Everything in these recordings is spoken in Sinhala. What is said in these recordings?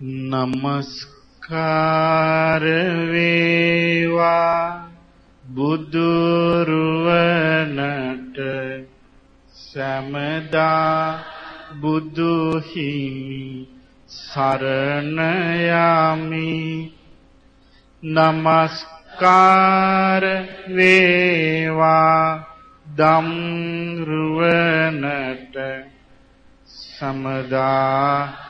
නමස්කාර වේවා බුදුරුවනට සමදා බුදු හිමි සරණ යමි නමස්කාර වේවා දම් රුවනට සමදා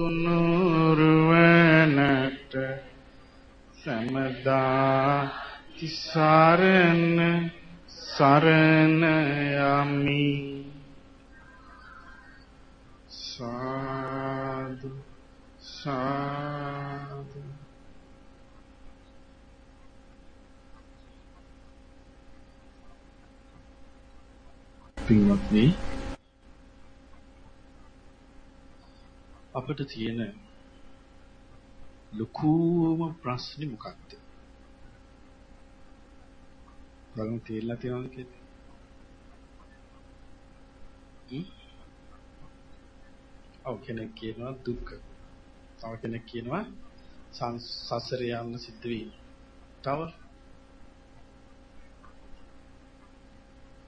තුනුරුවනට සමදා තිසරණ සරණ යමි. සාදු සාදු. පින්වත්නි අපිට තියෙන ලොකුම ප්‍රශ්නේ මොකක්ද? බලමු තේරලා තියෙනවද කියලා. හ්ම්? ඔව් කෙනෙක් කියනවා දුක. තව කෙනෙක් කියනවා සසර යන්න සිද්ධ වීම. තව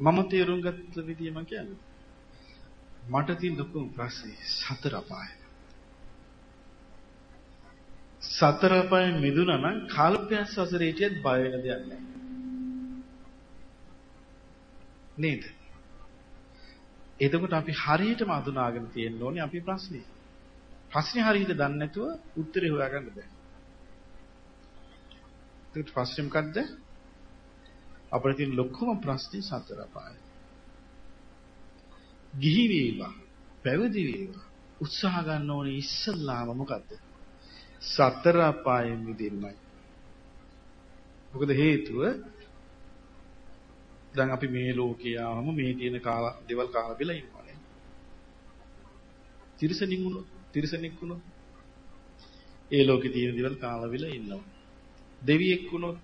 මම තේරුම් ගත්ත විදිය මම කියන්නේ. මට තියෙන ලොකුම ප්‍රශ්නේ සතර අපාය. සතර අපායෙන් මිදුණා නම් කල්පයක් සසරේ හිටියත් බය වෙන දෙයක් නැහැ. නේද? එතකොට අපි හරියටම අඳුනාගෙන තියෙන්න ඕනේ අපි ප්‍රශ්නේ. ප්‍රශ්නේ හරියට දන්නේ නැතුව උත්තරේ හොයාගන්න බෑ. ඒකට ප්‍රශ්නේ මොකද්ද? අපිට තියෙන ලොකුම ප්‍රශ්නේ සතර අපාය. ගිහි වේවා, පැවිදි වේවා උත්සාහ ගන්න ඕනේ ඉස්සල්ලාම මොකද්ද? සතර අපායෙන් මිදෙන්නයි. මොකද හේතුව දැන් අපි මේ ලෝකේ ආවම මේ තියෙන කාල දේවල් කාලා බිලා ඉන්නවානේ. තිරසනින් වුණොත්, තිරසනෙක් වුණොත් ඒ ලෝකේ තියෙන දේවල් කාලා බිලා ඉන්නවා. දෙවියෙක් වුණොත්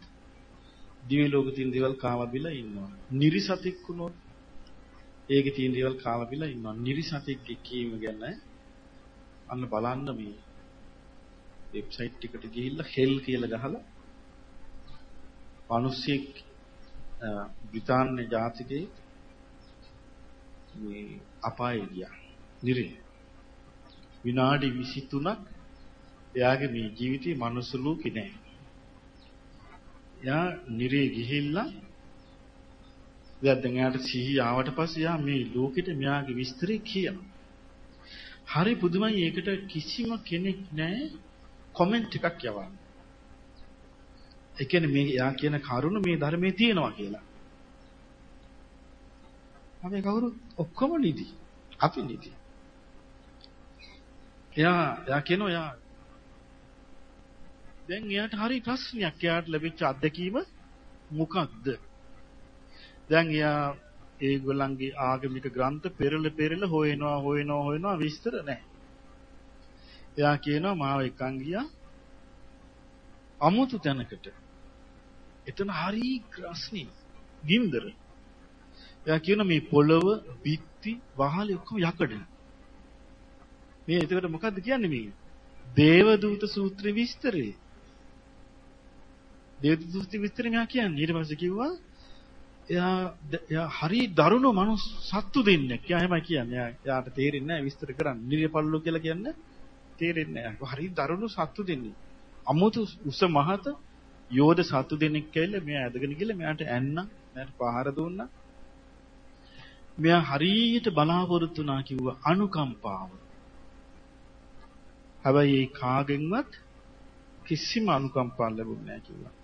දිව්‍ය ලෝකේ තියෙන දේවල් කාලා බිලා ඉන්නවා. නිරිසතෙක් වුණොත් ඒකේ තියෙන දේවල් කාලා බිලා ඉන්නවා. නිරිසතෙක් කීම ගැන අන්න බලන්න මේ වෙබ්සයිට් එකට ගිහිල්ලා හෙල් කියලා ගහලා මිනිස්සෙක් බ්‍රිතාන්‍ය ජාතිකේ මේ අපායේ ගියා. නිරේ. විනාඩි 23ක් එයාගේ මේ ජීවිතේ මනුස්ස ලෝකේ නෑ. එයා නිරේ ගිහිල්ලා දැන් එයාට සිහිය ආවට පස්සේ එයා මේ ලෝකෙට මෙයාගේ විස්තරය කියනවා. හරි පුදුමයි ඒකට කිසිම කෙනෙක් නැහැ කොමෙන්ට් එකක් යවන්න. ඒ කියන්නේ මේ යා කියන කරුණ මේ ධර්මයේ තියෙනවා කියලා. අපි කවුරු ඔක්කොම නිදි. අපි නිදි. එයා එයා කියනවා එයා දැන් එයාට හරි ප්‍රශ්නයක් එයාට ලැබිච්ච අත්දැකීම මොකක්ද? දැන් එයා ඒගොල්ලන්ගේ ආගමික ග්‍රන්ථ පෙරල පෙරල හොයනවා හොයනවා හොයනවා විස්තර නැහැ. එයා කියනවා මාව එකන් ගියා අමුතු තැනකට. එතන හරි ප්‍රශ්නේ ගින්දර. එයා කියන මේ පොළව, බිත්ති, වහලේ ඔක්කොම යකඩ. මේ එතකොට මොකද්ද කියන්නේ මේ? දේවදූත සූත්‍රයේ විස්තරය. දේවදූත සූත්‍රයේ විස්තරය මෙයා කියන්නේ. ඊට පස්සේ කිව්වා එයා එයා හරි දරුණු මනුස්ස සත්තු දෙන්නෙක්. එයා එහෙමයි කියන්නේ. එයාට තේරෙන්නේ නැහැ විස්තර කරන්න. නිර්පල්ලු කියලා කියන්නේ තේරෙන්නේ නැහැ. හරි දරුණු සත්තු දෙන්නේ. අමුතු උස මහත යෝධ සතු දෙනෙක් ඇවිල්ලා මෙයා ඇදගෙන ගිහලා මෙයාට ඇන්න මෙයාට පහර දුන්නා. මෙයා හරියට බලාපොරොත්තු වුණා කිව්වා අනුකම්පාව. හැබැයි ඒ කාගෙන්වත් කිසිම අනුකම්පාවක් ලැබුණේ නැහැ කිව්වා.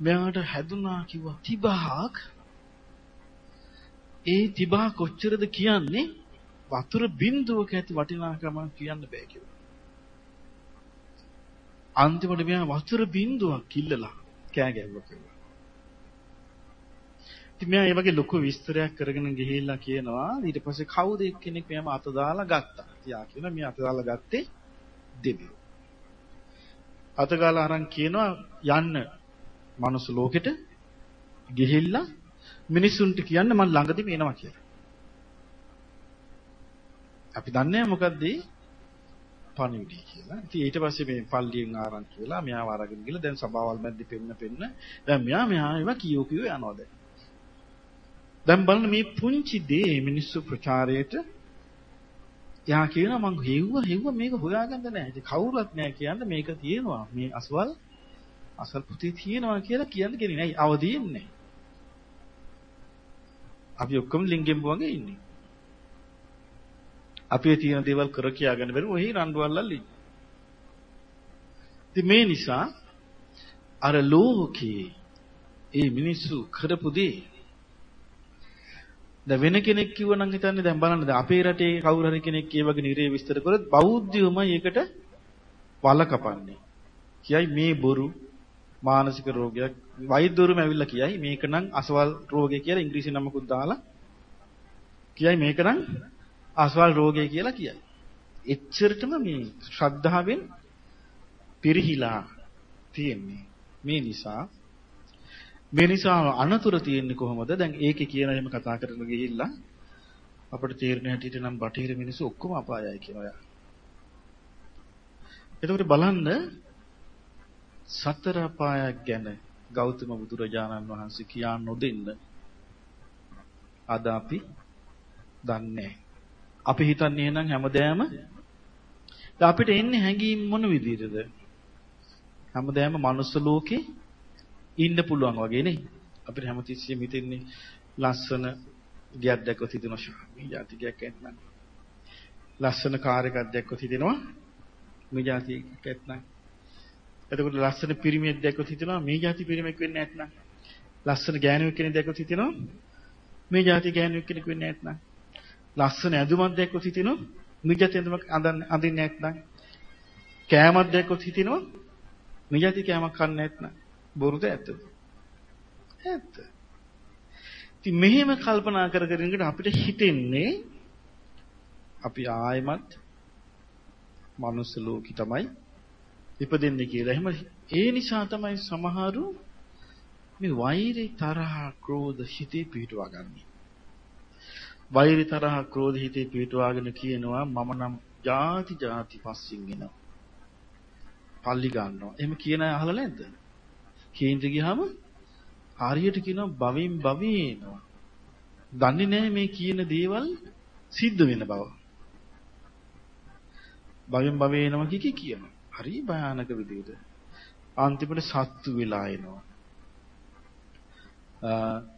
මෙයාට හැදුනා කිව්වා තිබහක්? ඒ තිබහ කොච්චරද කියන්නේ? වතුර බින්දුවක ඇති වටිනාකම කියන්න බෑ කිව්වා. අන්තිමට මෙයා වතුර බින්දුවක් කිල්ලලා කෑ ගැහුවා කියලා. ඉතින් මෙයා ඒ වගේ ලොකු විස්තරයක් කරගෙන ගිහිල්ලා කියනවා ඊට පස්සේ කවුද එක්කෙනෙක් මෙයාම අත දාලා ගත්තා. තියා කියනවා මේ අත දාලා ගත්තේ දෙවියෝ. අත ගාලා අරන් කියනවා යන්න මනුස්ස ලෝකෙට ගිහිල්ලා මිනිසුන්ට කියන්න මම ළඟදිම එනවා කියලා. අපි දන්නේ මොකද්ද පණිවිඩය කියලා. ඉතින් ඊට පස්සේ මේ පල්ලියෙන් ආරංචි වෙලා මෙයාව අරගෙන ගිහලා දැන් සභාවල් මැද්දේ පෙන්න පෙන්න දැන් මෙයා මෙහා ඒවා කියෝ කියෝ යනවා දැන්. දැන් බලන්න මේ පුංචි දේ මිනිස්සු ප්‍රචාරයට යා කියනවා මං හෙව්වා හෙව්වා මේක හොයාගන්න නැහැ. ඉතින් කවුරුත් නෑ කියන්නේ මේක තියෙනවා. මේ අසවල් අසල් පුතේ තියෙනවා කියලා කියන්න කෙනෙක් නෑ. අවදීන්නේ. අපි ඔක්කොම ලිංගෙන් වගේ ඉන්නේ. අපේ තියෙන දේවල් කර කියාගන්න බැරුව ඔහි රණ්ඩුවල්ලල් ඉන්නේ. ඉතින් මේ නිසා අර ලෝකේ ඒ මිනිස්සු කරපු දේ දැන් වෙන කෙනෙක් කිව්වනම් හිතන්නේ දැන් බලන්න දැන් අපේ රටේ කවුරු හරි කෙනෙක් ඒ වගේ නිරේ විස්තර කරොත් බෞද්ධයෝමයි ඒකට වල කපන්නේ. කියයි මේ බොරු මානසික රෝගයක් වෛද්‍යවරුම ඇවිල්ලා කියයි මේක නම් අසවල් රෝගය කියලා ඉංග්‍රීසි නමකුත් දාලා කියයි මේක නම් අසවල් රෝගය කියලා කියයි. එච්චරටම මේ ශ්‍රද්ධාවෙන් පිරිහිලා තියෙන්නේ. මේ නිසා මේ නිසා අනතුර තියෙන්නේ කොහොමද? දැන් ඒකේ කියන එහෙම කතා කරගෙන ගිහිල්ලා අපිට තේරෙන හැටියට නම් බටහිර මිනිස්සු ඔක්කොම අපායයි කියනවා. එතකොට බලන්න සතර අපායක් ගැන ගෞතම බුදුරජාණන් වහන්සේ කියා නොදෙන්න අද අපි දන්නේ අපි හිතන්නේ එහෙනම් හැමදෑම දැන් අපිට එන්නේ හැඟීම් මොන විදිහටද? හැමදෑම මනුස්ස ලෝකේ ඉන්න පුළුවන් වගේ නේ. අපිට හැමතිස්සෙම හිතෙන්නේ ලස්සන ගියක් දැක්කොත් හිතෙනවා ශාමී ජාතිකයක් ඇත්නම්. ලස්සන කාර් එකක් දැක්කොත් හිතෙනවා මේ ජාතිකයක් ඇත්නම්. එතකොට ලස්සන පිරිමියෙක් දැක්කොත් හිතෙනවා මේ ජාති පිරිමියෙක් වෙන්නේ නැත්නම්. ලස්සන ගෑණියෙක් කෙනෙක් දැක්කොත් හිතෙනවා මේ ජාති ගෑණියෙක් කෙනෙක් වෙන්නේ නැත්නම්. ලස්සන ඇඳුමක් දැක්කොත් හිතෙනවා මේ જાති ඇඳුමක් අඳින්නේ නැත්නම්. කෑමක් දැක්කොත් හිතෙනවා මේ જાති කෑමක් කන්නේ නැත්නම්. බොරුද ඇත්තද? ඇත්ත. ඉතින් මෙහෙම කල්පනා කර කර ඉන්නකොට අපිට හිතෙන්නේ අපි ආයමත් මනුස්ස ලෝකෙ තමයි ඉපදෙන්නේ කියලා. එහෙම ඒ නිසා තමයි සමහරු මේ වෛරය තරහ ක්‍රෝධ හිතේ පිටවා ගන්න. වෛරය තරහ ක්‍රෝධ හිතේ පිටවාගෙන කියනවා මම නම් ಜಾති ಜಾති පස්සින් එනවා. පල්ලි ගන්නවා. එහෙම කියන අය අහලා නැද්ද? කේන්ද්‍ර ගියාම හරියට කියනවා භවෙන් භවේ එනවා. දන්නේ නැහැ මේ කියන දේවල් සිද්ධ වෙන බව. භවෙන් භවේ එනවා කිකි කියනවා. හරි භයානක විදිහට. අන්තිමට සත්තු වෙලා එනවා.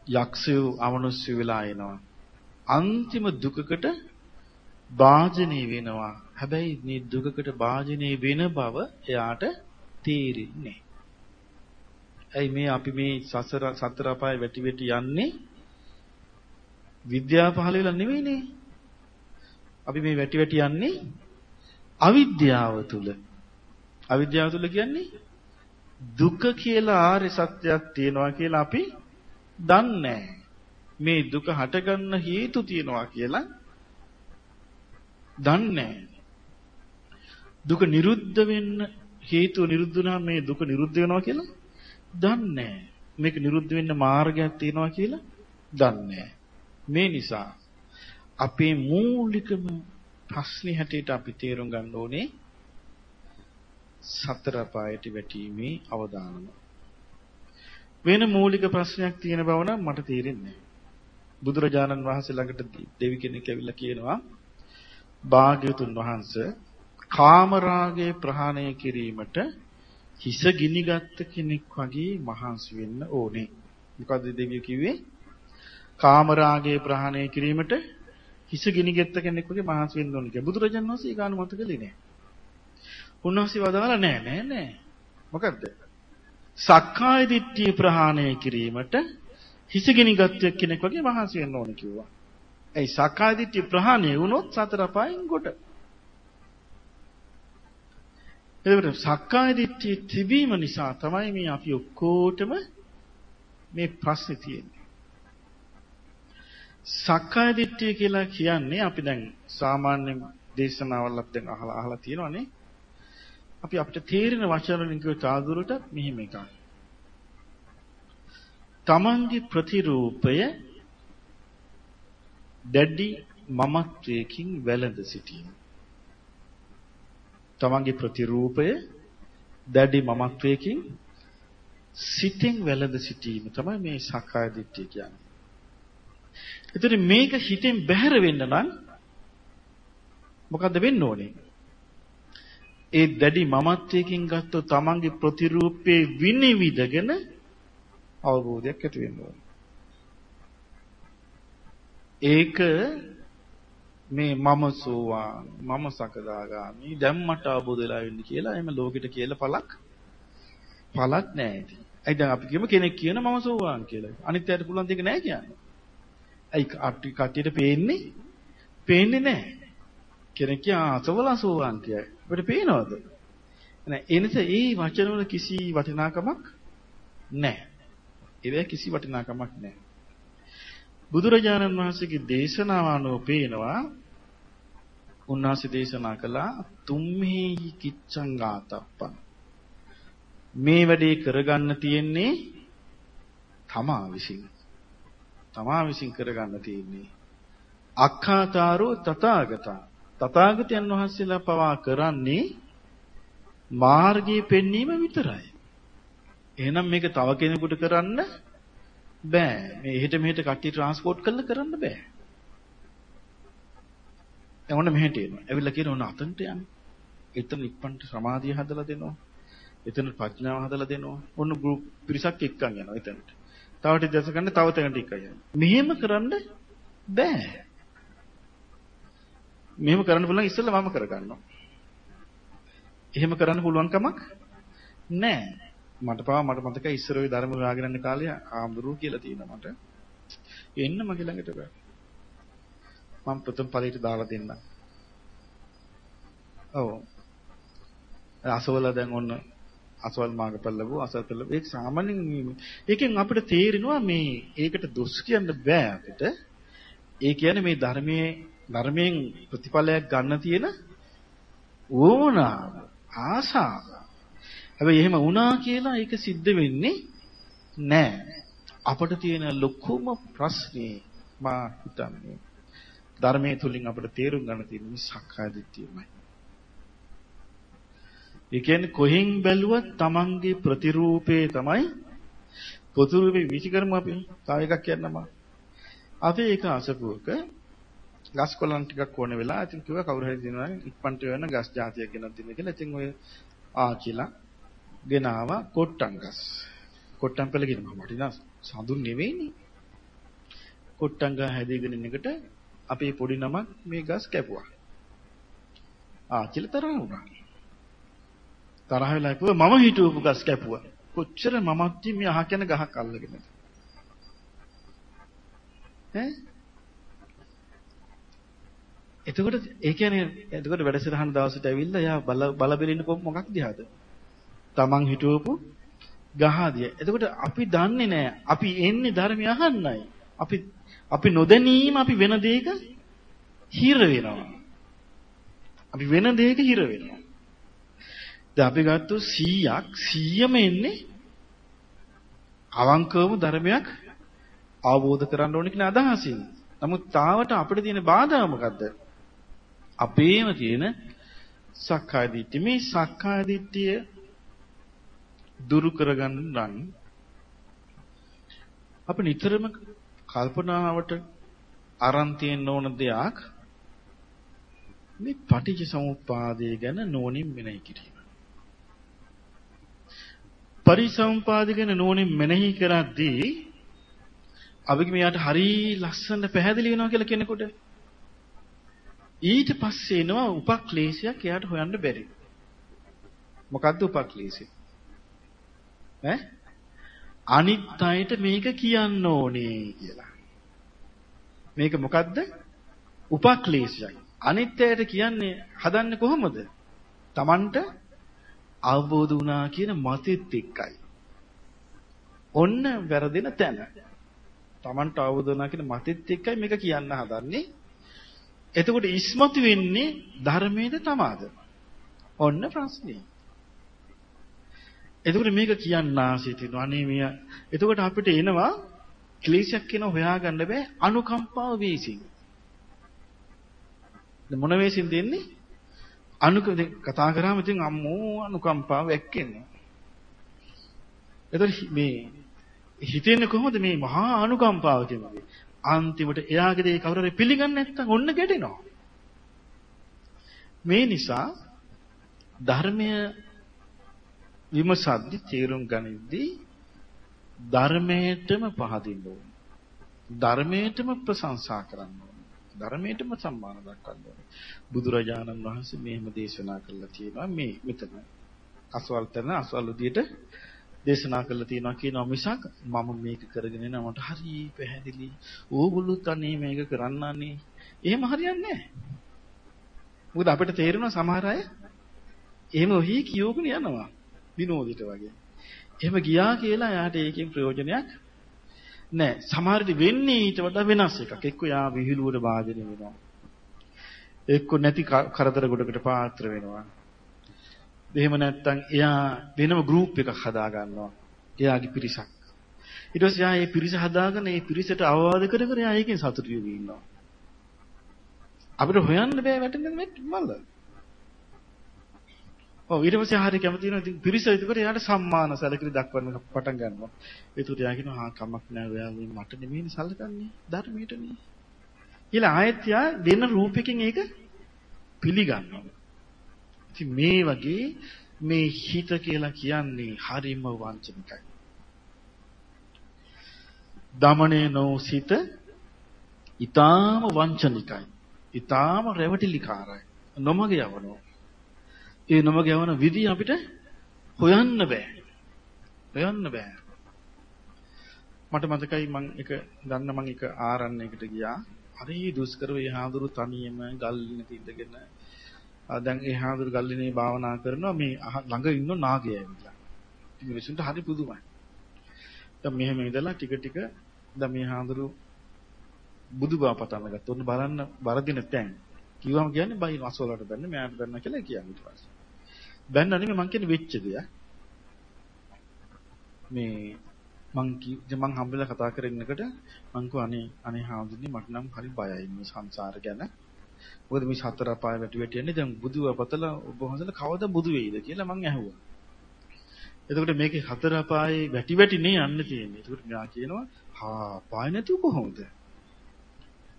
යක්ෂයෝ අමනුෂ්‍ය වෙලා එනවා. අන්තිම දුකකට භාජනය වෙනවා. හැබැයි මේ දුකකට භාජනය වෙන බව එයාට තේරෙන්නේ ඇයි මේ අපි මේ සසර සතර අපාය වැටි වැටි යන්නේ විද්‍යාව පහළ වෙලා නෙවෙයිනේ. අපි මේ වැටි වැටි යන්නේ අවිද්‍යාව තුල. අවිද්‍යාව තුල කියන්නේ දුක කියලා ආර්ය සත්‍යයක් තියෙනවා කියලා අපි දන්නේ මේ දුක හටගන්න හේතු තියෙනවා කියලා දන්නේ දුක නිරුද්ධ වෙන්න හේතුව නිරුද්ධ වුණාම මේ දුක නිරුද්ධ වෙනවා කියලා දන්නේ මේක නිරුද්ධ වෙන්න මාර්ගයක් තියෙනවා කියලා දන්නේ මේ නිසා අපේ මූලිකම ප්‍රශ්නේ හැටියට අපි තේරුම් ගන්න ඕනේ සතර පායට වැටීමේ අවදානම වෙන මූලික ප්‍රශ්නයක් තියෙන බව නම් මට තේරෙන්නේ බුදුරජාණන් වහන්සේ ළඟට දෙවි කෙනෙක් ඇවිල්ලා කියනවා භාග්‍යතුන් වහන්සේ කාමරාගය ප්‍රහාණය කිරීමට හිස ගිනිගත්ත කෙනෙක් වගේ මහන්සි වෙන්න ඕනේ. මොකද දෙවියෝ කිව්වේ? කාමරාගය ප්‍රහාණය කිරීමට හිස ගිනිගත්ත කෙනෙක් වගේ මහන්සි වෙන්න ඕනේ කියලා. බුදුරජාණන් වහන්සේ ඒක අනුමත කළේ නෑ. උන්වහන්සේ වදාලා නෑ නෑ නෑ. මොකද්ද? සක්කාය දිට්ඨිය ප්‍රහාණය කිරීමට හිස ගිනිගත්ත කෙනෙක් වගේ මහන්සි වෙන්න ඕනේ කිව්වා. ඒ සක්කාය දිට්ඨිය ප්‍රහාණය වුණොත් සතර පහෙන් කොට. එතකොට සක්කාය දිට්ඨිය තිබීම නිසා තමයි මේ අපි ඔක්කොටම මේ ප්‍රශ්නේ තියෙන්නේ. සක්කාය දිට්ඨිය කියලා කියන්නේ අපි දැන් සාමාන්‍ය දේශනාවලත් දැන් අහලා අහලා තියෙනවානේ. අපි අපිට තේරෙන වචන වලින් කියව තාදුරට මෙහිම එකක්. තමන්ගේ ප්‍රතිරූපය දැඩි මමත්වයකින් වැළඳ සිටීම. තමන්ගේ ප්‍රතිරූපය දැඩි මමත්වයකින් සිතෙන් වැළඳ සිටීම තමයි මේ සක්කාය දිට්ඨිය කියන්නේ. ඒතර මේක හිතෙන් බැහැර වෙන්න නම් මොකද්ද වෙන්න ඕනේ? ඒ දැඩි මමත්වයකින් ගත්ත තමන්ගේ ප්‍රතිරූපේ විනිවිදගෙන අවබෝධයක් ඇති වෙන්න ඕනේ. ඒක මේ මම සෝවාන් මම සකදාගාමි දැන් මට අවබෝධ වෙලා ඉන්නේ කියලා එහෙම ලෝකෙට කියලා පළක් පළක් නැහැ ඉතින්. ඒ දැන් අපි කියමු කෙනෙක් කියන මම සෝවාන් කියලා. අනිත් අයට පුළුවන් දෙයක් නැහැ කියන්නේ. ඇයි කට්ටියට පේන්නේ? පේන්නේ නැහැ. කෙනෙක් කිය අසවලා සෝවාන් කියයි. අපිට පේනවද? නෑ. ඒ නිසා ඒ වචන වල කිසි වටිනාකමක් නැහැ. ඒවැ කිසි වටිනාකමක් නැහැ. බුදුරජාණන් වහන්සේගේ දේශනාව අනුව පේනවා උන්වහන්සේ දේශනා කළා තුම්හි කිච්ඡං ගාතප්පං. මේ වැඩේ කරගන්න තියෙන්නේ තමා විසින්. තමා විසින් කරගන්න තියෙන්නේ අක්ඛාතාරෝ තථාගතා. තථාගතයන් වහන්සේලා පවා කරන්නේ මාර්ගය පෙන්වීම විතරයි. එහෙනම් මේක තව කෙනෙකුට කරන්න බෑ මේ එහෙට මෙහෙට කට්ටිය ට්‍රාන්ස්පෝර්ට් කරලා කරන්න බෑ දැන් ඔන්න මෙහෙට එනවා. ඇවිල්ලා කියන ඔන්න අතන්ට යන්න. එතන ඉක්මනට සමාධිය හදලා දෙනවා. එතන ප්‍රඥාව හදලා දෙනවා. ඔන්න ගෲප් පිරිසක් එක්කන් යනවා එතනට. තව ටික දැස ගන්න තව තැනකට එක්ක යනවා. මෙහෙම කරන්න බෑ. මෙහෙම කරන්න පුළුවන් ඉස්සෙල්ලා මම කරගන්නවා. එහෙම කරන්න පුළුවන් කමක් නැහැ. මට පවා මට මතකයි ඉස්සර ওই ධර්ම හොයාගෙන යන කාලේ ආම්දුරු කියලා තියෙනවා මට. එන්න මගේ ළඟට බෑ. මම ප්‍රථම ඵලයට දාලා දෙන්නම්. ඔව්. අසවල දැන් ඔන්න අසවල් මාර්ගඵල ලැබුවා අසවල් ලැබුවා. ඒක සාමාන්‍යයෙන් ඒකෙන් අපිට තේරෙනවා මේ ඒකට දොස් කියන්න බෑ අපිට. ඒ කියන්නේ මේ ධර්මයේ ධර්මයෙන් ප්‍රතිඵලයක් ගන්න තියෙන ඕනාව ආසාව. හැබැයි එහෙම වුණා කියලා ඒක සිද්ධ වෙන්නේ නෑ. අපට තියෙන ලොකුම ප්‍රශ්නේ මා හිතන්නේ ධර්මයේ තුලින් අපිට තේරුම් ගන්න තියෙන මේ සක්කාය දිට්ඨියමයි. ඒ කියන්නේ කොහෙන් බැලුවත් Tamange ප්‍රතිරූපේ තමයි ප්‍රතිරූපේ විචිකරමු අපි. තව එකක් කියන්නම. අපි ඒක අසපුවක ගස් කොළන් ටිකක් ඕන වෙලා ඉතින් කිව්වා කවුරු හරි දෙනවා ඉක්පන්ට වෙන ගස් జాතියක් ගෙනත් දෙන්න කියලා. ඉතින් ඔය ආ කියලා ගෙනාවා කොට්ටන් ගස්. කොට්ටන් පෙළ කියනවා වටිනා සඳුන් නෙවෙයිනේ. කොට්ටන් ගහ හැදීගෙන ඉන්න එකට අපේ පොඩි නමක් මේ ගස් කැපුවා. ආච්චිල තරහ වුණා. තරහ වෙලා කිව්වා මම හිටවපු ගස් කැපුවා. කොච්චර මමත් මේ අහ කියන ගහක් අල්ලගෙනද? ඈ? එතකොට ඒ කියන්නේ එතකොට වැඩසටහන දවසට ඇවිල්ලා යා බල බල බෙලින්න මොකක් දිහාද? Taman හිටවපු ගහදිය. එතකොට අපි දන්නේ නැහැ. අපි එන්නේ ධර්මය අහන්නයි. අපි අපි නොදැනීම අපි වෙන දෙයක හිර වෙනවා. අපි වෙන දෙයක හිර වෙනවා. දැන් අපි ගත්තු 100ක් 100ම එන්නේ අවංකවම ධර්මයක් අවබෝධ කරගන්න ඕන කියන අදහසින්. නමුත් තාවට අපිට තියෙන බාධා මොකද්ද? අපේම තියෙන සක්කාය දිට්ඨිය. මේ සක්කාය දිට්ඨිය දුරු කරගන්න නම් අපි නිතරම කල්පනාවට අරන් තියෙන්න ඕන දෙයක් මේ පටිච්ච සමුප්පාදය ගැන නෝනින් මෙනෙහි කිරීම. පරිසම්පාද ගැන නෝනින් මෙනෙහි කරද්දී අපි මෙයාට හරි ලස්සන පැහැදිලි වෙනවා කියලා කෙනෙකුට ඊට පස්සේ එනවා උපක්ලේශයක් එයාට හොයන්න බැරි. මොකද්ද උපක්ලේශය? ඈ අනිත් අයට මේක කියන්න ඕනේ කියලා. මේක මොකද්ද? උපක්ලේශයක්. අනිත් අයට කියන්නේ හදන්නේ කොහොමද? Tamanට අවබෝධ වුණා කියන මතෙත් එක්කයි. ඔන්න වැරදෙන තැන. Tamanට අවබෝධ වුණා කියන මතෙත් එක්කයි මේක කියන්න හදන්නේ. එතකොට ඉස්මතු වෙන්නේ ධර්මයේද තමාද? ඔන්න ප්‍රශ්නේ. එතකොට මේක කියන්න ආසිත වෙනවා. අනේ මිය. එතකොට අපිට එනවා ක්ලේශයක් කියන හොයාගන්න බෑ අනුකම්පාව වේසින්. මොන වේසින් දෙන්නේ? අනුක කතා කරාම ඉතින් අම්මෝ අනුකම්පාව එක්කෙන්නේ. එතකොට මේ හිතෙන්නේ කොහොමද මේ මහා අනුකම්පාව කියන්නේ? අන්තිමට එයාගේ දේ කවුරු හරි පිළිගන්නේ නැත්නම් ඔන්න ගැටෙනවා. මේ නිසා ධර්මය විමසද්දි තේරුම් ගනිද්දී ධර්මයටම පහදින්න ඕන. ධර්මයටම ප්‍රශංසා කරන්න ඕන. ධර්මයටම සම්මාන දක්වන්න ඕන. බුදුරජාණන් වහන්සේ මෙහෙම දේශනා කළා තියෙනවා මේ මෙතන. අසවල් තැන අසවල් උදියට දේශනා කළා තියෙනවා කියනවා මිසක් මම මේක කරගෙන යනවා මට හරි පැහැදිලි. ඕගොල්ලොත් අනේ මේක කරන්නන්නේ. එහෙම හරියන්නේ නැහැ. මොකද අපිට තේරෙනවා සමහර අය එහෙම ඔහි කියෝගෙන යනවා. විනෝදිත වගේ. එහෙම ගියා කියලා එයාට ඒකෙන් ප්‍රයෝජනයක් නැහැ. සමහරට වෙන්නේ ඊට වඩා වෙනස් එකක්. එක්ක යා විහිළුවට භාජනය වෙනවා. එක්ක නැති කරදර ගොඩකට පාත්‍ර වෙනවා. එහෙම නැත්නම් එයා වෙනම ගෲප් එකක් හදා ගන්නවා. එයාගේ පිරිසක්. ඊට පස්සේ එයා මේ පිරිස හදාගෙන මේ පිරිසට අවවාද කර කර එයා ඒකෙන් සතුටු වෙවි ඉන්නවා. අපිට හොයන්න බෑ වැටෙන්නේ මල්ල. ඔව් ඊට පස්සේ හරිය කැමති වෙනවා ඉතින් පිරිස ඒකට එයාට සම්මාන සැලකිලි දක්වන්න පටන් ගන්නවා. ඒකට එයා කියනවා හා කමක් නෑ ඔයා මේ මට නෙමෙයිනේ සැලකන්නේ ධර්මයටනේ. ඊළඟ ආයෙත් යා දෙන රූපෙකින් ඒක පිළිගන්නවා. ඉතින් මේ වගේ මේ හිත කියලා කියන්නේ හරිම වංචනිකයි. දමණේ නොසිත ඊටාම වංචනිකයි. ඊටාම රැවටිලිකාරයි. නොමග යවනවා. ඒ නම ගැවන විදි අපිට හොයන්න බෑ. හොයන්න බෑ. මට මතකයි මම එක දන්න මම එක ආරණ්‍යයකට ගියා. හරි දුෂ්කර වේ හාඳුරු තනියම ගල්ලින තින්දගෙන දැන් ඒ හාඳුරු ගල්ලිනේ භාවනා කරනවා මේ ළඟ ඉන්න නාගය ඇවිල්ලා. ඉතින් මිනිසුන්ට හරි පුදුමයි. දැන් මෙහෙම ඉඳලා ටික ටික දැන් මේ හාඳුරු බුදු බව පටන් ගත්තා. ඔන්න බලන්න වරදින තැන්. කිව්වම කියන්නේ බයි අසවලට බැන්න මෙයාට බැන්න කියලා කියන්නේ ඊට පස්සේ. බැන්න නෙමෙයි මං කියන්නේ වෙච්ච දෙයක්. මේ මං කි මං හම්බෙලා කතා කරගෙන ඉන්නකොට මං කිව්වා අනේ අනේ හාමුදුරනේ මට නම් හරි බයයි මේ සංසාර ගැන. මොකද මේ සතර අපාය වැටි වැටි යන්නේ දැන් බුදුව පතලා ඔබ වහන්සේලා කවදා බුදු වෙයිද කියලා මං ඇහුවා. එතකොට මේකේ හතර අපායේ වැටි වැටි නේ යන්න තියෙන්නේ. එතකොට මෙයා කියනවා හා පාය නැතුව කොහොමද?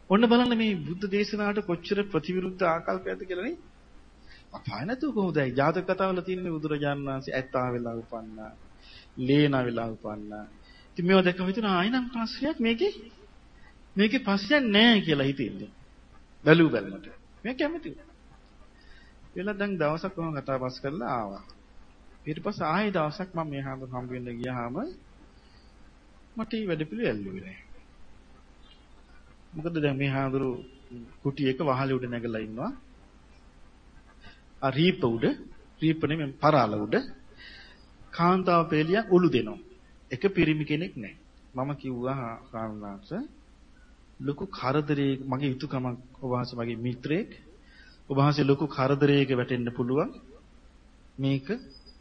ඔන්න බලන්න මේ බුද්ධ දේශනාවට කොච්චර ප්‍රතිවිරුද්ධ ආකල්පයක්ද කියලා නේ. අපාය නැතුව කොහොමදයි? ජාතක කතාවල තියෙන්නේ බුදුරජාණන් වහන්සේ ඇත්තා වෙලා උපන්නා. ලේනා වෙලා උපන්නා. ඉතින් මේවා දැක්කම හිතුණා ආයිනම් ප්‍රශ්නයක් මේකේ මේකේ ප්‍රශ්නයක් නැහැ කියලා හිතෙන්නේ. බැලු බැලමට. මම කැමති වුණා. එලා දැන් දවසක් කොහොම කතා බස් කරලා ආවා. ඊට පස්සේ ආයෙ දවසක් මම මේ හාමුදුර හම්බ වෙන්න ගියාම මට මේ වැඩ පිළිවෙල ඇල්ලුවේ නැහැ. මොකද දැන් මේ හාමුදුරු කුටි එක වහලේ උඩ නැගලා ඉන්නවා. ආ රීප උඩ රීප නෙමෙයි පරාල උඩ කාන්තාව පෙළියක් උළු දෙනවා. එක පිරිමි කෙනෙක් නැහැ. මම කිව්වා කාරණාස ලොකු කරදරේ මගේ යුතුයකමක් ඔබ වහන්සේ මගේ මිත්‍රයෙක් ඔබ වහන්සේ ලොකු කරදරයක වැටෙන්න පුළුවන් මේක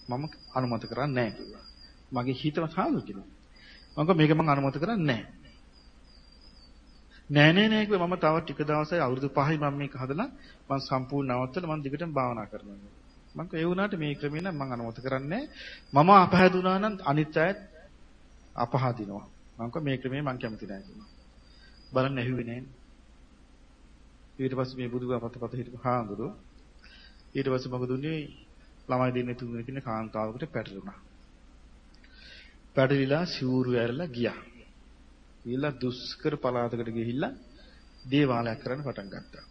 මම අනුමත කරන්නේ නැහැ කිව්වා. මගේ හිතව සාදු කිව්වා. මම මේක මම අනුමත කරන්නේ නැහැ. නෑ නෑ නෑ කිව්වා මම තව ටික දවසයි අවුරුදු 5යි මම මේක හදලා මම සම්පූර්ණ නවත්තලා මම දිගටම භාවනා කරනවා. මම කිව්වා ඒ වුණාට මේ ක්‍රමේ නම් මම අනුමත කරන්නේ මම අපහැදුනා නම් අනිත් අයත් අපහදිනවා. මම කිව්වා මේ ක්‍රමේ මම කැමති නෑ කිව්වා. බලන්න ඇහුවේ නෑනේ. ඊට පස්සේ මේ බුදුගා පත පත හිටපු හාමුදුරු ඊට පස්සේ මොකද උනේ ළමයි දෙන්නේ තුන් දෙනෙක් ඉන්න කාන්තාවකට පැටලුණා. පැටලිලා සිවුරු ඇරලා ගියා. ගිහිල්ලා දුෂ්කර පළාතකට ගිහිල්ලා දේවාලයක් කරන්න පටන් ගත්තා.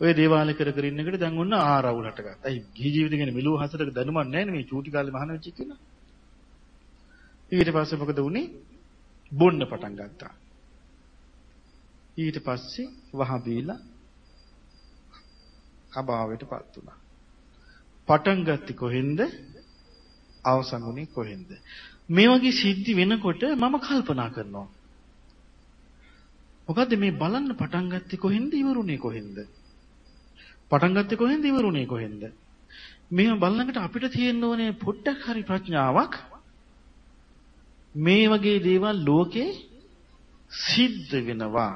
ඔය දේවාලය කර කර ඉන්නකොට දැන් ඔන්න ආරවුල් හටගත්තා. අයි ගිහි ජීවිතේ ගැන මෙලෝ හතරක දැනුමක් නැහැ නේ මේ චූටි කාලේ මහාන වෙච්ච කෙනා. ඊට පස්සේ මොකද වුනේ? බොන්න පටන් ගත්තා. ඊට පස්සේ වහ බීලා අභාවයටපත් වුණා. පටන් ගත්තේ කොහෙන්ද? අවසන් වුණේ කොහෙන්ද? මේ වගේ සිද්ධි වෙනකොට මම කල්පනා කරනවා. මොකද්ද මේ බලන්න පටන් ගත්තේ කොහෙන්ද ඉවරුනේ කොහෙන්ද? පටන් ගත්තේ කොහෙන්ද ඉවරුනේ කොහෙන්ද? මෙහෙම බලනකොට අපිට තියෙන්න ඕනේ පොඩ්ඩක් හරි ප්‍රඥාවක් මේ වගේ දේවල් ලෝකේ සිද්ධ වෙනවා.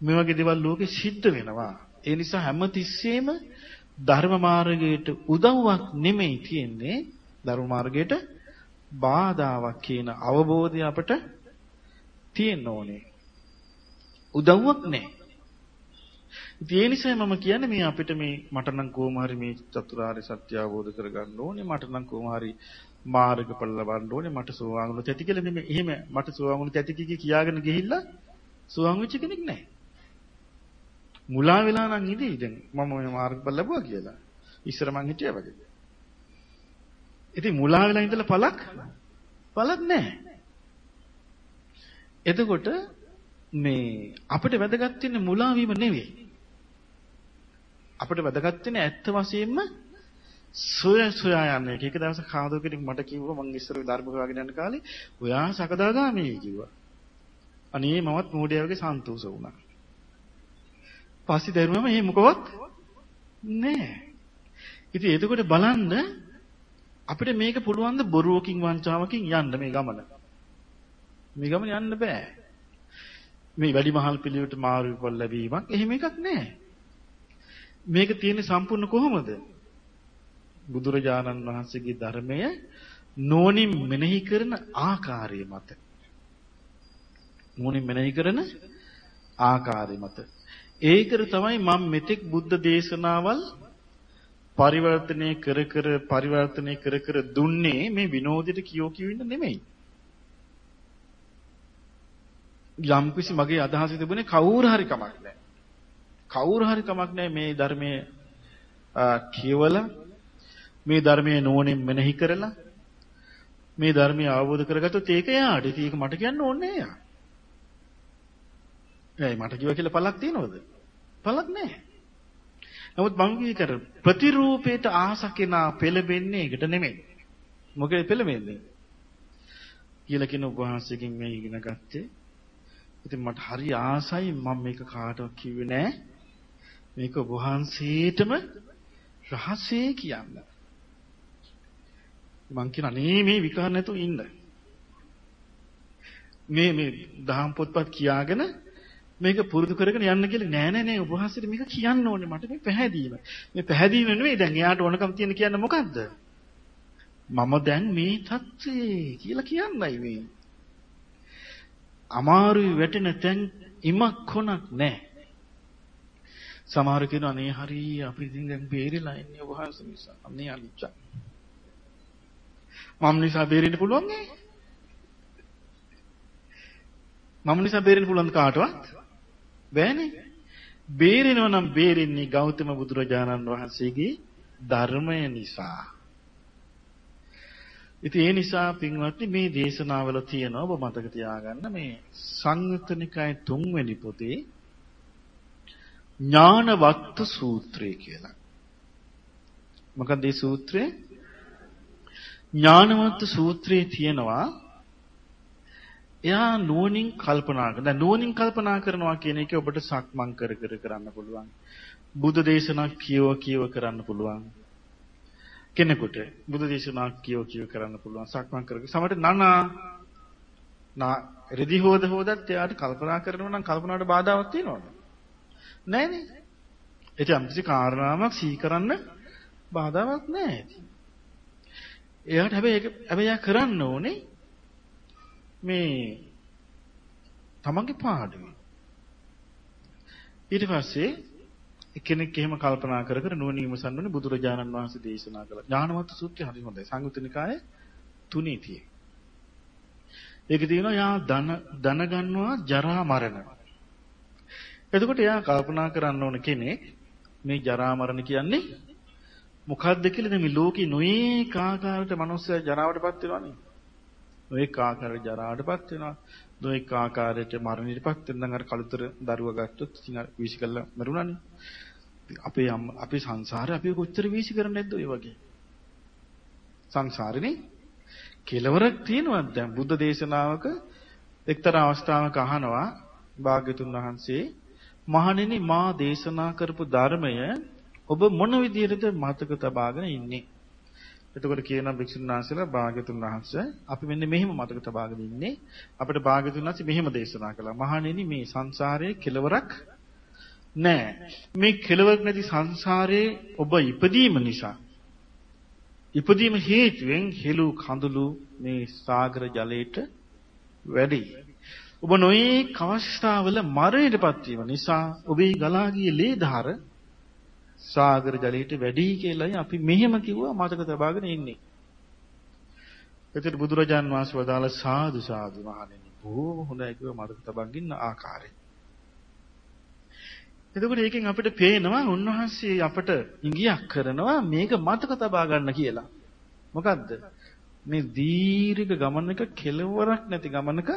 මේ වගේ දේවල් ලෝකේ සිද්ධ වෙනවා. ඒ නිසා හැමතිස්සෙම ධර්ම මාර්ගයට උදව්වක් නෙමෙයි තියෙන්නේ ධර්ම මාර්ගයට බාධාවක් කියන අවබෝධය අපට තියෙන්න ඕනේ. උදව්වක් නැහැ. ඉතින් ඒ නිසා මම කියන්නේ මේ අපිට මේ මට නම් කොහොම හරි මේ චතුරාර්ය සත්‍ය අවබෝධ කරගන්න ඕනේ. මට නම් කොහොම හරි මාර්ගඵල ලබන්න ඕනේ. මට සෝවාන් වුණොත් ඇති කියලා නෙමෙයි. එහෙම මට සෝවාන් වුණොත් ඇති කිය කියාගෙන ගිහිල්ලා සෝවාන් වෙච්ච කෙනෙක් නැහැ. මුලා වෙලා නම් ඉදී දැන් මම මේ මාර්ගඵල ලැබුවා කියලා. ඉස්සර මං හිටියා වගේ. ඉතින් මුලා වෙලා ඉඳලා පළක් පළක් නැහැ. එතකොට මේ අපිට වැදගත් වෙන්නේ මුලා වීම නෙවෙයි. අපිට වැදගත් වෙන්නේ ඇත්ත වශයෙන්ම සොය සොයා යන්නේ. එක දවසක් කාදෝ කෙනෙක් මට කිව්වා මං ඉස්සර ධර්ම හොයාගෙන යන කාලේ ඔයා සකදාගාමී කිව්වා. අනේ මමත් මෝඩයා වගේ සන්තෝෂ වුණා. පස්සේ දැරුමම මේ මොකවත් නෑ. ඉතින් එතකොට බලන්න අපිට මේක පුළුවන් ද බොරුවකින් වංචාවකින් යන්න මේ ගමන. මේ ගමන යන්න බෑ. මේ වැඩිමහල් පිළිවෙලට මාරු වෙපොල් ලැබීමක් එහෙම එකක් නෑ. මේක තියෙන්නේ සම්පූර්ණ කොහොමද? බුදුරජාණන් වහන්සේගේ ධර්මය නෝනින් මෙනෙහි කරන ආකාරය මත. නෝනින් මෙනෙහි කරන ආකාරය මත. ඒකට තමයි මම මෙතෙක් බුද්ධ දේශනාවල් පරිවර්තනය කර කර පරිවර්තනය කර කර දුන්නේ මේ විනෝදෙට කියෝ කියවින්න නෙමෙයි. යම්කිසි මගේ අදහස තිබුණේ කවුරු හරි කමක් නැහැ. කවුරු හරි කමක් නැහැ මේ ධර්මයේ කියවලා මේ ධර්මයේ නෝනෙන් මෙනෙහි කරලා මේ ධර්මය අවබෝධ කරගත්තොත් ඒක යාට. ඒක මට කියන්න ඕනේ නෑ යා. එයි මට කිව්වා කියලා පළක් තියනවද? පළක් නැහැ. නමුත් මම කර ප්‍රතිරූපයට ආසකේනා පෙළඹෙන්නේ ඒකට නෙමෙයි. මොකද පෙළඹෙන්නේ? කියලා කියන උපහාසයෙන් මේ ඉගෙන ගත්තේ. ඉතින් මට හරි ආසයි මම මේක කාටවත් කිව්වේ නෑ. මේක උපහාසයේටම රහසේ කියන්න. මං කියන අනේ මේ විකාර නැතුව ඉන්න. මේ මේ දහම් පොත්පත් කියාගෙන මේක පුරුදු කරගෙන යන්න කියලා නෑ නෑ නෑ උපහාසයට මේක කියන්න ඕනේ මට මේ පැහැදීම. මේ පැහැදීම නෙවෙයි දැන් එයාට ඕනකම් තියෙන කියන්නේ මොකද්ද? මම දැන් මේ தත්ත්වේ කියලා කියන්නයි මේ. අමාරුයි වැටෙන තැන් ඉමක් කොනක් නෑ. සමහර කෙනා අනේ හරි අපි ඉතින් දැන් බේරිලා ඉන්නේ උපහාස නිසා. අනේ අනිච්ච. මම නිසා බේරෙන්න පුළුවන් නේ? මම නිසා බේරෙන්න පුළුවන් කාටවත්? බෑනේ. බේරෙනවා නම් බේරෙන්නේ ගෞතම බුදුරජාණන් වහන්සේගේ ධර්මය නිසා. ඉතින් ඒ නිසා පින්වත්නි මේ දේශනාවල තියෙනවා ඔබ මතක තියාගන්න මේ සංයුත්තනිකාය තුන්වෙනි පොතේ ඥානවත්තු සූත්‍රය කියලා. මොකක්ද මේ සූත්‍රය? ඥානවත්තු සූත්‍රයේ තියෙනවා එයා නුවණින් කල්පනා කරන. දැන් නුවණින් කල්පනා කරනවා කියන එක ඔබට සක්මන් කර කර කරන්න පුළුවන්. බුදු දේශනා කියව කියව කරන්න පුළුවන්. කෙනෙකුට බුදු දේශනා කියව කියව කරන්න පුළුවන්. සක්මන් කර කර සමහරට නනා නා රෙදි හොද හොදත් එයාට කල්පනා කරනවා නම් කල්පනාවට බාධාවක් තියෙනවද? නැහැනේ. ඒ කියන්නේ කිසි කාරණාවක් සිහි කරන්න බාධාවක් නැහැ. එයාට හැබැයි ඒක හැබැයි කරන්න ඕනේ මේ තමන්ගේ පාඩුවේ. ඊට පස්සේ කෙනෙක් එහෙම කල්පනා කර කර නුවණ විමසන්න ඕනේ බුදුරජාණන් වහන්සේ දේශනා කළ ඥානවත් සූත්‍රය හරි හොඳයි. සංයුත්නිකායේ තුනේ තියෙන. ඒකේ තියෙනවා යා ධන ධන ගන්නවා ජරා මරණ. එතකොට එයා කල්පනා කරන්න ඕන කෙනෙක් මේ ජරා මරණ කියන්නේ මොකක්ද කියලා මේ ලෝකේ නොයේ කාකාරයට මිනිස්සු ජරාවටපත් වෙනවනේ. නොඑක ආකාරයට ජරාටපත් වෙනවා. නොඑක ආකාරයට මරණයටපත් වෙනවා. අර කලුතර දරුවා ගත්තොත් ඉතින් විශ් කළා මරුණානේ. අපේ අපේ සංසාරේ අපි කොච්චර වීසි කරන්නේ නැද්ද ඔය වගේ? සංසාරේනේ කෙලවරක් තියෙනවද දැන් බුද්ධ දේශනාවක එක්තරා අවස්ථාවක අහනවා භාග්‍යතුන් වහන්සේ මහණෙනි මා දේශනා කරපු ධර්මය ඔබ මොන විදිහටද මතක තබාගෙන ඉන්නේ? එතකොට කියන භික්ෂුන් වහන්සේලා භාග්‍යතුන් වහන්සේ අපි මෙන්න මෙහෙම මතක තබාගෙන ඉන්නේ. අපිට භාග්‍යතුන් වහන්සේ මෙහෙම දේශනා කළා. මහණෙනි මේ සංසාරයේ කෙලවරක් නැහැ. මේ කෙලවරක් නැති සංසාරයේ ඔබ ඉපදීම නිසා ඉපදීම හේතුවෙන් හෙළු කඳුළු මේ සාගර ජලයට වැඩි. ඔබ නොයේ අවස්ථාවල මරණයටපත් වීම නිසා ඔබේ ගලා ගිය ලේ ධාර සාගර ජලයට වැඩි කියලායි අපි මෙහෙම කිව්වා මතක තබාගෙන ඉන්නේ. එතකොට බුදුරජාන් වහන්සේ වදාළ සාදු සාදු මහණෙනි බොහොම හොඳයි කිව්වා මතක තබන් ඉන්න ආකාරය. එතකොට ඒකෙන් අපිට පේනවා උන්වහන්සේ අපට ඉඟියක් කරනවා මේක මතක තබා ගන්න කියලා. මොකද්ද? මේ දීර්ඝ ගමනක කෙලවරක් නැති ගමනක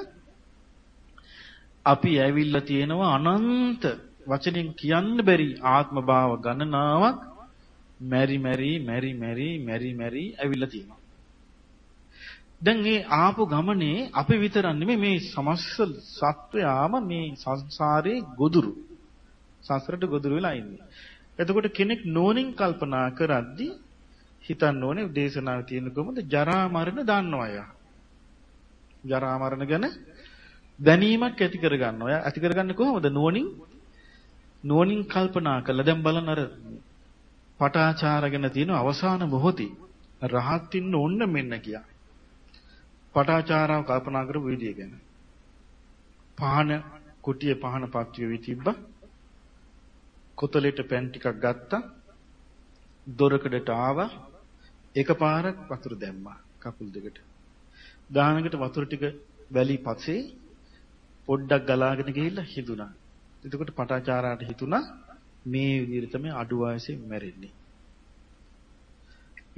අපි ඇවිල්ලා තියෙනවා අනන්ත වචනෙන් කියන්න බැරි ආත්ම භාව ගණනාවක් මෙරි මෙරි මෙරි මෙරි මෙරි මෙරි ඇවිල්ලා තියෙනවා. දැන් මේ ආපු ගමනේ අපි විතරක් නෙමෙයි මේ සමස්ත සත්වයාම මේ සංසාරේ ගොදුරු. සංසාරට ගොදුරු වෙලා ඉන්නේ. එතකොට කෙනෙක් නෝනින් කල්පනා කරද්දී හිතන්න ඕනේ දේශනාවේ තියෙන කොහොමද ජරා මරණ දන්නවා ජරා මරණ ගැන දැනීමක් ඇති කරගන්න. ඔයා ඇති කරගන්නේ කොහොමද? නුවණින් නුවණින් කල්පනා කළා. දැන් බලන්න අර පටාචාරගෙන තියෙන අවසාන මොහොතේ රහත් ඉන්න ඕන්න මෙන්න කියා. පටාචාරාව කල්පනා කරපු විදිය ගැන. පහන කුටියේ පහන පත්විය විතිබ්බා. කොතලෙට පෑන් ටිකක් ගත්තා. දොරකඩට ආවා. එකපාරක් වතුර දැම්මා කකුල් දෙකට. දානකට වතුර ටික වැලි පස්සේ පොඩ්ඩක් ගලාගෙන ගිහිල්ලා හිඳුණා. එතකොට පටාචාරාට හිතුණා මේ විදිහට තමයි අඩු වයසේ මැරෙන්නේ.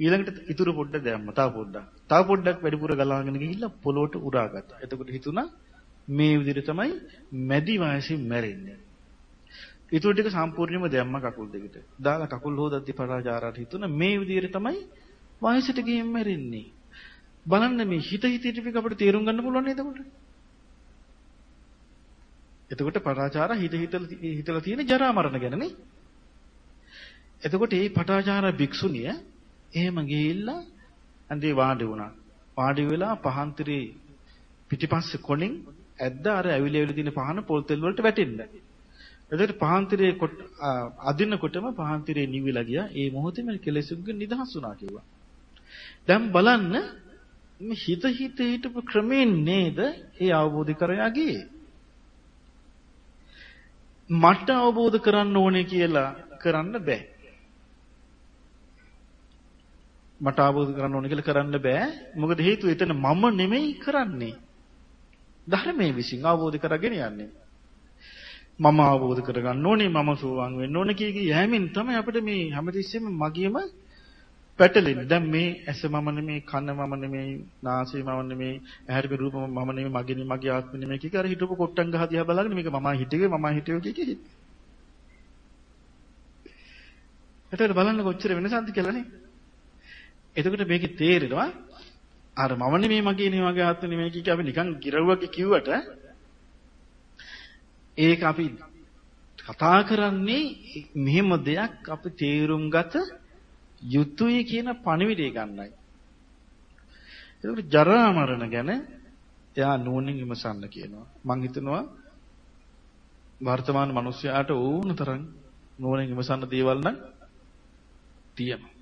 ඊළඟට ඉතුරු පොඩ්ඩ දැම්මා. තව පොඩ්ඩක්. තව පොඩ්ඩක් වැඩිපුර ගලාගෙන ගිහිල්ලා පොළොවට උරාගත්තා. එතකොට හිතුණා මේ විදිහට තමයි මැදි වයසින් මැරෙන්නේ. ඉතුරු ටික සම්පූර්ණයෙන්ම දැම්මා කකුල් දෙකට. දාලා කකුල් හොදද්දි පටාචාරාට හිතුණා මේ විදිහට තමයි වයසට ගිහින් මැරෙන්නේ. බලන්න මේ හිත හිතේ ටික අපිට තේරුම් ගන්න පුළුවන් නේද එතකොට? එතකොට පටාචාර හිත හිතලා තියෙන ජරා මරණ ගැනනේ. එතකොට මේ පටාචාර භික්ෂුණිය එහෙම ගිහිල්ලා අන්දේ වාඩි වුණා. වාඩි වෙලා පහන්තරේ පිටිපස්සේ කොණෙන් ඇද්ද අර ඇවිල ඇවිල තියෙන පහන පොල් තෙල් වලට වැටෙන්න. එතකොට පහන්තරේ අදිනකොටම පහන්තරේ නිවිලා ගියා. ඒ මොහොතේම කෙලෙසුන්ගෙන් නිදහස් වුණා කිව්වා. දැන් බලන්න මේ හිත හිත හිටපු ක්‍රමයෙන් නේද ඒ අවබෝධ කරයාගේ. මට අවබෝධ කරන්න ඕනේ කියලා කරන්න බෑ. මට අවබෝධ කරන්න ඕනේ කියලා කරන්න බෑ. මොකද හේතුව එතන මම නෙමෙයි කරන්නේ. ධර්මයේ විසින් අවබෝධ කරගෙන යන්නේ. මම අවබෝධ කරගන්න ඕනේ මම සෝවාන් වෙන්න ඕනේ කිය කී යෑමෙන් තමයි අපිට මේ හැමතිස්සෙම මගියම පැටලෙන්නේ. දැන් මේ ඇස මම නෙමෙයි, කන මම නෙමෙයි, නාසය මම නෙමෙයි, ඇහැට මේ රූප මම නෙමෙයි, මගේ නෙමෙයි, මගේ ආත්මෙ නෙමෙයි කිය කර හිටපු කොට්ටම් ගහ දිහා බලාගෙන මේක මම හිටියේ, මම හිටියෝ කිය කී. එතකොට බලන්න කොච්චර වෙනසක්ද කියලානේ. එතකොට මේකේ තේරෙනවා අර මම නෙමෙයි මගේ නෙමෙයි මගේ ආත්මෙ නෙමෙයි කිය අපි නිකන් ගිරව්වගේ කිව්වට ඒක අපි කතා කරන්නේ මෙහෙම දෙයක් අපි තේරුම් ගත යුතුයි කියන පණිවිඩය ගන්නයි. ඒකට ජරා මරණ ගැන එයා නුවණින් විමසන්න කියනවා. මං හිතනවා වර්තමාන මිනිස්යාට ඕන තරම් නුවණින් විමසන්න දේවල් නම් තියෙනවා.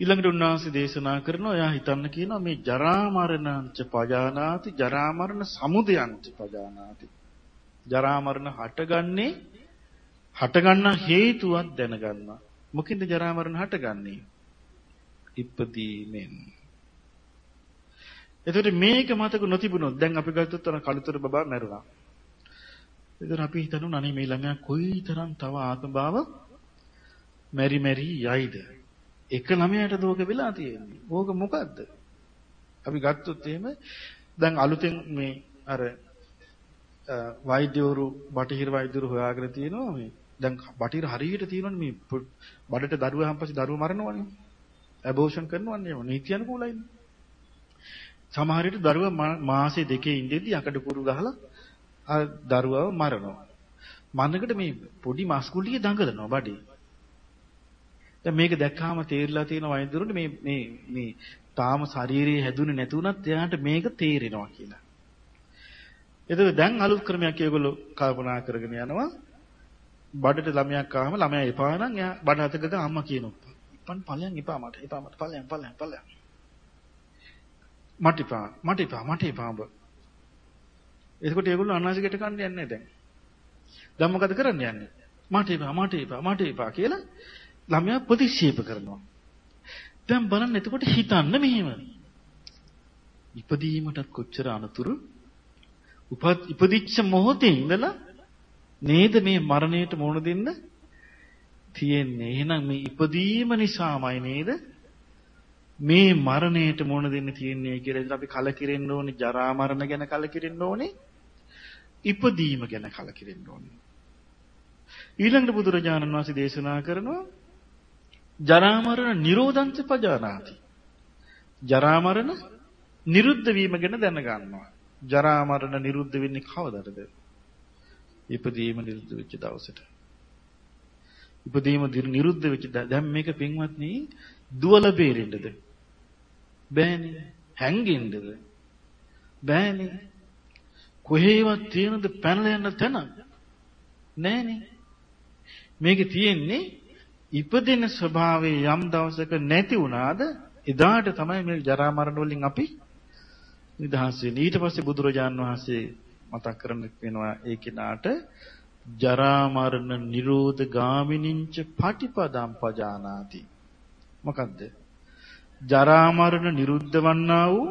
ඊළඟට උන්වහන්සේ දේශනා කරනවා එයා හිතන්න කියනවා මේ ජරා මරණංච පජානාති ජරා මරණ සමුදයංච පජානාති. ජරා මරණ හටගන්නේ හටගන්න හේතුවක් දැනගන්නවා. මොකින්ද ජරා මරණ හටගන්නේ? ඉපදීමෙන්. එතකොට මේක මතක නොතිබුණොත් දැන් අපි ගත්තොත් අර කලුතර බබා මැරුණා. එතන අපි හිතනු නනේ මේ ළමයා කොයිතරම් තව ආත්මභාව මෙරි මෙරි යයිද? එක ළමයාට දෝක වෙලා තියෙන්නේ. ඕක මොකද්ද? අපි ගත්තොත් එහෙම දැන් අලුතෙන් මේ අර වෛද්‍යවරු බටහිර වෛද්‍යවරු හොයාගෙන තියෙනවා මේ දැන් බටහිර හරියට තියෙනවනේ මේ බඩට දරුවා හම්පස්සේ දරුවා මරනවනේ. ඇබෝෂන් කරනවනේ නීති අනුකූලයිනේ. සමහර විට දරුවා මාසේ දෙකේ ඉඳෙද්දි යකඩ කුරු ගහලා අර දරුවව මරනවා. මන්නකට මේ පොඩි මස්කුලිය දඟලනවා බඩේ. දැන් මේක දැක්කාම තේරිලා තියෙන වයින්දුරුන්ට මේ මේ මේ තාම ශාරීරිය හැදුනේ නැතුණත් එයාට මේක තේරෙනවා කියලා. එතකොට දැන් අලුත් ක්‍රමයක් ඒගොල්ලෝ කල්පනා කරගෙන යනවා. බඩට ළමයක් ආවම ළමයා එපා නම් එයා බඩ අතකට අම්මා කියනවා. "පන් ඵලයන් එපා මට. එපා මට ඵලයන් ඵලයන් ඵලයන්." මට එපා මට එපා මට එපා ඔබ. එතකොට ඒගොල්ලෝ අනාසිකට කන්න යන්නේ දැන්. දැන් මොකද කරන්න යන්නේ? මට එපා මට එපා මට එපා කියලා ළමයා ප්‍රතික්ෂේප කරනවා. දැන් බලන්න එතකොට හිතන්න මෙහෙම. ඉපදීමටත් කොච්චර අනතුරු ඉපදිච්ච මොහොතේ ඉඳලා නේද මේ මරණයට මුහුණ දෙන්න තියෙන්නේ. එහෙනම් මේ ඉපදීම නිසාමයි නේද? මේ මරණයට මුහුණ දෙන්න තියෙන්නේ කියලා ඉතින් අපි කලකිරෙන්න ඕනේ ජරා මරණ ගැන කලකිරෙන්න ඕනේ ඉපදීම ගැන කලකිරෙන්න ඕනේ ඊළඟට බුදුරජාණන් වහන්සේ දේශනා කරනවා ජරා මරණ නිරෝධංච පජානාති. ජරා මරණ නිරුද්ධ වීම ගැන දැනගන්නවා. ජරා මරණ නිරුද්ධ වෙන්නේ කවදද? ඉපදීම නිරුද්ධ වෙච්ච දවසට. ඉපදීම නිරුද්ධ වෙච්ච දැන් මේක පින්වත්නි දුවල බේරෙන්නද? බෑනේ. හැංගෙන්නද? බෑනේ. කොහේවත් තියෙනද පැනලා යන්න තැන? නෑනේ. මේකේ තියෙන්නේ ඉපදෙන ස්වභාවයේ යම් දවසක නැති වුණාද එදාට තමයි මේ ජරා මරණ වලින් අපි නිදහස් වෙන්නේ. ඊට පස්සේ බුදුරජාන් වහන්සේ මතක් කරන වෙනවා ඒ කෙනාට ජරා මරණ නිරෝධ ගාමිනින්ච පටිපදම් පජානාති. මොකද්ද? ජරා මරණ නිරුද්ධ වන්නා වූ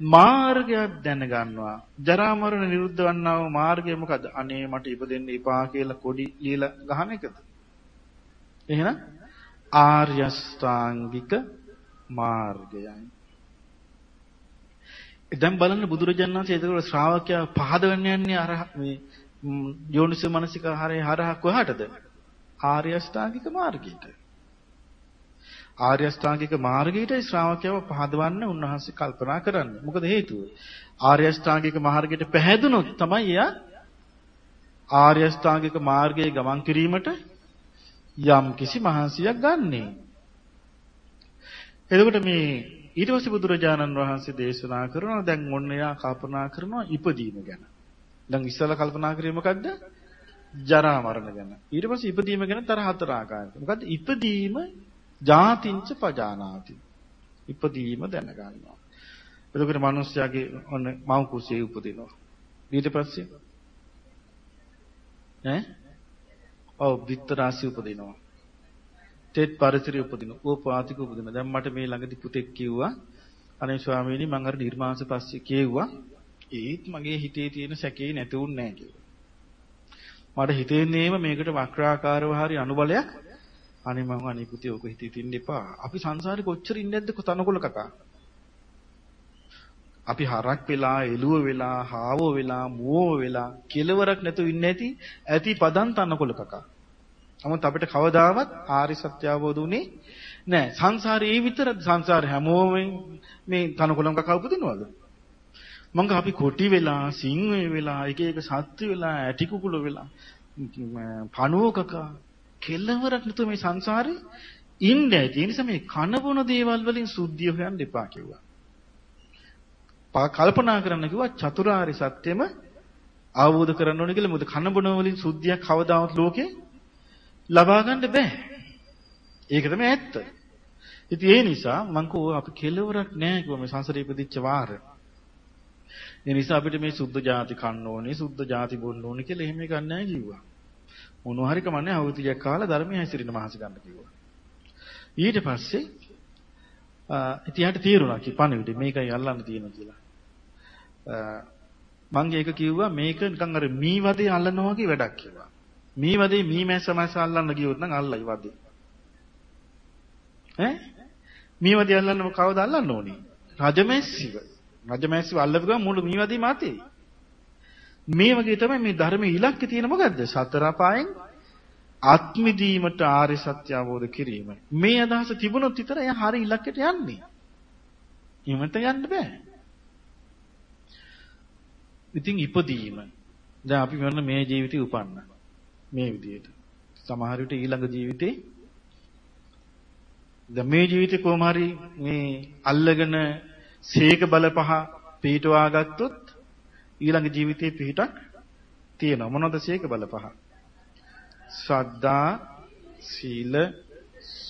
මාර්ගයක් දැනගන්නවා. ජරා මරණ නිරුද්ධ වන්නා වූ මාර්ගය මොකද්ද? අනේ මට ඉපදෙන්න එපා කියලා කොඩි ලියලා ගහන එකද? එහෙනම් ආර්ය ශ්‍රාංගික මාර්ගයයි. දැන් බලන්න බුදුරජාණන් වහන්සේ ඒකවල ශ්‍රාවකයා පහදවන්න යන්නේ අර මේ යෝනිසෝ මනසික හරේ හරහා කොහාටද? ආර්ය ශ්‍රාංගික මාර්ගයට. ආර්ය ශ්‍රාංගික මාර්ගයට ශ්‍රාවකයව පහදවන්න උන්වහන්සේ කල්පනා කරන්නේ. මොකද හේතුව? ආර්ය ශ්‍රාංගික මාර්ගයට පැහැදුනොත් තමයි එයා ආර්ය ශ්‍රාංගික මාර්ගයේ ගමන් කිරීමට යම් කිසි මහන්සියක් ගන්නෙ. එතකොට මේ ඊට පස්සේ බුදුරජාණන් වහන්සේ දේශනා කරනවා දැන් ඔන්න එයා කල්පනා කරනවා ඉපදීම ගැන. දැන් ඉස්සලා කල්පනා කරේ මොකද්ද? ජරා මරණ ගැන. ඊට පස්සේ ඉපදීම ගැන තර හතර ආකාරයකට. මොකද්ද? ඉපදීම ජාතිංච පජානාති. ඉපදීම දැනගන්නවා. එතකොට මිනිස්යාගේ ඔන්න මව් කුසියේ උපදිනවා. ඊට පස්සේ ඈ ඔව් විත්තරාසි උපදිනවා. තෙත් පරිසරය උපදිනවා. ඕපාතික උපදිනවා. දැන් මට මේ ළඟදී පුතෙක් කිව්වා අනේ ස්වාමීනි මම අර නිර්මාංශ පස්සේ කියෙව්වා ඒත් මගේ හිතේ තියෙන සැකේ නැතුුන්නේ නැහැ කියලා. මට හිතෙන්නේම මේකට වක්‍රාකාරව හරි අනුබලයක් අනේ මම අනේ පුතේ ඔක හිතේ තින්න එපා. අපි සංසාරේ කොච්චර ඉන්නේ නැද්ද තනකොළ කකා. අපි හරක් වෙලා, එළුව වෙලා, හාවෝ වෙලා, මුවෝ වෙලා කෙලවරක් නැතුව ඉන්නේ නැති ඇති පදන් තනකොළ කකා. නමුත් අපිට කවදාවත් ආරි සත්‍ය අවබෝධ වුණේ නැහැ. සංසාරේ ඒ විතරද සංසාර හැමෝම මේ තනකොළම් කකා උපදිනවද? මංග අපි කොටි වෙලා, සිංහ වෙලා, එක එක සත්ත්ව වෙලා, ඇටි කුකුල වෙලා, පණුව කකා කෙලවරක් නැතුව මේ සංසාරේ ඉන්නේ. ඒ නිසා මේ කන බොන දේවල් වලින් සුද්ධිය හොයන්න එපා කිව්වා. කල්පනා කරන්න කිව්වා චතුරාර්ය සත්‍යෙම අවබෝධ කරගන්න ඕනේ කියලා. මොකද කන බොන වලින් සුද්ධියක් කවදාවත් ලෝකේ ලබා ගන්න බෑ. ඒක තමයි ඇත්ත. ඉතින් ඒ නිසා මං කෝ අපි කෙලවරක් නෑ කිව්වා මේ සංසාරේ ඉපදිච්ච වාර. ඒ නිසා අපිට මේ සුද්ධ ಜಾති කන්න ඕනේ, සුද්ධ ಜಾති බොන්න ඕනේ කියලා එහෙම එකක් නෑ කිව්වා. මොනවා හරි කමන්නේ අවුතියක් කාලා ධර්මයේ හැසිරෙන මහස ගන්න කිව්වා. ඊට පස්සේ ඉතින් යාට තීරුණා කි පණිවිඩ මේකයි අල්ලන්න තියෙන කියලා. මං ඒක කිව්වා මේක නිකන් අර මී වදේ අල්ලනවා වගේ වැඩක් කියලා. මී වදේ මී මැස්ස මැස්ස අල්ලන්න ගියොත් නම් අල්ලයි වදේ. ඈ? මී වදේ අල්ලන්න කවද අල්ලන්න ඕනේ? රජමැස්සිව. රජමැස්සිව අල්ලපු ගමන් මුළු මී වදේ මාතේ. මේ වගේ තමයි මේ ධර්මයේ ඉලක්කය තියෙන මොකද්ද? සතර අපායන් ආත්මිදීමට ආර්ය සත්‍ය අවබෝධ කිරීමයි. මේ අදහස තිබුණොත් විතර එයා හරි ඉලක්කයට යන්නේ. එහෙමත් යන්න බෑ. ඉතින් ඉපදීම. දැන් අපි මොන මේ ජීවිතේ උපන්න. මේ විදිහට. සමහර විට ඊළඟ ජීවිතේ දැන් මේ ජීවිතේ කොහොම හරි මේ අල්ලගෙන සීක බල පහ පිටවා ගත්තොත් ඊළඟ ජීවිතේ පිටක් තියෙනවා. මොනවද සීක බල පහ? ශ්‍රද්ධා, සීල,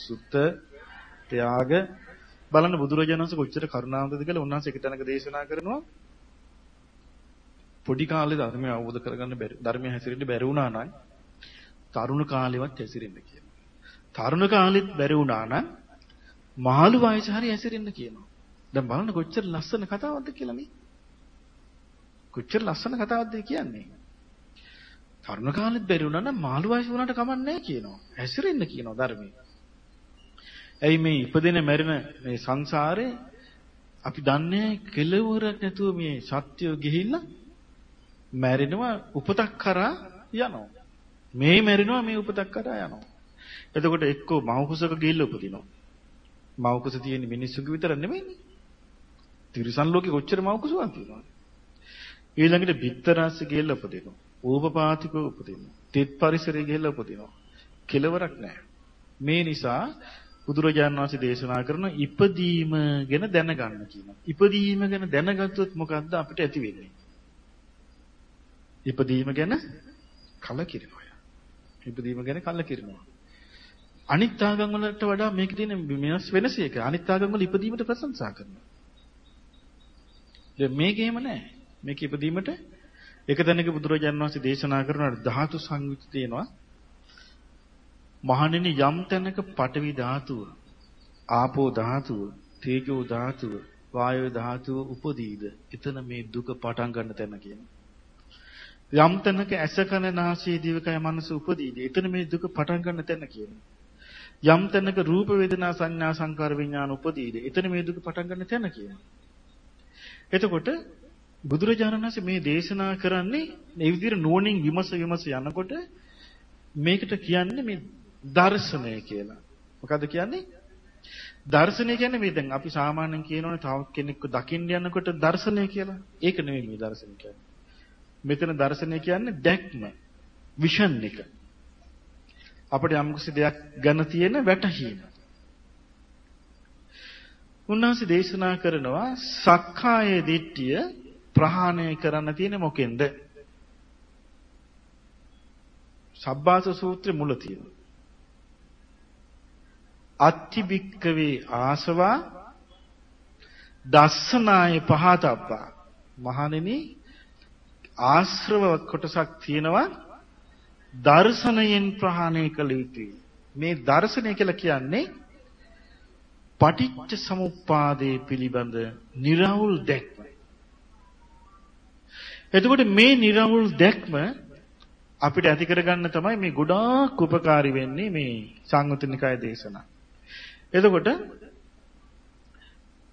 සුත, ත්‍යාග බලන්න බුදුරජාණන් වහන්සේ කොච්චර කරුණාවන්තද කියලා උන්වහන්සේ එක තැනක දේශනා කරනවා. පොඩි කාලේ ධර්මය අවබෝධ කරගන්න බැරි ධර්මය හැසිරෙන්න බැරි වුණා නම් තරුණ කාලෙවත් හැසිරෙන්න කියනවා. තරුණ කාලෙත් බැරි වුණා නම් මහලු වයස හරි හැසිරෙන්න කියනවා. දැන් බලන්න කොච්චර ලස්සන කතාවක්ද කියලා මේ. කොච්චර ලස්සන කතාවක්ද කියන්නේ. තරුණ කාලෙත් බැරි වුණා නම් මහලු වයස වුණාට කමක් නැහැ කියනවා. හැසිරෙන්න කියනවා ධර්මයේ. ඇයි මේ ඉපදෙන මැරෙන මේ සංසාරේ අපි දන්නේ කෙලවරක් නැතුව මේ සත්‍යය ගිහිල්ලා මැරෙනවා උපතක් කරා යනවා. මේ මැරෙනවා මේ උපතක් කරා යනවා. එතකොට එක්කෝ මව කුසක ගිහිල්ලා උපදිනවා. මව කුස තියෙන මිනිස්සුගේ විතර නෙමෙයිනේ. තිරිසන් ලෝකේ කොච්චර මව කුසවක් තියෙනවද? ඊළඟට බිත්තරාස්ස ගිහිල්ලා උපදිනවා. ඕපපාතිකව උපදිනවා. තෙත් පරිසරයේ ගිහිල්ලා උපදිනවා. කෙලවරක් නැහැ. මේ නිසා බුදුරජාණන් වහන්සේ දේශනා කරන ඉපදීම ගැන දැනගන්න කියනවා. ඉපදීම ගැන දැනගත්තොත් මොකද්ද අපිට ඇති වෙන්නේ? ඉපදීම ගැන කලකිරෙනවා. ඉපදීම ගැන කලකිරෙනවා. අනිත් ආගම් වලට වඩා මේකේ තියෙන වෙනස් වෙනස එක. අනිත් ආගම් වල ඉපදීමට ප්‍රශංසා කරනවා. දැන් මේක එහෙම නැහැ. මේක ඉපදීමට එක තැනක බුදුරජාණන් වහන්සේ දේශනා කරන ධාතු සංයුත් තියෙනවා. මහණෙනි යම් තැනක පඨවි ධාතුව, ආපෝ ධාතුව, තේජෝ ධාතුව, වායෝ ධාතුව උපදීද? එතන මේ දුක පටන් ගන්න තැන කියනවා. යම් තැනක ඇස කන නාසය දිවකය මනස උපදීද? එතන මේ දුක පටන් ගන්න තැන කියනවා. යම් තැනක රූප වේදනා සංඥා සංකාර විඥාන උපදීද? එතන මේ දුක පටන් ගන්න තැන කියනවා. එතකොට බුදුරජාණන් වහන්සේ මේ දේශනා කරන්නේ මේ විදිහට නුවණින් විමස විමස යනකොට මේකට කියන්නේ මේ දර්ශනය කියලා. මොකද්ද කියන්නේ? දර්ශනය කියන්නේ මේ දැන් අපි සාමාන්‍යයෙන් කියනෝනේ තව කෙනෙක්ව දකින්න යනකොට දර්ශනය කියලා. ඒක නෙමෙයි මේ දර්ශනය කියන්නේ. මෙතන දර්ශනය කියන්නේ දැක්ම. විෂන් එක. අපිට යම්කිසි දෙයක් ගැන තියෙන වැටහීම. උන්වහන්සේ දේශනා කරනවා සක්කාය දිට්ඨිය ප්‍රහාණය කරන්න තියෙන මොකෙන්ද? සබ්බාස සූත්‍රේ මුල තියෙනවා. අත්තිබික්කවේ ආසවා දස්සනාය පහතබ්බා මහණෙනි ආශ්‍රව කොටසක් තියෙනවා දර්ශනයෙන් ප්‍රහාණය කළ යුතුයි. මේ දර්ශනය කියලා කියන්නේ පටිච්ච සමුප්පාදයේ පිළිබඳ निराවුල් දැක්ම. එතකොට මේ निराවුල් දැක්ම අපිට ඇති කරගන්න තමයි මේ ගොඩාක් උපකාරී වෙන්නේ මේ සංයුතනිකාය දේශනා. එතකොට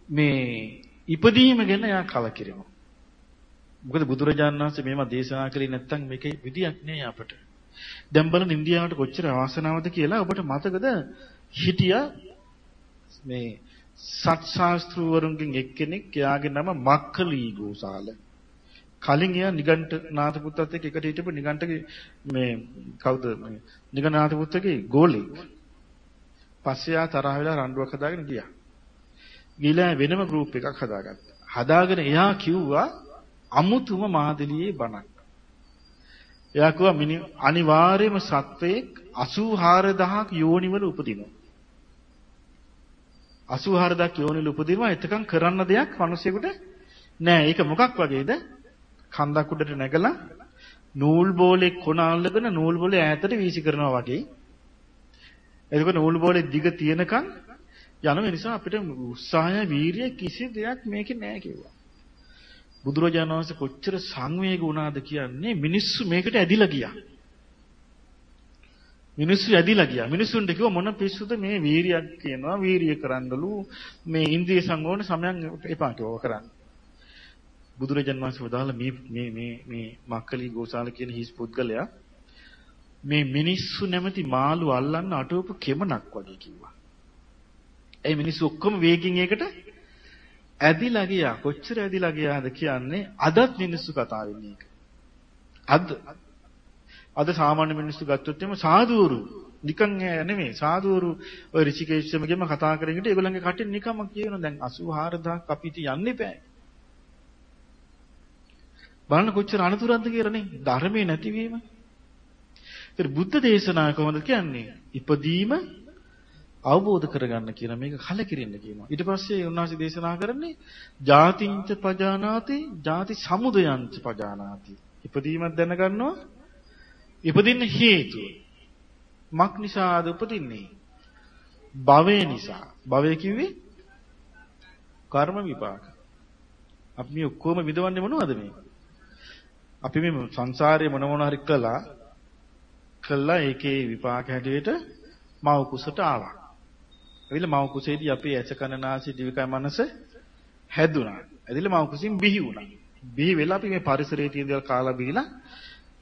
මේ ඉපදීම ගැන යා කලකිරීම. මොකද බුදුරජාණන් වහන්සේ මේවා දේශනා කළේ නැත්නම් මේකේ විදියක් නෑ අපට. දැන් බලන්න ඉන්දියාවට කොච්චර වාසනාවද කියලා ඔබට මතකද හිටියා මේ සත්ශාස්ත්‍රවරුන්ගෙන් එක්කෙනෙක් එයාගේ නම මක්කලී ගෝසාල. කලින් එයා නිගණ්ඨ නාථ පුත්තත් එක්ක එකට හිටපු නිගණ්ඨගේ මේ කවුද මේ නිගණ්ඨ පුත්තගේ ගෝලෙක්. පස්සේ ආ තරහ වෙලා රණ්ඩුවක් හදාගෙන ගියා. ගිහලා වෙනම ගෲප් එකක් හදාගත්තා. හදාගෙන එයා කිව්වා අමුතුම මාදලියේ බණක්. එයා කිව්වා මිනි අනිවාර්යයෙන්ම සත්වයක් 84000ක් යෝනිවල උපදිනවා. 84000ක් යෝනිවල උපදිනවා එතකන් කරන්න දෙයක් මිනිසෙකුට නෑ. ඒක මොකක් වගේද? කන්දක් උඩට නැගලා නූල් බෝලේ කොන අල්ලගෙන නූල් බෝලේ ඈතට වීසි කරනවා වගේ එතකොට නූල් බෝලේ දිග තියෙනකන් යන නිසා අපිට උත්සාහය වීරිය කිසි දෙයක් මේකේ නැහැ කිව්වා. බුදුරජාණන් වහන්සේ කොච්චර සංවේග වුණාද කියන්නේ මිනිස්සු මේකට ඇදිලා ගියා. මිනිස්සු ඇදිලා ගියා. මිනිස්සුන්ට කිව්ව මොන පිස්සුද මේ වීරියක් කියනවා වීරිය කරන්නලු මේ ඉන්ද්‍රිය සංගෝණ සමයන් එපා කිව්වා කරන්න. බුදුරජාණන් වහන්සේ වදාළ මේ මේ මේ මේ මක්කලි ගෝසාල කියන හිස් පුද්ගලයා මේ මිනිස්සු නැමැති මාළු අල්ලන්න අටවපු කෙමනක් වගේ කිව්වා. ඒ මිනිස්සු ඔක්කොම වේගින් ඒකට ඇදිලා ගියා. කොච්චර ඇදිලා ගියාද කියන්නේ අදත් මිනිස්සු කතා වෙන්නේ ඒක. අද අද සාමාන්‍ය මිනිස්සු ගත්තොත් එimhe සාදුවරු නිකන් නෙමෙයි සාදුවරු ඔය ඍෂිකේශෙම ගෙම කතා කරගෙන ඉඳ ඒගොල්ලන්ගේ කටින් නිකම්ම කියනවා දැන් 84000ක් අපි ඉතින් යන්න එපා. බලන්න කොච්චර අනතුරක්ද කියලා නේ ධර්මයේ නැතිවීම. ඒතර බුද්ධ දේශනා කොහොමද කියන්නේ? ඉපදීම අවබෝධ කරගන්න කියන මේක කලකිරින්න කියනවා. ඊට පස්සේ උන්වහන්සේ දේශනා කරන්නේ ජාතිංච පජානාති, ජාති සමුදයංච පජානාති. ඉපදීමක් දැනගන්නවා. ඉපදින්න හේතුව. මක් නිසාද උපදින්නේ? භවය නිසා. භවය කිව්වේ කර්ම විපාක. අපි මේ ඔක්කොම විඳවන්නේ මොනවද මේ? අපි මේ සංසාරයේ මොන මොන හරි කළා කළා ඒකේ විපාක හැටියට මව කුසට ආවා. ඇවිල්ලා මව කුසේදී අපේ ඇස කන නාසය දිවකය මනස හැදුනා. ඇවිල්ලා මව කුසින් බිහි වුණා. බිහි වෙලා අපි මේ පරිසරයේ තියෙන දේවල් කාලා බීලා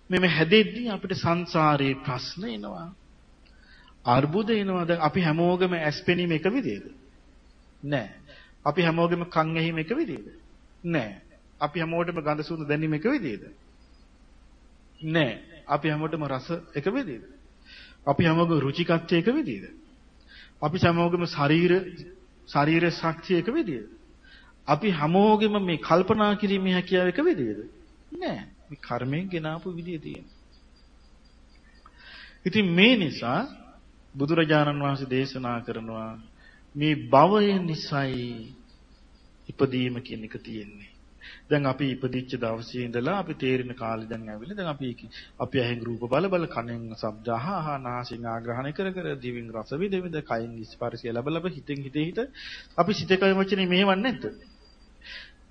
මේ හැදෙද්දී අපිට සංසාරේ ප්‍රශ්න එනවා. අර්බුද එනවා. දැන් අපි හැමෝගෙම ඇස් පෙනීම එක විදිහද? නෑ. අපි හැමෝගෙම කන් ඇහිම එක විදිහද? නෑ. අපි හැමෝටම ගඳ සුවඳ දැනීම එක විදිහද? නෑ. අපි හැමෝටම රස එක විදිහද? අපි හැමෝගෙම රුචිකත්වය එක විදිහද? අපි හැමෝගෙම ශරීර ශරීර ශක්තිය එක විදිහද? අපි හැමෝගෙම මේ කල්පනා කිරීමේ හැකියාව එක විදිහද? නෑ. මේ කර්මයෙන් ගෙනාපු විදිය තියෙනවා. ඉතින් මේ නිසා බුදුරජාණන් වහන්සේ දේශනා කරනවා මේ භවය නිසයි ඉපදීම කියන එක තියෙන්නේ. දැන් අපි ඉපදිච්ච දවසේ ඉඳලා අපි තේරෙන කාලේ දැන් ඇවිල්ලා දැන් අපි අපි ඇහෙන් රූප බල බල කනෙන් ශබ්ද අහ අහ නාසයෙන් ආග්‍රහණය කර කර දිවෙන් රස විඳ විඳ කයින් ස්පර්ශය ලැබ ලැබ හිතෙන් හිතේ හිත අපි සිතේ කය වචනේ මෙහෙවන්නේ නැද්ද?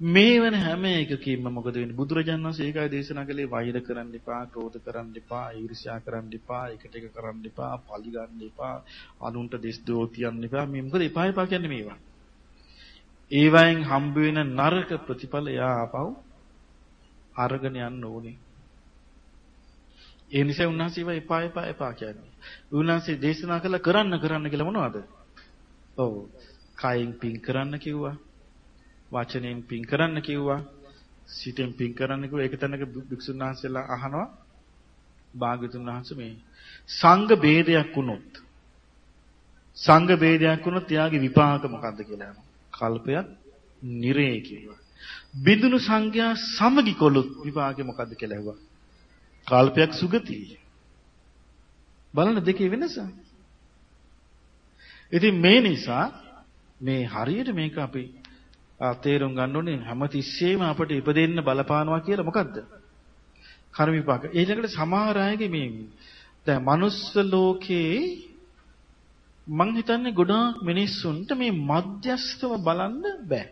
මේ වෙන හැම එකකින්ම මොකද වෙන්නේ බුදුරජාණන් වහන්සේ ඒකයි දේශනා කළේ වෛර කරන්න එපා, ක්‍රෝධ කරන්න එපා, ඊර්ෂ්‍යා කරන්න එපා, එකට එක කරන්න එපා, පලි ගන්න එපා, අනුන්ට දෙස් දෝ කියන්න එපා. මේ මොකද එපා එපා කියන්නේ මේවා. ඒවයින් හම්බ වෙන නරක ප්‍රතිඵල යා ආපහු අරගෙන යන්න ඕනේ. ඒ නිසා උන්වහන්සේ ඒවා එපා එපා එපා කියන්නේ. උන්වහන්සේ දේශනා කළා කරන්න කරන්න කියලා මොනවද? ඔව්. කයින් පින් කරන්න කිව්වා. වචනෙන් පින් කරන්න කිව්වා. සිතෙන් පින් කරන්න කිව්වා. ඒක තැනක භික්ෂුන් වහන්සේලා අහනවා භාග්‍යතුන් වහන්සේ මේ සංඝ ભેදයක් වුණොත් සංඝ ભેදයක් වුණොත් එයාගේ විපාක මොකද්ද කියලා අහනවා. කල්පයක් නිරේ කිව්වා. බිඳුණු සංඝයා සමගි කොළොත් විපාකේ මොකද්ද කියලා ඇහුවා. කල්පයක් සුගතිය. බලන්න දෙකේ වෙනස. ඉතින් මේ නිසා මේ හරියට මේක අපි තේරුම් ගන්න ඕනේ හැමතිස්සෙම අපිට ඉපදෙන්න බලපානවා කියලා මොකද්ද? කර්ම විපාක. ඊළඟට සමහර අයගේ මේ දැන් manuss ලෝකේ මං හිතන්නේ ගොඩාක් මිනිස්සුන්ට මේ මධ්‍යස්තව බලන්න බෑ.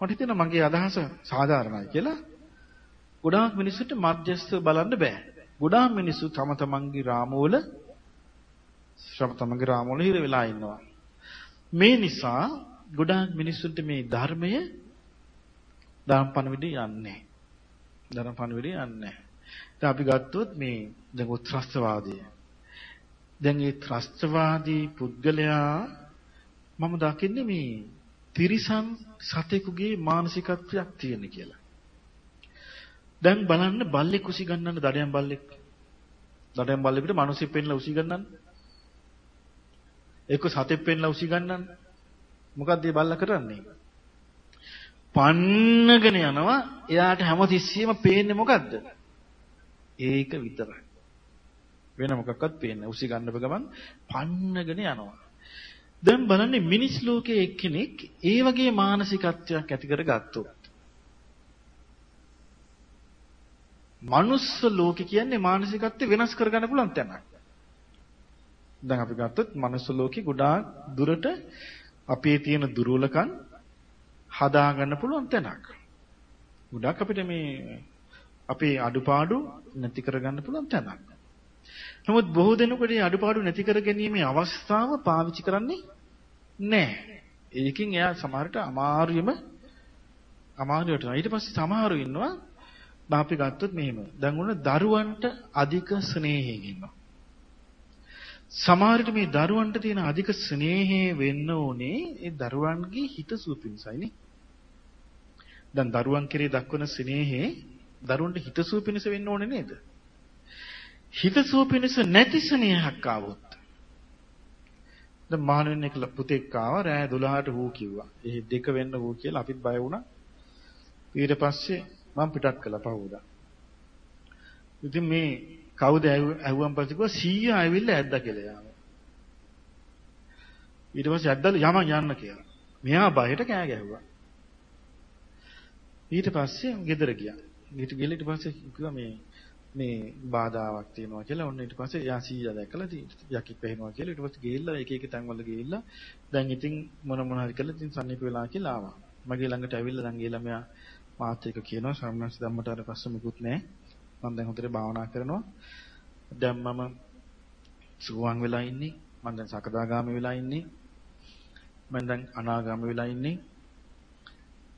මට හිතෙනවා මගේ අදහස සාධාරණයි කියලා. ගොඩාක් මිනිස්සුන්ට මධ්‍යස්තව බලන්න බෑ. ගොඩාක් මිනිස්සු තම තමන්ගේ රාමවල ශ්‍රම තමන්ගේ රාමවල හිර වෙලා ඉන්නවා. මේ නිසා ගොඩාක් මිනිස්සුන්ට මේ ධර්මය ධම්පන විදිහ යන්නේ. ධර්මපන විදිහ යන්නේ. දැන් අපි ගත්තොත් මේ දැන් උත්‍රස්තවාදී. දැන් මේ ත්‍රස්තවාදී පුද්ගලයා මම දකින්නේ මේ තිරිසන් සතෙකුගේ මානසිකත්වයක් තියෙන කියලා. දැන් බලන්න බල්ලෙක් උසි ගන්නන්න දඩයන් බල්ලෙක්. දඩයන් බල්ලෙකුට මිනිස්සු පෙන්නලා උසි ගන්නන්න. එක්ක සතෙක් පෙන්නලා උසි ගන්නන්න. මොකද්ද මේ බල්ලා කරන්නේ? පන්නගෙන යනවා. එයාට හැමතිස්සෙම පේන්නේ මොකද්ද? ඒක විතරයි. වෙන මොකක්වත් පේන්නේ උසි ගන්න ගමන් පන්නගෙන යනවා. දැන් බලන්නේ මිනිස් ලෝකයේ එක්කෙනෙක් ඒ වගේ මානසිකත්වයක් ඇති කරගත්තොත් මනුස්ස ලෝකේ කියන්නේ මානසිකත්වය වෙනස් කරගන්න පුළුවන් තැනක්. දැන් අපි ගත්තොත් මනුස්ස ලෝකේ ගොඩාක් දුරට අපේ තියෙන දුර්වලකම් හදාගන්න පුළුවන් තැනක්. ගොඩක් අපිට මේ අපේ අඩුපාඩු නැති කරගන්න පුළුවන් තැනක්. නමුත් බොහෝ දෙනෙකුට අඩුපාඩු නැති කර ගැනීමේ අවස්ථාව පාවිච්චි කරන්නේ නැහැ. ඒකෙන් එයා සමහරට අමාරුවෙම අමාරුවට ඊට පස්සේ සමහරු ඉන්නවා අපි ගත්තොත් මෙහෙම. දැන් උන දරුවන්ට අධික ස්නේහයෙන් ඉන්නවා. සමහරට මේ දරුවන්ට තියෙන අධික ස්නේහය වෙන්න ඕනේ ඒ දරුවන්ගේ හිතසුව පිණිසයි නේ. දැන් දරුවන් කෙරේ දක්වන ස්නේහේ දරුවන්ට හිතසුව පිණිස වෙන්න ඕනේ නේද? හිතසුව පිණිස නැති ස්නේහයක් ආවොත් දැන් මහණෙනි කියලා පුතෙක් ආවා රෑ 12ට හූ කිව්වා. ඒ දෙක වෙන්න හූ කියලා අපිත් බය වුණා. ඊට පස්සේ මම පිටත් කළා පහුවදා. ඉතින් මේ කවුද ඇහුවන් පස්සේ කිව්වා 100 ඇවිල්ලා ඇද්දා කියලා යාම. ඊට පස්සේ ඇද්දල යමන් යන්න කියලා. මෙයා බයට කෑ ගැහුවා. ඊට පස්සේ ගෙදර ගියා. ඊට ගිහලා ඊට පස්සේ කිව්වා මේ මේ බාධාවක් තියෙනවා කියලා. ඔන්න ඊට පස්සේ එයා 100 දැකලා යකි පෙහෙනවා කියලා. ඊට පස්සේ ගිහිල්ලා එක එක තැන්වල ගිහිල්ලා දැන් ඉතින් මොන මොන හරි කළා ඉතින් සනීප වෙලා කියලා ආවා. මගේ ළඟට ඇවිල්ලා දැන් ගිහලා මෙයා මාත් එක්ක කියනවා. සම්මාස ධම්මට අර පස්සේ මුකුත් නැහැ. මම දැන් හොඳට භාවනා කරනවා. දැන් මම සුවන් වෙලා ඉන්නේ. මම දැන් සකදාගාමි වෙලා ඉන්නේ. මම දැන් අනාගාමි වෙලා ඉන්නේ.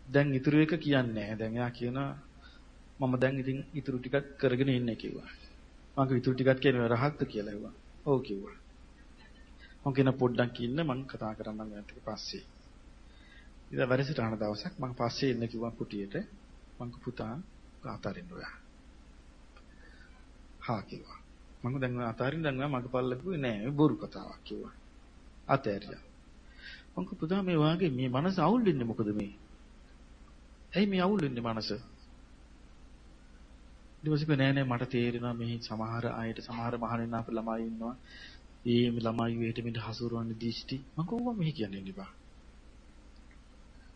දැන් ඉතුරු එක කියන්නේ නැහැ. දැන් එයා කියනවා මම දැන් ඉතින් ඉතුරු ටිකක් කරගෙන ඉන්නේ කිව්වා. මම කිව්වා ඉතුරු ටිකක් කියන්නේ රහත්ද කියලා ඇහුවා. ඔව් කිව්වා. මම කියන පොඩ්ඩක් ඉන්න මම කතා කරන්නම් ඊට පස්සේ. ඉතින් වැඩසටහන දවසක් මම පස්සේ ඉන්න කිව්වා කුටියට. මං පුතා අතාරින්න ඔයා. හා කිව්වා. මම දැන් අතාරින්න දැන් මගේ පල්ල කිව්වේ නෑ බොරු කතාවක් කිව්වා. අතෑරියා. මං පුතා මේ වාගේ මේ මනස අවුල් වෙන්නේ මොකද මේ? ඇයි මේ අවුල් වෙන්නේ මනස? ඊට පස්සේ නෑ නෑ මට තේරෙනවා මෙහි සමහර අයට සමහර මහණෙන් අපේ ළමයි ඉන්නවා. ඒ ළමයි වෙහෙට මෙන්න හසුරවන්නේ දිෂ්ටි. මම කොහොමද මෙහි කියන්නේ ඉන්නවා.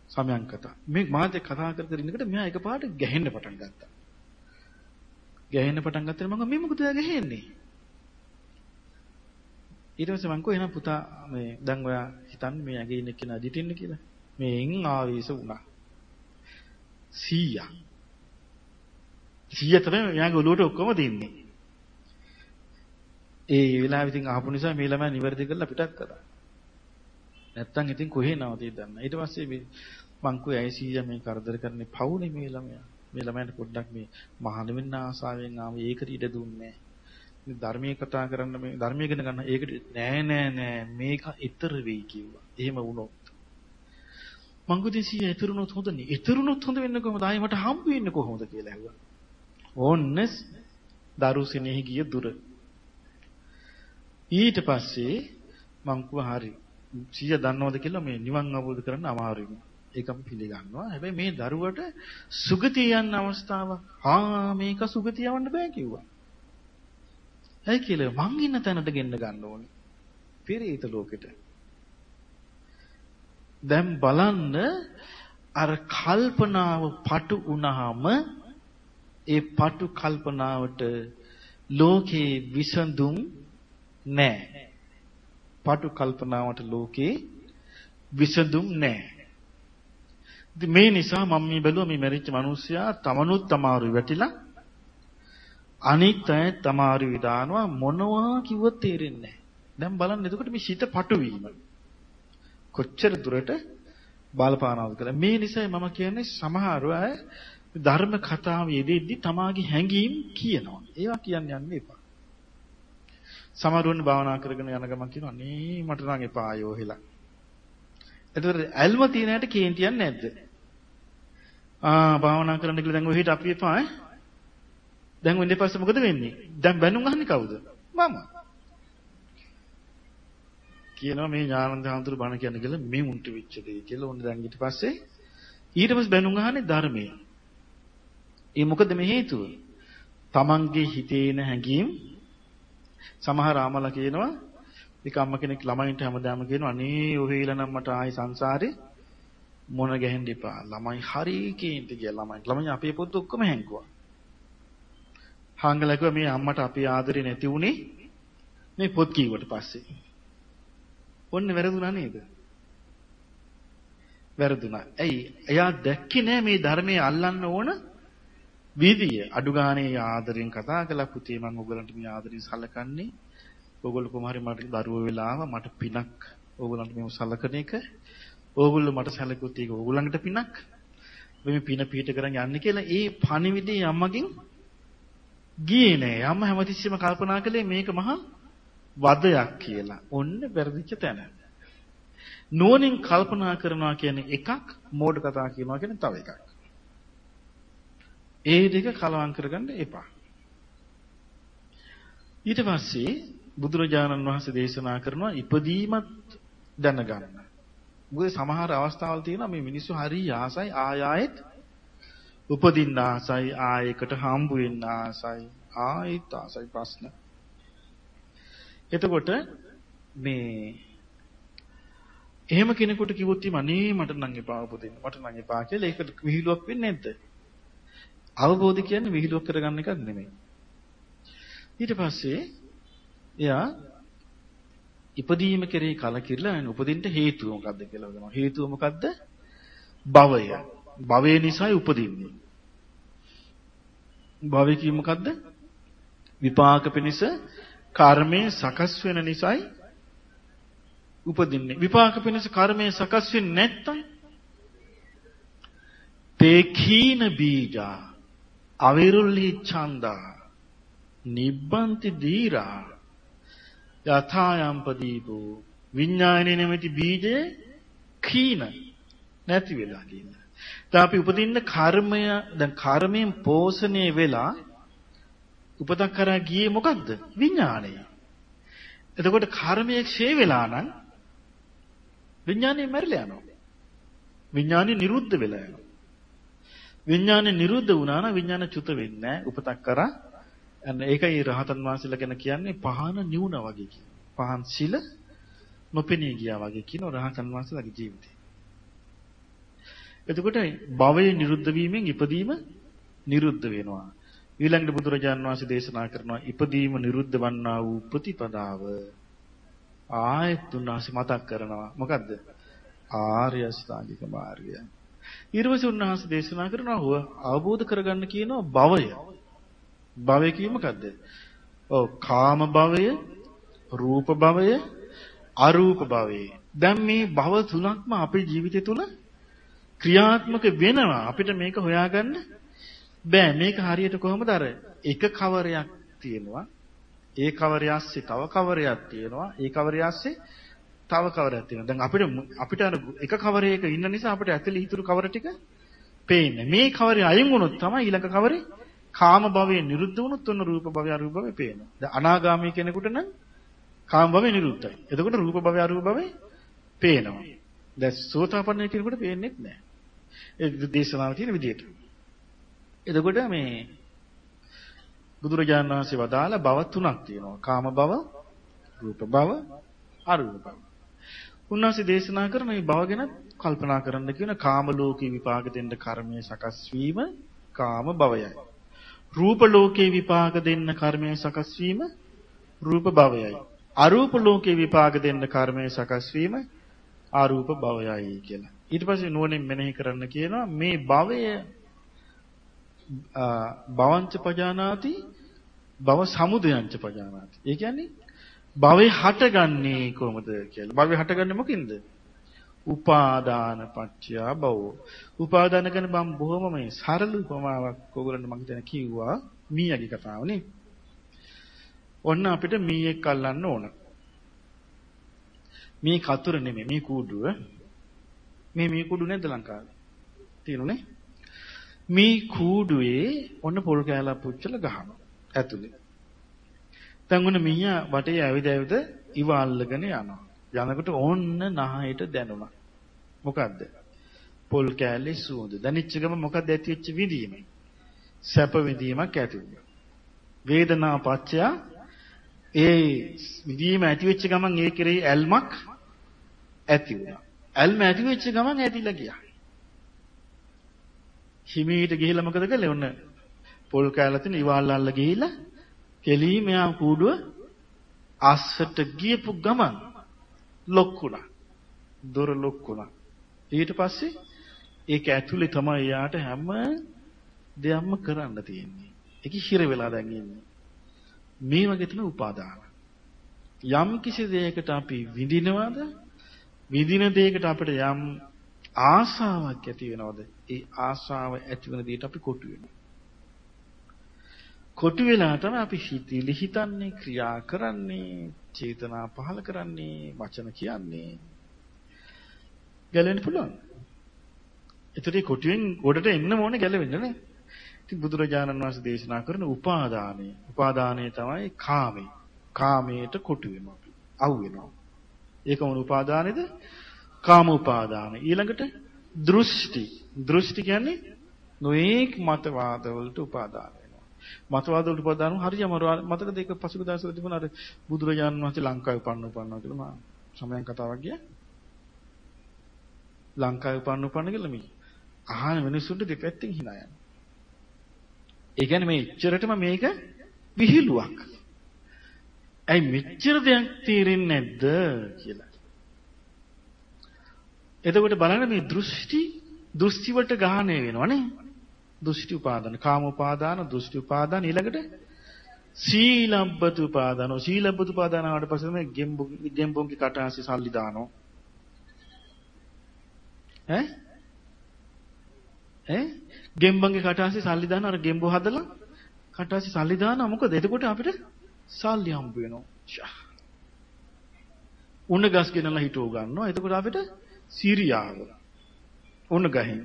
සමයන් කතා. මේ මාත් කතා කර කර ඉන්නකොට මෙයා එකපාරට ගැහෙන්න පටන් ගත්තා. ගැහෙන්න පටන් ගත්තම මම මේ මොකද එයා ගැහෙන්නේ? ඊට පස්සේ මං කෝ එහෙනම් පුතා මේ දැන් ඔයා හිතන්නේ මේ ඇගේ ඉන්න කෙනා දිටින්න කියලා. මේෙන් ආවේශ වුණා. 100ක් 100 තමයි මෙයාගේ ඔළුවට ඔක්කොම දෙන්නේ. ඒ වෙලාවෙ ඉතින් අහපු නිසා මේ ළමයා නිවැරදි කරලා පිටත් කරා. නැත්තම් ඉතින් කොහේ නවතිද දන්න. ඊට පස්සේ මේ මං කෝ ඇයි 100 මේ කරදර කරන්නේ පවුනේ මේ ළමයා. මේ ළමයාට පොඩ්ඩක් මේ මහාන වෙන්න ආසාවෙන් ආව ඒකට ඉඩ දුන්නේ මේ ධර්මයේ කතා කරන්න මේ ධර්මයේ ඉගෙන ගන්න ඒකට නෑ නෑ නෑ මේක ඊතර වෙයි කිව්වා. එහෙම වුණොත් මං කිව්වා 100 ඊතරුනොත් හොඳනේ. ඊතරුනොත් හොඳ වෙන්නේ කොහොමද? ආයේ මට හම්බ වෙන්නේ කොහොමද කියලා ඇහුවා. ඕන්න දරුසිනෙහි ගිය දුර. ඊට පස්සේ මං කිව්වා හරි. සිය දන්නවද කියලා මේ නිවන් අවබෝධ කරන්න අමාරුයි. ඒක අපි පිළිගන්නවා. හැබැයි මේ දරුවට සුගතිය යන අවස්ථාව. ආ මේක සුගතිය යවන්න බෑ කිව්වා. ඇයි කියලා මං ඉන්න තැනට ගෙන්න ගන්න ඕනේ. පෙරේත ලෝකෙට. දැන් බලන්න අර කල්පනාව පටු වුණාම ඒ පටු කල්පනාවට ලෝකේ විසඳුම් නැහැ. පටු කල්පනාවට ලෝකේ විසඳුම් නැහැ. මේ නිසා මම මේ බැලුවා මේ මැරිච්ච මිනිස්සයා තමනුත් තමාරු වැටිලා අනිත් අය තමාරු විදානවා මොනවා කිව්වත් තේරෙන්නේ නැහැ. දැන් බලන්න එතකොට මේ සිත පටු වීම කොච්චර දුරට බලපානවද කියලා. මේ නිසා මම කියන්නේ සමහර අය ධර්ම කතාව යෙදෙද්දි තමාගේ හැඟීම් කියනවා. ඒවා කියන්න යන්න එපා. සමහරවන්න භාවනා කරගෙන යන ගමන් කියනවා නේ මට නම් එපා ආයෝ හෙලා. එතකොට ඇල්ම තියෙන හැට කේන්තියක් නැද්ද? ආ භාවනා කරන්න කියලා දැන් ඔය හිට අපි එපා ඈ. දැන් වෙන්නේ පස්සේ මොකද වෙන්නේ? දැන් බැනුම් අහන්නේ කවුද? මම. කියනවා මේ ඥානන්ද හඳුරු බණ කියන්න කියලා මේ උන්ට වෙච්ච දෙය කියලා ඕන දැන් ඊට පස්සේ ඊට පස්සේ බැනුම් අහන්නේ ධර්මයේ. ඒ මොකද මේ හේතුව? තමන්ගේ හිතේන හැඟීම් සමහර ආමලා කියනවා එක අම්ම කෙනෙක් ළමයින්ට හැමදාම කියනවා අනේ ඔහෙලා නම් මට ආයි සංසාරේ මොන ගැහෙන්න එපා. ළමයි හරි කේන්ති කියලා ළමයි. ළමයි අපේ පොත් ඔක්කොම හැංගුවා. හාංගලා කිව්වා මේ අම්මට අපේ ආදරේ නැති වුණේ මේ පොත් කීවට පස්සේ. ඔන්න වැරදුනා නේද? වැරදුනා. ඇයි? එයා දැක්කේ නෑ මේ ධර්මයේ අල්ලන්න ඕන විදිය අඩු ගානේ ආදරෙන් කතා කළා පුතේ මම ඔයගලන්ට මේ ආදරෙන් සලකන්නේ ඕගොල්ලෝ කොහොම හරි මට දරුවෝ වෙලාව මට පිනක් ඕගොල්ලන්ට මේව සලකන එක ඕගොල්ලෝ මට සැලකුවොත් ඒක ඕගොල්ලන්ට පිනක් මේ පින පීට කරන් යන්නේ කියලා ඒ පණිවිඩේ අම්මගෙන් ගියේ නෑ. අම්මා හැමතිස්සෙම කල්පනා කළේ මේක මහා වදයක් කියලා. ඔන්න වැරදිච්ච තැන. නුවණින් කල්පනා කරනවා කියන්නේ එකක්, මෝඩ කතා කියනවා කියන්නේ තව එකක්. ඒ දෙක කලවම් කරගන්න එපා. ඊට පස්සේ බුදුරජාණන් වහන්සේ දේශනා කරනවා ඉපදීමත් දැනගන්න. මොකද සමහර අවස්ථාවල් තියෙනවා මේ මිනිස්සු හරි ආසයි ආය ආයෙත් උපදින්න ආසයි ආයකට හම්බ වෙන්න ආසයි ආයෙත් ආසයි ප්‍රශ්න. එතකොට මේ එහෙම කෙනෙකුට කිව්වොත් අනේ මට නම් එපා උපදින්න මට නම් එපා කියලා ඒකට විහිළුවක් වෙන්නේ නැද්ද? අවබෝධ කියන්නේ විහිළුවක් කරගන්න එකක් නෙමෙයි. ඊට පස්සේ එයා ඉපදීම කෙරෙහි කලකිරලා උපදින්න හේතුව මොකද්ද කියලා බලනවා. හේතුව මොකද්ද? භවය. භවය නිසායි උපදින්නේ. භවය කිය මොකද්ද? විපාක පිණිස කර්මය සකස් වෙන නිසායි උපදින්නේ. විපාක පිණිස කර්මය සකස් වෙන්නේ නැත්තම් තේකීන බීජා අවිරුල්හි ඡන්දා නිබ්බන්ති දීරා යථායම්පදීපෝ විඥානේ නැමැති බීජය කීන නැති වෙලා කියන. දැන් අපි උපදින්න කර්මය දැන් කර්මයෙන් පෝෂණය වෙලා උපතක් කරා ගියේ මොකද්ද? විඥානය. එතකොට කර්මය ක්ෂය වෙලා නම් විඥානය මැරිලා යනවා. විඥානය නිරුද්ධ වෙලා යනවා. විඥානය නිරුද්ධ වුණා නම් විඥාන චුත වෙන්නේ නැහැ. උපතක් කරා අන්න ඒකයි රහතන් වහන්සේලා ගැන කියන්නේ පහන නිවුණා වගේ කියන. පහන් සිල නොපෙනී ගියා වගේ කියන රහතන් වහන්සේලාගේ ජීවිතේ. එතකොට භවයේ නිරුද්ධ වීමෙන් ඉපදීම නිරුද්ධ වෙනවා. ඊළඟට බුදුරජාණන් වහන්සේ දේශනා කරනවා ඉපදීම නිරුද්ධ වන්නා වූ ප්‍රතිපදාව ආයත් උන්වහන්සේ මතක් කරනවා. මොකද්ද? ආර්ය අෂ්ටාංගික මාර්ගය. ඊර්වසේ උන්වහන්සේ දේශනා කරනවා අවබෝධ කරගන්න කියනවා භවය. භවය කිය මොකද්ද? ඔව් කාම භවය, රූප භවය, අරූප භවය. දැන් මේ භව තුනක්ම අපේ ජීවිතය තුළ ක්‍රියාත්මක වෙනවා. අපිට මේක හොයාගන්න බෑ. මේක හරියට කොහොමද අර එක කවරයක් තියෙනවා. ඒ කවරය ASCII තව කවරයක් තියෙනවා. ඒ කවරය ASCII තව කවරයක් තියෙනවා. දැන් අපිට අපිට අර එක කවරයක ඉන්න නිසා අපිට ඇතුලේ ඉතුරු කවර ටික පේන්නේ. මේ කවරේ අයින් වුණොත් තමයි ඊළඟ කවරේ කාම භවයේ නිරුද්ධ වුණොත් ඔන්න රූප භවය අරූප භවය පේනවා. දැන් අනාගාමී කෙනෙකුට නම් කාම භවය නිරුද්ධයි. එතකොට රූප භවය අරූප භවය පේනවා. දැන් සෝතාපන්න කෙනෙකුට පේන්නේ නැහැ. ඒ දේශනාව තියෙන විදිහට. එතකොට මේ බුදුරජාණන් වහන්සේ වදාළ භව තුනක් තියෙනවා. කාම භව, රූප භව, අරූප භව. උන්වහන්සේ දේශනා කරන මේ භව ගැන කල්පනා කරන්න කියන කාම ලෝකේ විපාක දෙන්න කර්මයේ සකස් වීම කාම භවයයි. රූප ලෝකේ විපාක දෙන්න කර්මය සකස් වීම රූප භවයයි. අරූප ලෝකේ විපාක දෙන්න කර්මය සකස් වීම අරූප භවයයි කියලා. ඊට පස්සේ නුවණින් මෙනෙහි කරන්න කියනවා මේ භවය භවංච පජානාති භව සමුදයංච පජානාති. ඒ කියන්නේ භවේ හටගන්නේ කොහොමද කියලා. භවේ හටගන්නේ මොකින්ද? උපාදාන පත්‍යා භව. උපාදාන ගැන මම බොහොම මේ සරල උපමාවක් ඔයගොල්ලන්ට මම හිතන කිව්වා මීයගේ කතාවනේ. ඔන්න අපිට මීයක් අල්ලන්න ඕන. මේ කතුර නෙමෙයි මේ කූඩුව. මේ මේ කූඩු නේද ලංකාවේ? තියෙනුනේ. මේ කූඩුවේ ඔන්න පොල් කෑල්ලක් පුච්චලා ගහනවා ඇතුලේ. දැන් ඔන්න මීයා වටේ ඇවිද ඇවිද ඉව අල්ලගෙන යනවා. යනකොට ඕන්න නහයට දැනුණා. මොකද්ද? පොල් කෑල්ලේ සුවඳ. දැනෙච්ච ගම මොකද්ද ඇති වෙච්ච විඳීම? සැප විඳීමක් ඇති වුණා. වේදනා පත්‍ය ඒ විඳීම ඇති වෙච්ච ගමන් ඒ කෙරෙහි ඇල්මක් ඇති වුණා. ඇල්ම ඇති වෙච්ච ගමන් ඇතිලා ගියා. හිමීට ගිහිල්ලා මොකද කළේ? ඔන්න පොල් කෑල්ල තියෙන ඉවල් අල්ල ගිහිල්ලා කෙලී මෙයා කූඩුව අස්සට ගියපු ගමන් ලොක්කුණා. දොර ලොක්කුණා. ඊට පස්සේ ඒක ඇතුලේ තමයි යාට හැම දෙයක්ම කරන්න තියෙන්නේ. ඒක හිර වෙලා දැන් ඉන්නේ. මේ වගේ තමයි උපාදාන. යම් කිසි දෙයකට අපි විඳිනවද? විඳින දෙයකට අපිට යම් ආසාවක් ඇති වෙනවද? ඒ ආසාව ඇති වෙන දෙයට අපි කොටු වෙනවා. කොටු වෙලා තමයි අපි හිතවිලි හිතන්නේ, ක්‍රියා කරන්නේ, චේතනා පහල කරන්නේ, වචන කියන්නේ. ගැලවෙන්න පුළුවන්. ඒතරේ කොටුවෙන් ගොඩට එන්න ඕනේ ගැලවෙන්න නේ. ඉතින් බුදුරජාණන් වහන්සේ දේශනා කරන උපාදානය. උපාදානය තමයි කාමේ. කාමයට කොටු වෙනවා. අවු වෙනවා. ඒක මොන උපාදානෙද? කාම උපාදාන. ඊළඟට දෘෂ්ටි. දෘෂ්ටි කියන්නේ නොඑක් මතවාද වලට උපාදාන වෙනවා. මතවාද වලට උපාදාන හරිය අමාරු මතකද ඒක පසුගිය දවස්වල තිබුණා අර බුදුරජාණන් වහන්සේ ලංකාවේ උපන්න උපන්නා කියලා මා සමයන් කතාවක් ගියා. ලංකාවේ උපන්න උපන්න කියලා මේ අහන මිනිස්සුන්ට දෙපැත්තෙන් hina යනවා. ඒ කියන්නේ මේ ඉච්චරටම මේක විහිළුවක්. ඇයි මෙච්චර දෙයක් තේරෙන්නේ නැද්ද කියලා. එතකොට බලන්න මේ දෘෂ්ටි දෘෂ්ටි වලට ගහණය වෙනවනේ. දෘෂ්ටි උපාදාන, කාම උපාදාන, දෘෂ්ටි උපාදාන ඊළඟට සීලබ්බත උපාදාන. සීලබ්බත උපාදාන ආවට පස්සේ මේ ගෙම්බු ගෙම්බුන්ගේ කටහසි සල්ලි දානවා. ඈ? ඈ? ගෙම්බන්ගේ කටහසි සල්ලි දාන අර ගෙම්බු හදලා කටහසි සල්ලි දානවා. මොකද එතකොට අපිට සල්ලි හම්බ වෙනවා. උණ ගස් ගෙනලා හිටව ගන්නවා. එතකොට අපිට සිරියාව. උණ ගහෙන්.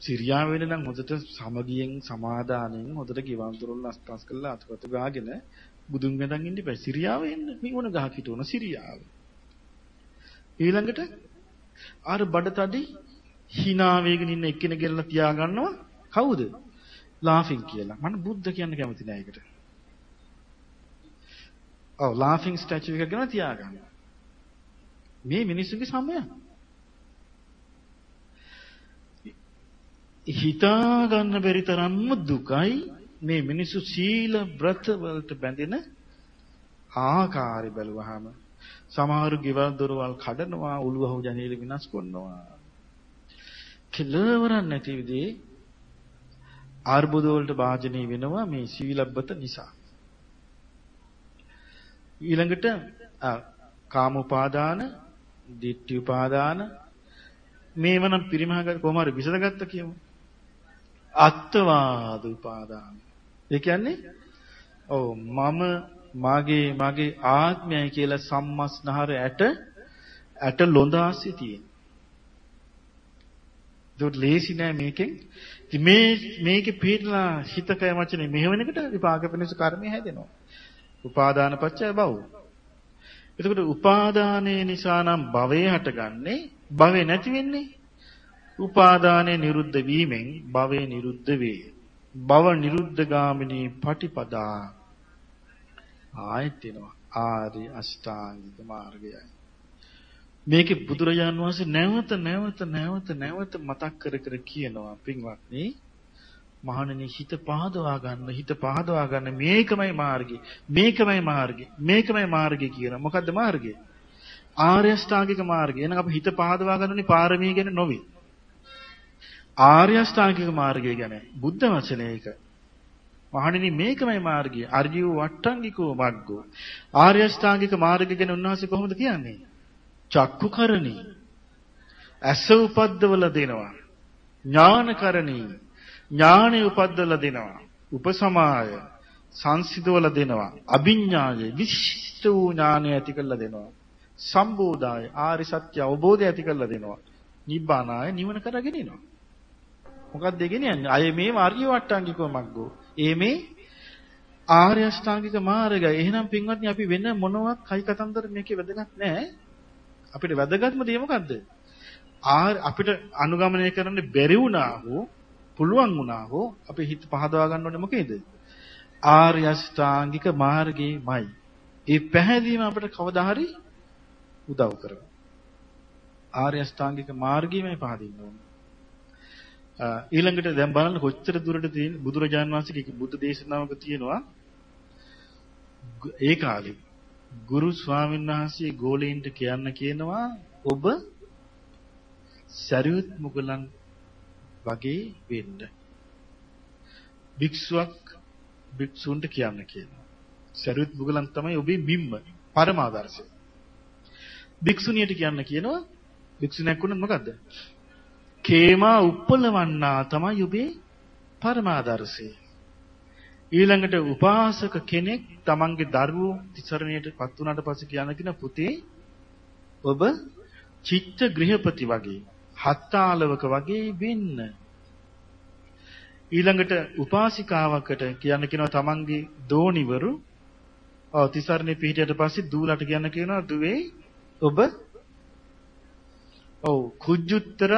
සිරියාව වෙන නම් හොඳට සමගියෙන් සමාදානෙන් හොඳට ගිවන් දොරල් අස්පස් කරලා අතපත ගාගෙන බුදුන් වැඳන් ඉන්න බෑ. සිරියාව එන්න. මේ උණ ගහක් හිටවන සිරියාව. ඊළඟට අර බඩතඩි hina වේගෙන ඉන්න එක්කෙනෙක් ගෙනලා තියා ගන්නවා. කවුද? laughing කියලා. මම බුද්ධ කියන්න කැමති නෑ ඒකට. ඔව් laughing statue එකක් ගෙන තියාගන්න. මේ මිනිස්සුන්ගේ සමය. හිතා ගන්න බැරි තරම්ම දුකයි මේ මිනිස්සු සීල බ්‍රත වලට බැඳෙන ආකාරي බැලුවාම සමහරු ගෙවල් දොරවල් කඩනවා උළුවහු ජනේල විනාශ කරනවා. කෙලවරක් නැති විදිහේ ආර්බුද වලට භාජනය වෙනවා මේ සීලබ්බත නිසා. ඊළඟට කාම උපාදාන, ditthi උපාදාන මේවනම් පරිමහගත කොහොම හරි විසඳගත්ත කියමු. අත්වාද උපාදාන. ඒ කියන්නේ ඔව් මම මාගේ මාගේ ආත්මයයි කියලා සම්මස්නහර ඇට ඇට ලොඳා සිටියේ. ඒක ලේසි නෑ මේකෙන්. ඉතින් මේ මේකේ පිටලා හිතකය වචනේ මෙහෙවනකට විපාක වෙනස කර්මය හැදෙනවා. උපාදාන පත්‍ය භව. එතකොට උපාදානයේ නිසා නම් භවය හටගන්නේ භවේ නැති වෙන්නේ. උපාදානය නිරුද්ධ වීමෙන් භවය නිරුද්ධ වේ. භව නිරුද්ධ ගාමිනී පටිපදා. ආයත් වෙනවා ආරි අෂ්ටාංගික මාර්ගයයි. මේකේ බුදුරජාන් වහන්සේ නැවත නැවත නැවත නැවත මතක් කර කර කියනවා පින්වත්නි මහණෙනි හිත පහදවා ගන්න හිත පහදවා ගන්න මේකමයි මාර්ගය මේකමයි මාර්ගය මේකමයි මාර්ගය කියන මොකද්ද මාර්ගය? ආර්ය අෂ්ටාංගික මාර්ගය. එහෙනම් අපි හිත පහදවා ගන්නනේ පාරමී ගැන නොවේ. ආර්ය අෂ්ටාංගික මාර්ගය ගැන බුද්ධ වචනේ ඒක මහණෙනි මේකමයි මාර්ගය අර්ජීව වට්ටංගිකෝ මග්ගෝ ආර්ය අෂ්ටාංගික මාර්ගය ගැන උන්වහන්සේ කොහොමද කියන්නේ චක්කුකරණී ඇස උපද්දවල දෙනවා ඥානකරණී ඥාණය උපද්දලා දෙනවා. උපසමාය සංසිඳවල දෙනවා. අභිඥාය විශිෂ්ට වූ ඥානය ඇති කරලා දෙනවා. සම්බෝධාය ආරි සත්‍ය අවබෝධය ඇති කරලා දෙනවා. නිබ්බානාය නිවන කරගෙන එනවා. මොකක්ද ඒ කියන්නේ? අය මේ මාර්ගය වට්ටාංගිකව මග්ගෝ. ඒ මේ ආර්ය අෂ්ටාංගික මාර්ගය. එහෙනම් පින්වත්නි අපි වෙන මොනවත් කයි කතන්දර මේකේ වැදගත් නැහැ. අපිට වැදගත්ම දේ මොකද්ද? අපිට අනුගමනය කරන්න බැරි වුණා හෝ පුළුවන් වුණා හෝ අපි හිත පහදවා ගන්න ඕනේ මොකේද? ආර්ය අෂ්ටාංගික මාර්ගයේමයි. ඒ පැහැදීම අපිට කවදා හරි උදව් කරනවා. ආර්ය අෂ්ටාංගික මාර්ගයේමයි පහදින්න ඕනේ. ඊළඟට දැන් බලන්න කොච්චර දුරට තියෙන බුදුරජාන් වහන්සේගේ බුද්ධ දේශනාවක තියෙනවා ඒ කාලේ ගුරු ස්වාමීන් වහන්සේ ගෝලීන්ට කියන්න කියනවා ඔබ සරියුත් මුගලන් වගේ වෙන්න. භික්ෂුවක් භික්ෂුන්ට කියන්න කියනවා. සරියුත් මුගලන් තමයි ඔබේ බිම්ම පරමාදර්ශය. භික්ෂුණියට කියන්න කියනවා භික්ෂුණියක් වුණොත් මොකද්ද? කේමා උප්පලවන්නා තමයි ඔබේ පරමාදර්ශය. ඊළඟට උපාසක කෙනෙක් තමන්ගේ දරුවෝ තිසරණයටපත් වුණාට පස්සේ කියන කින පුතේ ඔබ චිත්ත ගෘහපති වගේ හත්තාලවක වගේ වෙන්න. ඊළඟට උපාසිකාවකට කියන්න කියනවා තමන්ගේ දෝණිවරු ඔව් තිසරණේ පිටියට පස්සේ දූලට කියන්න කියනවා දුවේ ඔබ ඔව් කුජුත්තර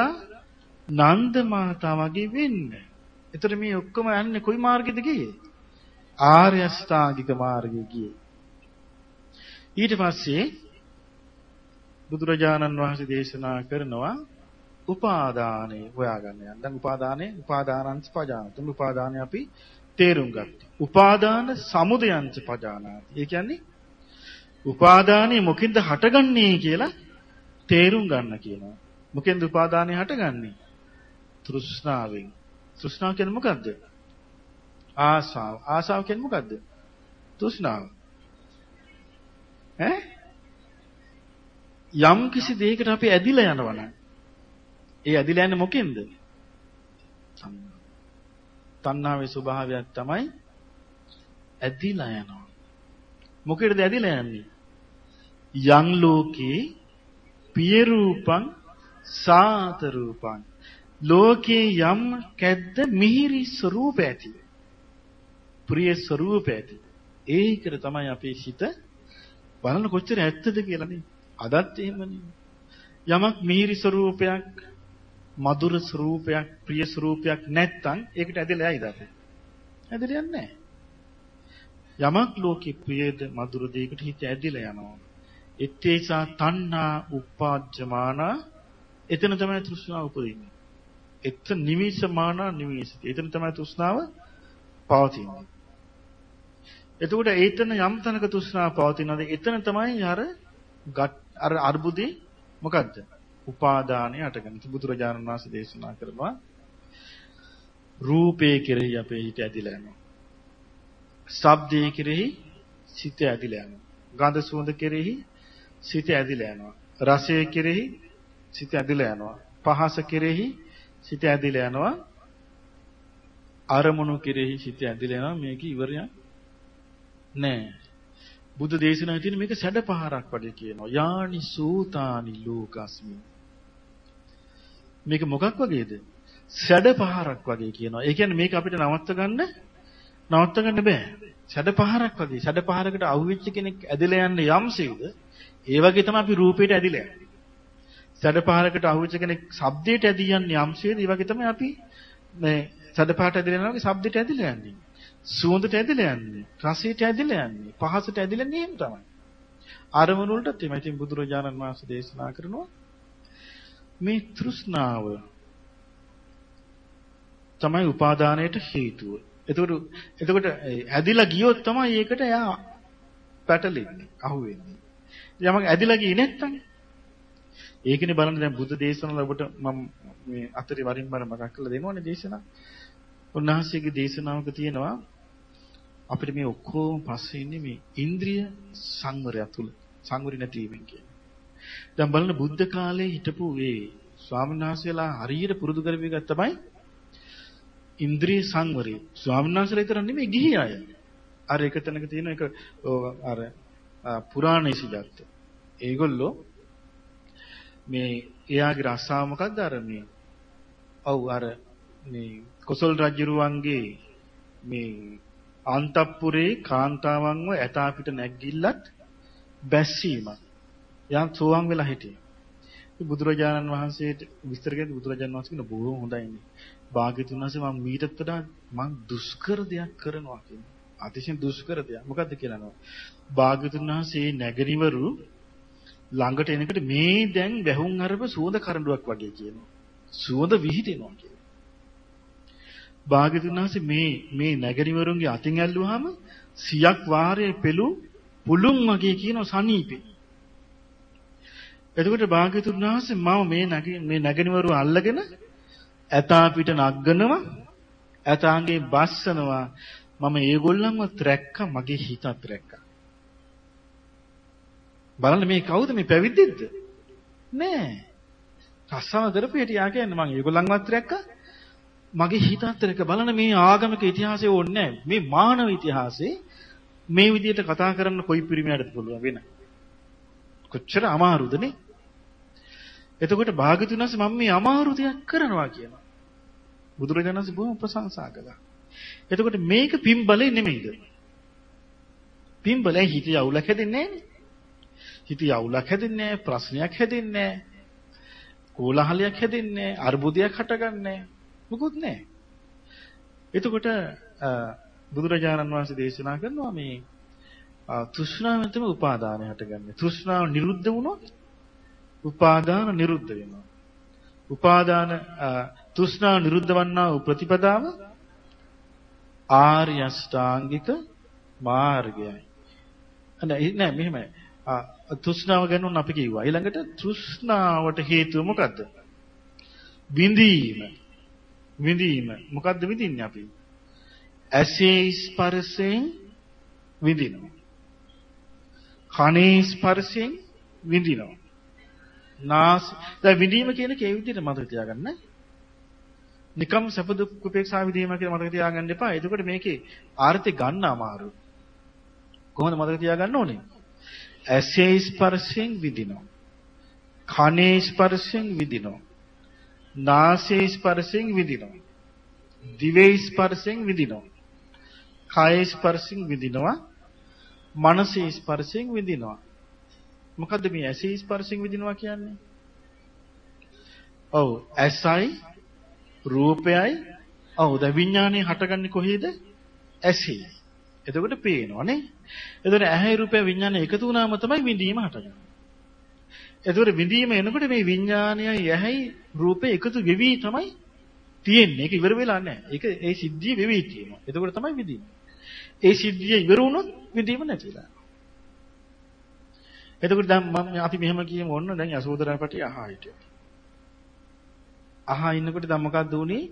නන්ද මාතා වගේ වෙන්න. එතකොට මේ ඔක්කොම යන්නේ කොයි මාර්ගෙද ගියේ? ආර්ය අෂ්ටාංගික මාර්ගයේ ගියේ. ඊට පස්සේ බුදුරජාණන් වහන්සේ දේශනා කරනවා උපාදානය හොයාගන්න යන්න. දැන් උපාදානය උපාදානංච පජානතම් උපාදානය අපි තේරුම් ගත්තා. උපාදාන සමුදයංච පජානාති. ඒ කියන්නේ උපාදානය මොකෙන්ද හටගන්නේ කියලා තේරුම් ගන්න කියනවා. මොකෙන්ද උපාදානය හටගන්නේ? තෘෂ්ණාවෙන්. තෘෂ්ණාව කියන්නේ මොකද්ද? ආසාව. ආසාව කියන්නේ මොකද්ද? තෘෂ්ණාව. ඈ? යම් කිසි දෙයකට අපි ඇදිලා යනවනම් ඒ ඇදිලා යන්නේ මොකෙන්ද? තණ්හාවේ ස්වභාවයක් තමයි ඇදිලා යනවා. මොකේද ඇදිලා යන්නේ? යං ලෝකේ පිය රූපං සාත රූපං ලෝකේ යම් කැද්ද මිහිරි ස්වરૂප ඇති. ප්‍රිය ස්වરૂප ඇති. ඒකට තමයි අපේ හිත බලන කොච්චර ඇත්තද කියලා නේ. අදත් එහෙමනේ. යමක් මිහිරි ස්වરૂපයක්, මధుර ස්වરૂපයක්, ප්‍රිය ස්වરૂපයක් නැත්තම් ඒකට ඇදලා යයිද අපි? ඇදලා යන්නේ නැහැ. යමක් ලෝකේ ප්‍රියද මధుර දෙයකට හිත ඇදලා යනවා. එත්තේසා තණ්හා උපාජ්ජමාන එතන තමයි තෘෂ්ණාව උපදින්නේ. එතන නිවිසමානා නිවිසති. එතන තමයි තෘෂ්ණාව පවතින්නේ. එතකොට ඒතන යම් තැනක තෘෂ්ණාව පවතිනවාද එතන තමයි අර අර අර්බුදේ මොකද්ද? උපාදානය අටගන්න. බුදුරජාණන් වහන්සේ දේශනා කරනවා රූපේ කෙරෙහි අපේ හිත ඇදිලා යනවා. ශබ්දේ කෙරෙහි සිත ඇදිලා යනවා. ගඳ සුවඳ කෙරෙහි සිත ඇදිලා යනවා. රසය කෙරෙහි සිත ඇදිලා යනවා. පහස කෙරෙහි සිත ඇදිලා යනවා. අරමුණු කෙරෙහි සිත ඇදිලා යනවා. මේක ඉවරයක් නෑ. බුදු දේශනාවේ තියෙන මේක සැඩපහරක් වගේ කියනවා. යානි සූතානි ලෝකස්මි. මේක මොකක් වගේද? සැඩපහරක් වගේ කියනවා. ඒ කියන්නේ මේක අපිට නවත්ත ගන්න නවත්ත ගන්න බෑ. සැඩපහරක් වගේ. සැඩපහරකට අහුවෙච්ච කෙනෙක් ඇදලා යන්න යම්සේද ඒ වගේ තමයි අපි රූපයට ඇදිලා යන්නේ. සැඩපහරකට අහුවෙච්ච කෙනෙක් ශබ්දයට ඇදී යන්නේ යම්සේද ඒ වගේ තමයි අපි මේ සැඩපහරට ඇදිලා යනවා වගේ ශබ්දයට ඇදිලා යන්නේ. සුවඳට ඇදිලා යන්නේ. රසයට ඇදිලා යන්නේ. පහසට ඇදිලා යන්නේ එහෙම තමයි. අරමුණු වලටත් එමය. ඉතින් බුදුරජාණන් වහන්සේ දේශනා කරනවා මේ තෘෂ්ණාව තමයි උපාදානයට හේතුව. එතකොට එතකොට ඇදිලා ගියොත් තමයි ඒකට එයා පැටලෙන්නේ, අහුවෙන්නේ. යමක් ඇදිලා ගියේ නැත්තම් ඒකනේ බලන්න දැන් බුද්ධ දේශනාවල ඔබට මම මේ අතරේ වරින් වර මතක් කරලා දෙනවනේ දේශනා. උන්වහන්සේගේ දේශනාවක තියෙනවා අපිට මේ ඔක්කොම පස්සේ ඉන්නේ මේ ඉන්ද්‍රිය සංවරය තුල සංවරි නැතිවීමෙන් කියන්නේ. දැන් බලන්න බුද්ධ කාලේ හිටපු මේ ස්වාමීන් වහන්සේලා හරියට පුරුදු කරපු එක තමයි ඉන්ද්‍රිය සංවරය. ස්වාමීන් වහන්සේලා විතර නෙමෙයි ගිහි අය. අර එක තැනක තියෙන එක අර පුරාණේසිජත්ත. ඒගොල්ලෝ මේ එයාගේ රස්සාව මොකද්ද අර මේ ඔව් අර මේ කොසල් රජුරුවන්ගේ මේ අන්තපුරේ කාන්තාවන්ව ඇතා පිට නැග්ගිල්ලත් බැස්සීමක්. යම් සෝවන් වෙලා හිටියේ. බුදුරජාණන් වහන්සේට විස්තර කරද්දී බුදුරජාණන් වහන්සේ කියන බොහොම හොඳයිනේ. භාග්‍යතුන් වහන්සේ මම මීටත් වඩා මං දුෂ්කර දෙයක් කරනවා කියන්නේ. අතිශයින් දුෂ්කර දෙයක්. මොකද්ද කියලානවා. භාග්‍යතුන් වහන්සේ නැගරිවරු ළඟට එනකොට මේ දැන් වැහුම් අරප සුවඳ කරඬුවක් වගේ කියනවා. සුවඳ විහිදෙනවා කියනවා. භාග්‍යතුන් වහන්සේ මේ මේ නැගරිවරුන්ගේ අතින් ඇල්ලුවාම සියක් වාරයේ පෙළු පුළුන් වගේ කියන සනීපේ. එතකොට භාග්‍යතුන් වහන්සේ මම මේ නැගි මේ නැගරිවරු අල්ලගෙන ඇතා පිට නග්ගනවා ඇතාගේ බස්සනවා මම ඒගොල්ලන්ව ත්‍රැක්ක මගේ හිතත් ත්‍රැක්කා. බලන්න මේ කවුද මේ පැවිද්දෙක්ද? නෑ. රස්සාව කරපු හැටි යා කියන්නේ මම ඒගොල්ලන්වත් රැක්කා. මගේ හිත අතරක බලන මේ ආගමික ඉතිහාසය ඕනේ නැහැ. මේ මානව ඉතිහාසයේ මේ විදිහට කතා කරන්න කොයි පිරිමියටද පුළුවන් වෙන. කොච්චර අමාරුද නේ? එතකොට භාගතුනස් මම මේ අමාරු දෙයක් කරනවා කියනවා. බුදුරජාණන් වහන්සේ බොහොම ප්‍රශංසා කළා. එතකොට මේක පිම්බලේ නෙමෙයිද? පිම්බලේ හිත යවුලක් හැදෙන්නේ නැහැනේ. හිත යවුලක් හැදෙන්නේ නැහැ, ප්‍රශ්නයක් හැදෙන්නේ නැහැ. කෝලහලයක් හැදෙන්නේ නැහැ, අර්බුදයක් හටගන්නේ නැහැ. මොකුත් නැහැ. එතකොට බුදුරජාණන් වහන්සේ දේශනා කරනවා මේ තෘෂ්ණාවෙන් තමයි උපාදානය හටගන්නේ. තෘෂ්ණාව නිරුද්ධ වුණොත් උපාදාන නිරුද්ධ වෙනවා. උපාදාන තෘෂ්ණාව නිරුද්ධ වන්නා වූ ප්‍රතිපදාව ආර්ය අෂ්ටාංගික මාර්ගයයි. නෑ නෑ මෙහෙමයි. තෘෂ්ණාව ගැන උන් අපි කිව්වා. ඊළඟට තෘෂ්ණාවට හේතුව මොකද්ද? විඳීම. විඳීම. මොකද්ද විඳින්නේ අපි? ඇසේ ස්පර්ශයෙන් විඳිනවා. කනේ ස්පර්ශයෙන් විඳිනවා. නාස දැන් විඳීම කියන කේ විදිහට මතක තියාගන්න. නිකම් සැප දුක් උපේක්ෂා විඳීම කියලා මතක තියාගන්න එපා. එතකොට මේකේ ආර්ථික ගන්න අමාරු. කොහොමද මතක තියාගන්න ඕනේ? ඇසේ ස්පර්ශයෙන් විඳිනවා. කනේ ස්පර්ශයෙන් විඳිනවා. නාසයේ ස්පර්ශයෙන් විඳිනවා. දිවේ ස්පර්ශයෙන් විඳිනවා. කායේ ස්පර්ශයෙන් විඳිනවා. මනසේ ස්පර්ශයෙන් විඳිනවා. මොකද්ද මේ ඇසේ ස්පර්ශයෙන් විඳිනවා කියන්නේ? ඔව් ඇසයි රූපයයි ඔව් දැන් විඥානේ හටගන්නේ කොහේද? ඇසේ. එතකොට පේනවා නේ. එතකොට ඇහැ රූපය විඥානය එකතු වුණාම තමයි විඳීම හටගන්නේ. එතකොට විඳීම එනකොට මේ විඥානයයි ඇහැයි රූපේ එකතු වෙවි තමයි තියෙන්නේ. ඒක ඉවර වෙලා නැහැ. ඒක ඒ සිද්ධිය වෙවි තියෙනවා. එතකොට තමයි විඳීම. ඒ සිද්ධිය ඉවර වුණොත් විඳීම නැතිලා. එතකොට දැන් මම අපි මෙහෙම කියමු ඔන්න දැන් යසෝදරාපටි අහා හිටියා. අහා ඉන්නකොට දැන් මොකක්ද උනේ?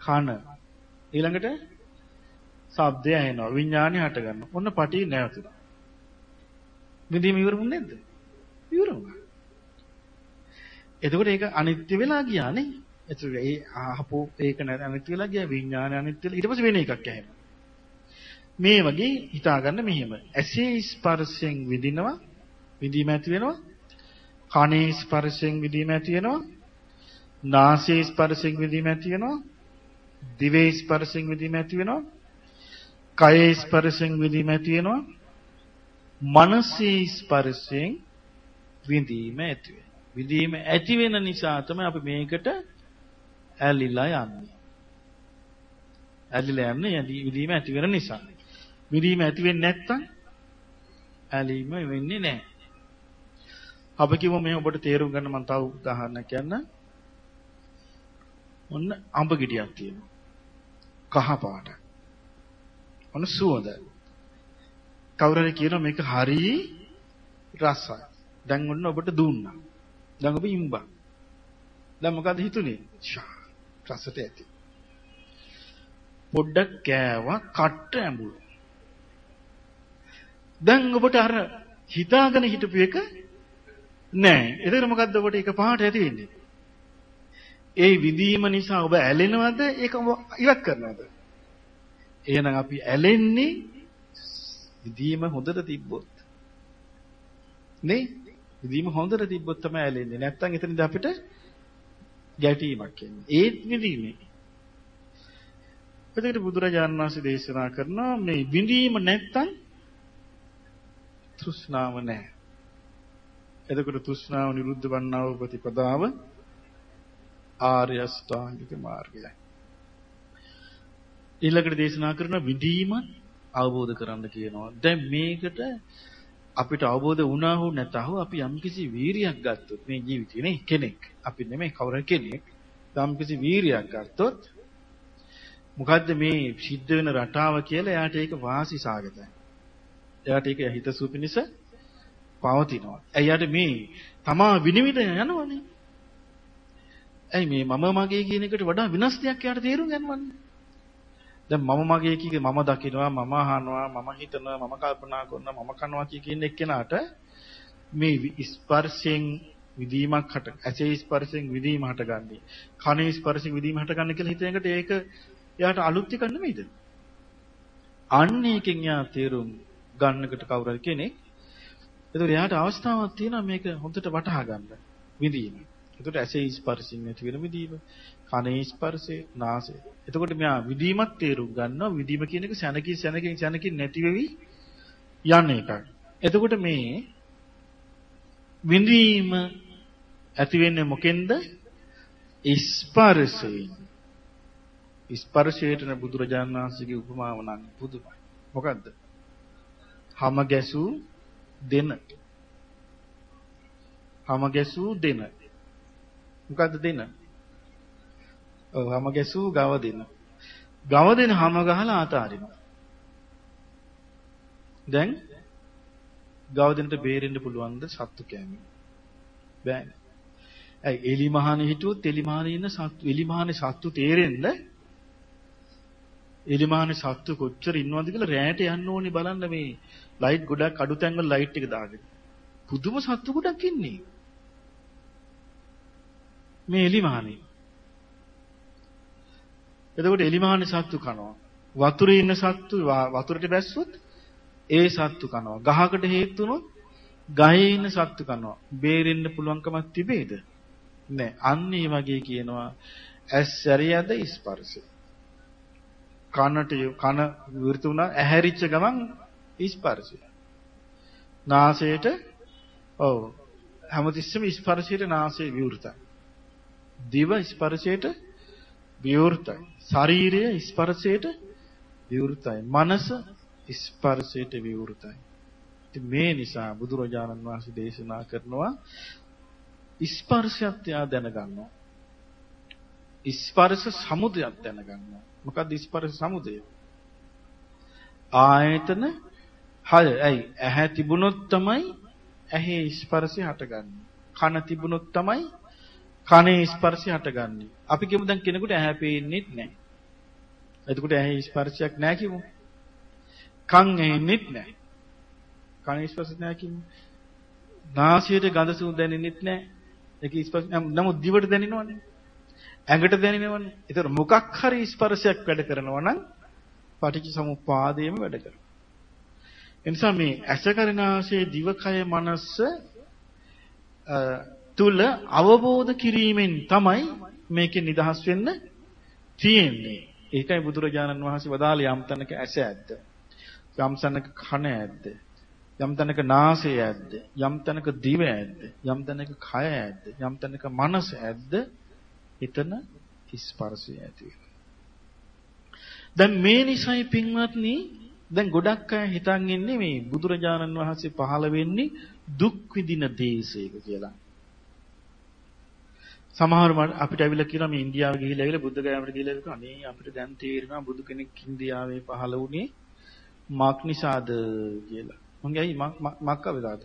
කන. ඊළඟට ශබ්දය ඇහෙනවා. විඥානය හට ගන්නවා. ඔන්න පටි නැවතුණා. විඳීම ඉවරුනේ නැද්ද? ඉවර වුණා. එතකොට ඒක අනිත්‍ය වෙලා ගියා නේ. එතකොට ඒ අහපෝ ඒක නැ අනිත්‍ය වෙලා ගියා විඥානය අනිත්‍ය වෙලා ඊට පස්සේ වෙන එකක් ඇහෙනවා. මේ වගේ හිතාගන්න මෙහෙම. ඇසේ ස්පර්ශයෙන් විඳිනවා විඳීම ඇති වෙනවා. කනේ ස්පර්ශයෙන් විඳීම ඇති වෙනවා. නාසයේ ස්පර්ශයෙන් විඳීම ඇති වෙනවා. දිවේ ස්පර්ශයෙන් විඳීම ඇති වෙනවා. කයේ ස්පර්ශයෙන් විඳීම ඇති වෙනවා. මනසේ ස්පර්ශයෙන් විඳීම ඇති වෙනවා. විඳීම ඇති වෙන නිසා තමයි අපි මේකට ඇලිලා යන්නේ. ඇලිලා යන්නේ විඳීම ඇති වෙන නිසා. විඳීම ඇති වෙන්නේ නැත්තම් ඇලීම වෙන්නේ නැහැ. අපි කිව්ව මේ ඔබට තේරුම් ගන්න මම තව උදාහරණයක් කියන්න. ඔන්න අඹ ගෙඩියක් තියෙනවා. කහ පාට. ඔන්න සුවඳ. කවුරු හරි කියනවා මේක හරි රසයි. දැන් ඔන්න ඔබට දුන්නා. දැන් ඔබ ඉම්බා. දැන් මොකද හිතුනේ? රසට ඇති. පොඩ්ඩක් කෑවා කට ඇඹුණා. දැන් ඔබට අර හිතාගෙන හිටපු එක නෑ. එතකොට මොකද්ද ඔබට ඒක පහට ඇති වෙන්නේ? ඒ විඳීම නිසා ඔබ ඇලෙනවද? ඒක ඉවත් කරනවද? එහෙනම් අපි ඇලෙන්නේ විදීම හොඳට තිබ්බොත්. නේ? විදීම හොඳට තිබ්බොත් තමයි ඇලෙන්නේ. නැත්තම් එතනදී අපිට ගැටීමක් එන්නේ. ඒත් විදීමේ. එතකොට බුදුරජාණන් වහන්සේ දේශනා කරනවා මේ විඳීම නැත්තම් තෘෂ්ණාව නැහැ. එතකොට තෘෂ්ණාව නිරුද්ධ වන්නා වූ ප්‍රතිපදාව ආර්ය අෂ්ටාංගික මාර්ගයයි. ඊළඟට දේශනා කරන විදීම අවබෝධ කරන්න කියනවා. දැන් මේකට අපිට අවබෝධ වුණා හෝ නැතහො අපි යම්කිසි වීරියක් ගත්තොත් මේ ජීවිතේ නේ කෙනෙක් අපි නෙමෙයි කවුරු කෙනෙක් යම්කිසි වීරියක් ගත්තොත් මොකද්ද මේ සිද්ධ වෙන රටාව කියලා එයාට ඒක වාසි සාගතයි. එයාට ඒක හිතසුව පිණිස පවතිනවා. එයාට මේ තමා විනිවිද යනවනේ. ඇයි මේ මම මගේ කියන එකට වඩා විනාශ දෙයක් එයාට තේරුම් ගන්නවන්නේ. දැන් මම මගේ කීකේ මම දකිනවා මම අහනවා මම හිතනවා මම කල්පනා කරනවා මම කනවා කියන එක්කෙනාට මේ ස්පර්ශයෙන් විදීමක් හට ඇසේ ස්පර්ශයෙන් විදීම හටගන්නේ. කනේ ස්පර්ශයෙන් විදීම හටගන්නේ කියලා හිතන එකට ඒක එයාට අලුත් එකක් නෙමෙයිද? අන්න එකෙන් එයා තේරුම් ගන්නකට කවුරු හරි කෙනෙක් එතකොට එයාට අවස්ථාවක් තියෙනවා මේක හොඳට වටහා ගන්න විදීම. එතකොට ඇසේ ස්පර්ශයෙන් ඇති වෙන විදීම, කනේ ස්පර්ශේ, නාසය. එතකොට මෙයා විදීමක් තේරුම් ගන්නවා. විදීම කියන එක සැනකින් සැනකින් සැනකින් නැති වෙවි යන එකක්. එතකොට මේ විඳීම ඇති වෙන්නේ මොකෙන්ද? ස්පර්ශයෙන්. ස්පර්ශයට බුදුරජාණන් වහන්සේගේ උපමාව නම් පුදුමයි. මොකද්ද? හම ගැසූ දෙන. හම ගැසූ දෙන. මොකද්ද දෙන? ඔව් හම ගැසූ ගව දෙන. ගව දෙන හම ගහලා අතාරිනවා. දැන් ගව දෙනට බේරෙන්න පුළුවන්ද සත්තු කෑමෙන්? බෑනේ. ඇයි එලිමහානේ හිටියොත් එලිමහානේ ඉන්න සත්තු එලිමහානේ සත්තු තේරෙන්න එලිමහානේ සත්තු කොච්චර ඉන්නවද කියලා රැයට යන්න ඕනේ බලන්න මේ ලයිට් ගොඩක් අඩු තැන්වල ලයිට් එක දාගෙන. පුදුම සත්තු ගොඩක් ඉන්නේ. මේ එලිමහානේ. එතකොට එලිමහානේ සත්තු කනවා. වතුරේ ඉන්න සත්තු වතුරට බැස්සොත් ඒ සත්තු කනවා. ගහකට හේතු වුණොත් ගහේ ඉන්න සත්තු කනවා. බේරෙන්න පුළුවන්කමක් තිබේද? නෑ. අන්න ඒ වගේ කියනවා ඇස් සැරියද ස්පර්ශය. කනට කන විවෘත වුණා ඇහැරිච්ච ගමන් ස්පර්ශය. නාසයට ඔව් හැමතිස්සෙම ස්පර්ශයට නාසය විවෘතයි. දිව ස්පර්ශයට විවෘතයි. ශරීරය ස්පර්ශයට විවෘතයි. මනස ස්පර්ශයට විවෘතයි. ඉතින් මේ නිසා බුදුරජාණන් වහන්සේ දේශනා කරනවා ස්පර්ශයත් යා දැනගන්නවා. ස්පර්ශ සමුදයක් දැනගන්නවා. මොකක්ද ස්පර්ශ සමුදය? ආයතන හය. ඇයි? ඇහැ තිබුණොත් තමයි ඇහි ස්පර්ශය හටගන්නේ. කන තිබුණොත් තමයි කනේ ස්පර්ශය හටගන්නේ. අපි කියමු දැන් කෙනෙකුට ඇහැ පේන්නේ නැහැ. එතකොට ඇහි ස්පර්ශයක් නැහැ කිව්වොත් කන් ඇහෙන්නෙත් නැහැ. කන ස්පර්ශ නැහැ කිව්වොත් නාසයට ගඳ සුවඳ දැනෙන්නෙත් නැහැ. ඒක ස්පර්ශ නමුත් දිවට දැනෙනවනේ. ඇඟට දැනෙනවනේ. ඒතර මොකක් හරි ස්පර්ශයක් වැඩ කරනවා නම් පටිච්ච සමුප්පාදයේම වැඩ කරනවා. එනිසා මේ ඇසකරනාශයේ දිවකය මනස තුල අවබෝධ කිරීමෙන් තමයි මේකේ නිදහස් වෙන්න තියෙන්නේ. ඒකයි බුදුරජාණන් වහන්සේ වදාළේ යම් තැනක ඇස ඇද්ද. යම් තැනක කන ඇද්ද. යම් තැනක නාසය ඇද්ද. යම් තැනක දිව ඇද්ද. යම් තැනක කය ඇද්ද. යම් තැනක මනස ඇද්ද. එතන ස්පර්ශය ඇති දැන් මේ නිසයි පින්වත්නි දැන් ගොඩක් අය හිතන් ඉන්නේ මේ බුදුරජාණන් වහන්සේ පහළ වෙන්නේ දුක් විඳින දේශයක කියලා. සමහර අපිට ඇවිල්ලා කියනවා මේ ඉන්දියාව ගිහිල්ලා ඇවිල්ලා බුද්ධ ගයාමට ගිහිල්ලා කිව්වා අනේ අපිට දැන් තේරෙනවා බුදු කෙනෙක් ඉන්දියාවේ පහළ වුණේ මක් නිසාද කියලා. මං ඇයි මක් කවදාද?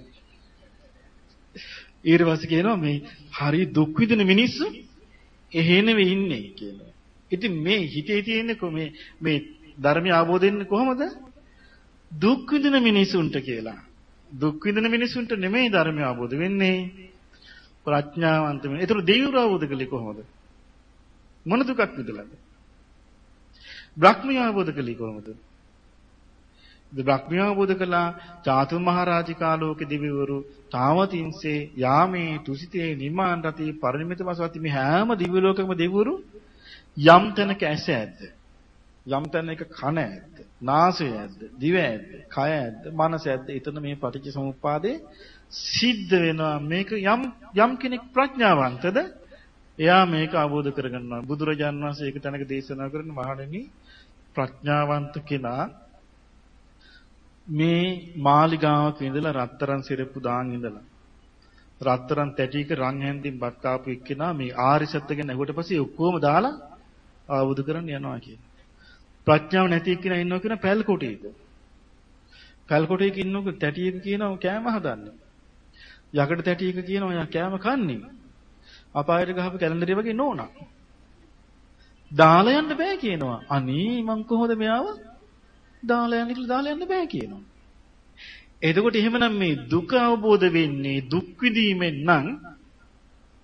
ඊට පස්සේ කියනවා මේ හරි දුක් විඳින මිනිස්සු එහෙ නෙවෙයි ඉන්නේ කියනවා. ඉතින් මේ හිතේ තියෙන්නේ මේ මේ ධර්මය අවබෝධ වෙන්නේ කොහොමද? දුක් විඳින මිනිසුන්ට කියලා. දුක් විඳින මිනිසුන්ට නෙමෙයි ධර්මය අවබෝධ වෙන්නේ. ප්‍රඥාවන්ත වෙන. ඒතර දෙවිවරු අවබෝධ කළේ කොහොමද? මොන දුකක් විඳලාද? බ්‍රහ්මිය අවබෝධ කළේ කොහොමද? බ්‍රහ්මිය අවබෝධ කළා චාතු මහරජිකාලෝක දෙවිවරු තාවතින්සේ යාමේ තුසිතේ නිමාන රති පරිණිමිත වසවති මේ හැම දිව්‍ය ලෝකෙම දෙවිවරු යම් තැනක ඇස ඇද්ද යම් තැනක කන ඇද්ද නාසය ඇද්ද දිව ඇද්ද කය ඇද්ද මනස ඇද්ද එතන මේ පටිච්ච සමුප්පාදේ සිද්ධ වෙනවා මේක යම් යම් කෙනෙක් ප්‍රඥාවන්තද එයා මේක අවබෝධ කරගන්නවා බුදුරජාන් වහන්සේ ඒක තැනක දේශනා කරන මහණෙනි ප්‍රඥාවන්ත කෙනා මේ මාලිගාවක ඉඳලා රත්තරන් සිරප්පු දාන් ඉඳලා රත්තරන් තැටියක රන් හැන්දින් බත් කාපු එක්කෙනා මේ ආරි සත්‍ය ගැන ඇහුවට පස්සේ ඔක්කොම දාලා ආවුදු කරන්න යනවා කියන. ප්‍රඥාව නැති එක්කෙනා ඉන්නවා කියන පැල් කොටේක. පැල් කොටේක ඉන්නක තැටියක කියනවා කෑම හදන්නේ. යකඩ තැටියක කියනවා යා කෑම කන්නේ. අපායට ගහපු කැලෙන්ඩරේ වගේ නෝනා. දාලා යන්න බෑ කියනවා. අනේ මං කොහොමද මෙයාව දාලා යන්න කියලා දාලා යන්න බෑ කියනවා. එතකොට එහෙමනම් මේ දුක අවබෝධ වෙන්නේ දුක් විඳීමෙන් නම්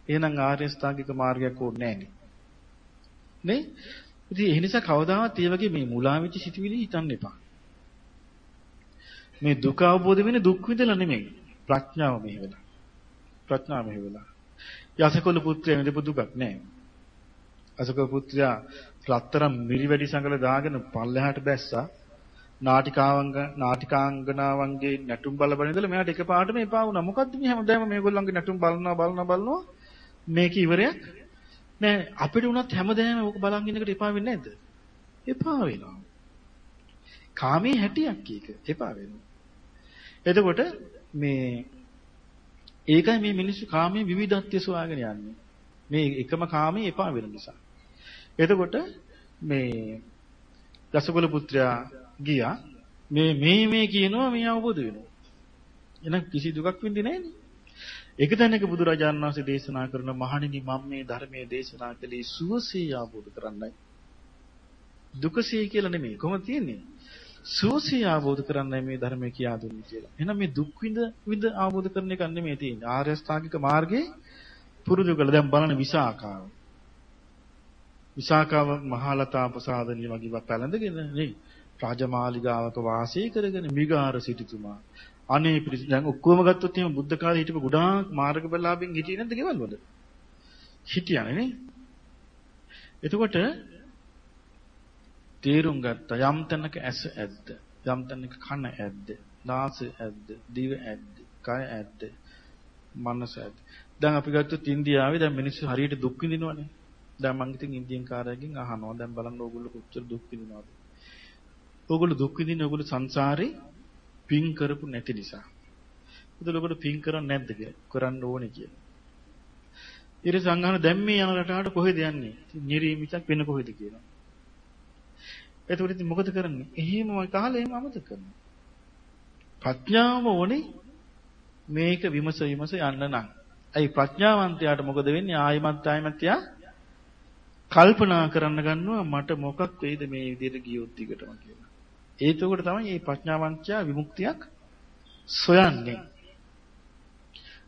එහෙනම් ආර්ය ස්ථාංගික මාර්ගයක් ඕනේ නැහැ නේ? ඉතින් ඒ නිසා කවදාවත් ඒ වගේ මේ මුලාවෙච්ච සිතුවිලි හිතන්න එපා. මේ දුක අවබෝධ වෙන්නේ දුක් විඳලා නෙමෙයි. ප්‍රඥාව මෙහි වෙලා. ප්‍රඥාව මෙහි වෙලා. යසකොල පුත්‍රයා මෙතෙ පුදුකක් නෑ. අසකොල පුත්‍රයා රත්තරන් මිරිවැඩි සංගල දාගෙන පල්ලෙහාට බැස්සා. නාටිකාංග නාටිකාංගනාවන්ගේ නැටුම් බල බල ඉඳලා මෙයාට එකපාරට මේ පා වුණා. මොකද්ද මේ හැමදාම මේගොල්ලන්ගේ නැටුම් බලනවා බලනවා බලනවා මේක ඉවරයක් නෑ අපිට උනත් හැමදාම ඕක බලන් ඉන්නකට එපා වෙන්නේ නැද්ද? එපා වෙනවා. කාමයේ හැටියක් ඒක. එපා වෙනවා. එතකොට මේ ඒකයි මේ මිනිස්සු කාමයේ විවිධත්වය සොයාගෙන යන්නේ. මේ එකම කාමයේ එපා වෙන නිසා. එතකොට මේ දසකොල පුත්‍රයා ගියා මේ මේ මේ කියනවා මේ අවබෝධ වෙනවා. එහෙනම් කිසි දුකක් වෙන්නේ නැහැනේ. එක තැනක බුදුරජාණන් වහන්සේ දේශනා කරන මහණෙනි මම මේ ධර්මයේ දේශනා කළේ සුවසේ ආબોධ කරන්නයි. දුකසේ කියලා නෙමෙයි. කොහොමද තියෙන්නේ? සුවසේ ආબોධ කරන්නයි මේ ධර්මය කියා දුන්නේ කියලා. එහෙනම් මේ දුක් විඳ විඳ ආબોධ කරන එක නෙමෙයි තියෙන්නේ. ආර්ය ස්ථාංගික මාර්ගයේ පුරුදු කළ දැන් බලන්න විසාකාව. විසාකාව මහලතා ප්‍රසාදනිය වගේ පැලඳගෙන නේ රාජමාලිගාවක වාසය කරගෙන මිගාර සිටුතුමා අනේ පිරිස දැන් ඔක්කොම ගත්තොත් එහෙම බුද්ධ කාලේ හිටපු ගොඩාක් මාර්ගඵලාභින් හිටියේ නැද්ද ගෙවල් වල? හිටියානේ නේ. එතකොට තේරුම් ගත්තා යම් තැනක ඇස ඇද්ද යම් තැනක කන ඇද්ද නාසය ඇද්ද දිව ඇද්ද කය ඇද්ද මනස ඇද්ද දැන් අපි ගත්තොත් ඉන්දියාවේ දැන් මිනිස්සු හරියට දුක් විඳිනවනේ දැන් මම ඉතින් ඉන්දියන් කාරයකින් අහනවා දැන් බලන්න ඕගොල්ලෝ කොච්චර දුක් විඳිනවද ඕගොල්ලෝ දුක් විඳින්නේ ඕගොල්ලෝ සංසාරේ පින් කරපු නැති නිසා. ඒතකොට පින් කරන්නේ නැද්ද කියලා. කරන්න ඕනේ කියලා. ඊට සංඝාන දැන් මේ යන රටාවට කොහෙද යන්නේ? නිරී මිසක් වෙන කොහෙද කියනවා. එතකොට ඉතින් මොකද කරන්නේ? එහෙම කහලා එහෙම අමතක කරනවා. ප්‍රඥාවම ඕනේ මේක විමස විමස යන්න නම්. අයි ප්‍රඥාවන්තයාට මොකද වෙන්නේ? ආයමත් ආයමත් යා කල්පනා කරන්න ගන්නවා මට මොකක් වෙයිද මේ විදිහට ගියොත් දිගටම කියලා. ඒතකොට තමයි මේ ප්‍රඥාවන්තයා විමුක්තියක් සොයන්නේ.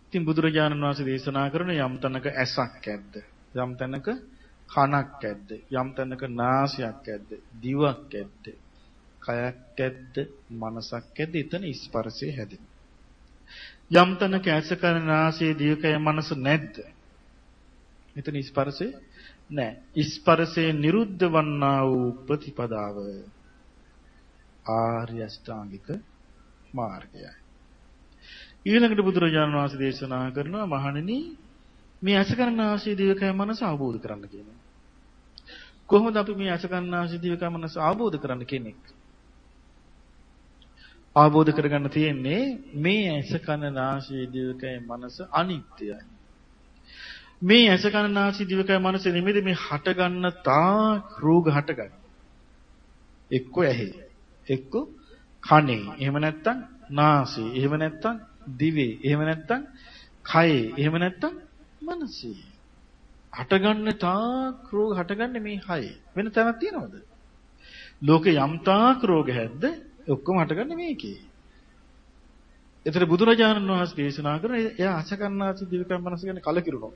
ඉතින් බුදුරජාණන් වහන්සේ දේශනා කරන යම් තැනක ඇසක් ඇද්ද? යම් තැනක කනක් ඇද්ද? යම් තැනක නාසයක් ඇද්ද? දිවක් ඇද්ද? කයක් ඇද්ද? මනසක් ඇද්ද? එතන ස්පර්ශය හැදෙනවා. යම් තැනක ඇස කන නාසය දිවකය මනස නැද්ද? එතන ස්පර්ශය නැහැ. ස්පර්ශේ නිරුද්ධ වන්නා වූ ප්‍රතිපදාව ආර්ය අෂ්ටාංගික මාර්ගයයි. ඊළඟට බුදුරජාණන් වහන්සේ දේශනා කරනවා මහණෙනි මේ අසකරණාශී දිවකය මනස අවබෝධ කරන්න කියනවා. කොහොමද අපි මේ අසකරණාශී දිවකය මනස අවබෝධ කරන්න කෙනෙක්? අවබෝධ කරගන්න තියෙන්නේ මේ අසකරණාශී දිවකය මනස අනිත්‍යයි. මේ අසකරණාශී දිවකය මනස නිමිති මේ හටගන්න තා රෝග හටගන්න. එක්ක ඇහි එක්ක කනේ. එහෙම නැත්නම් නාසයේ. එහෙම නැත්නම් දිවේ. එහෙම නැත්නම් කයේ. එහෙම නැත්නම් මනසේ. හටගන්න තාක් රෝග හටගන්නේ මේ හයේ. වෙන තැනක් තියනවද? ලෝකේ යම් තාක් රෝග හැද්ද ඔක්කොම හටගන්නේ මේකේ. ඒතර බුදුරජාණන් වහන්සේ දේශනා කරන එයා අසකන්නාසි දිවකම් මනස ගැන කලකිරුණා.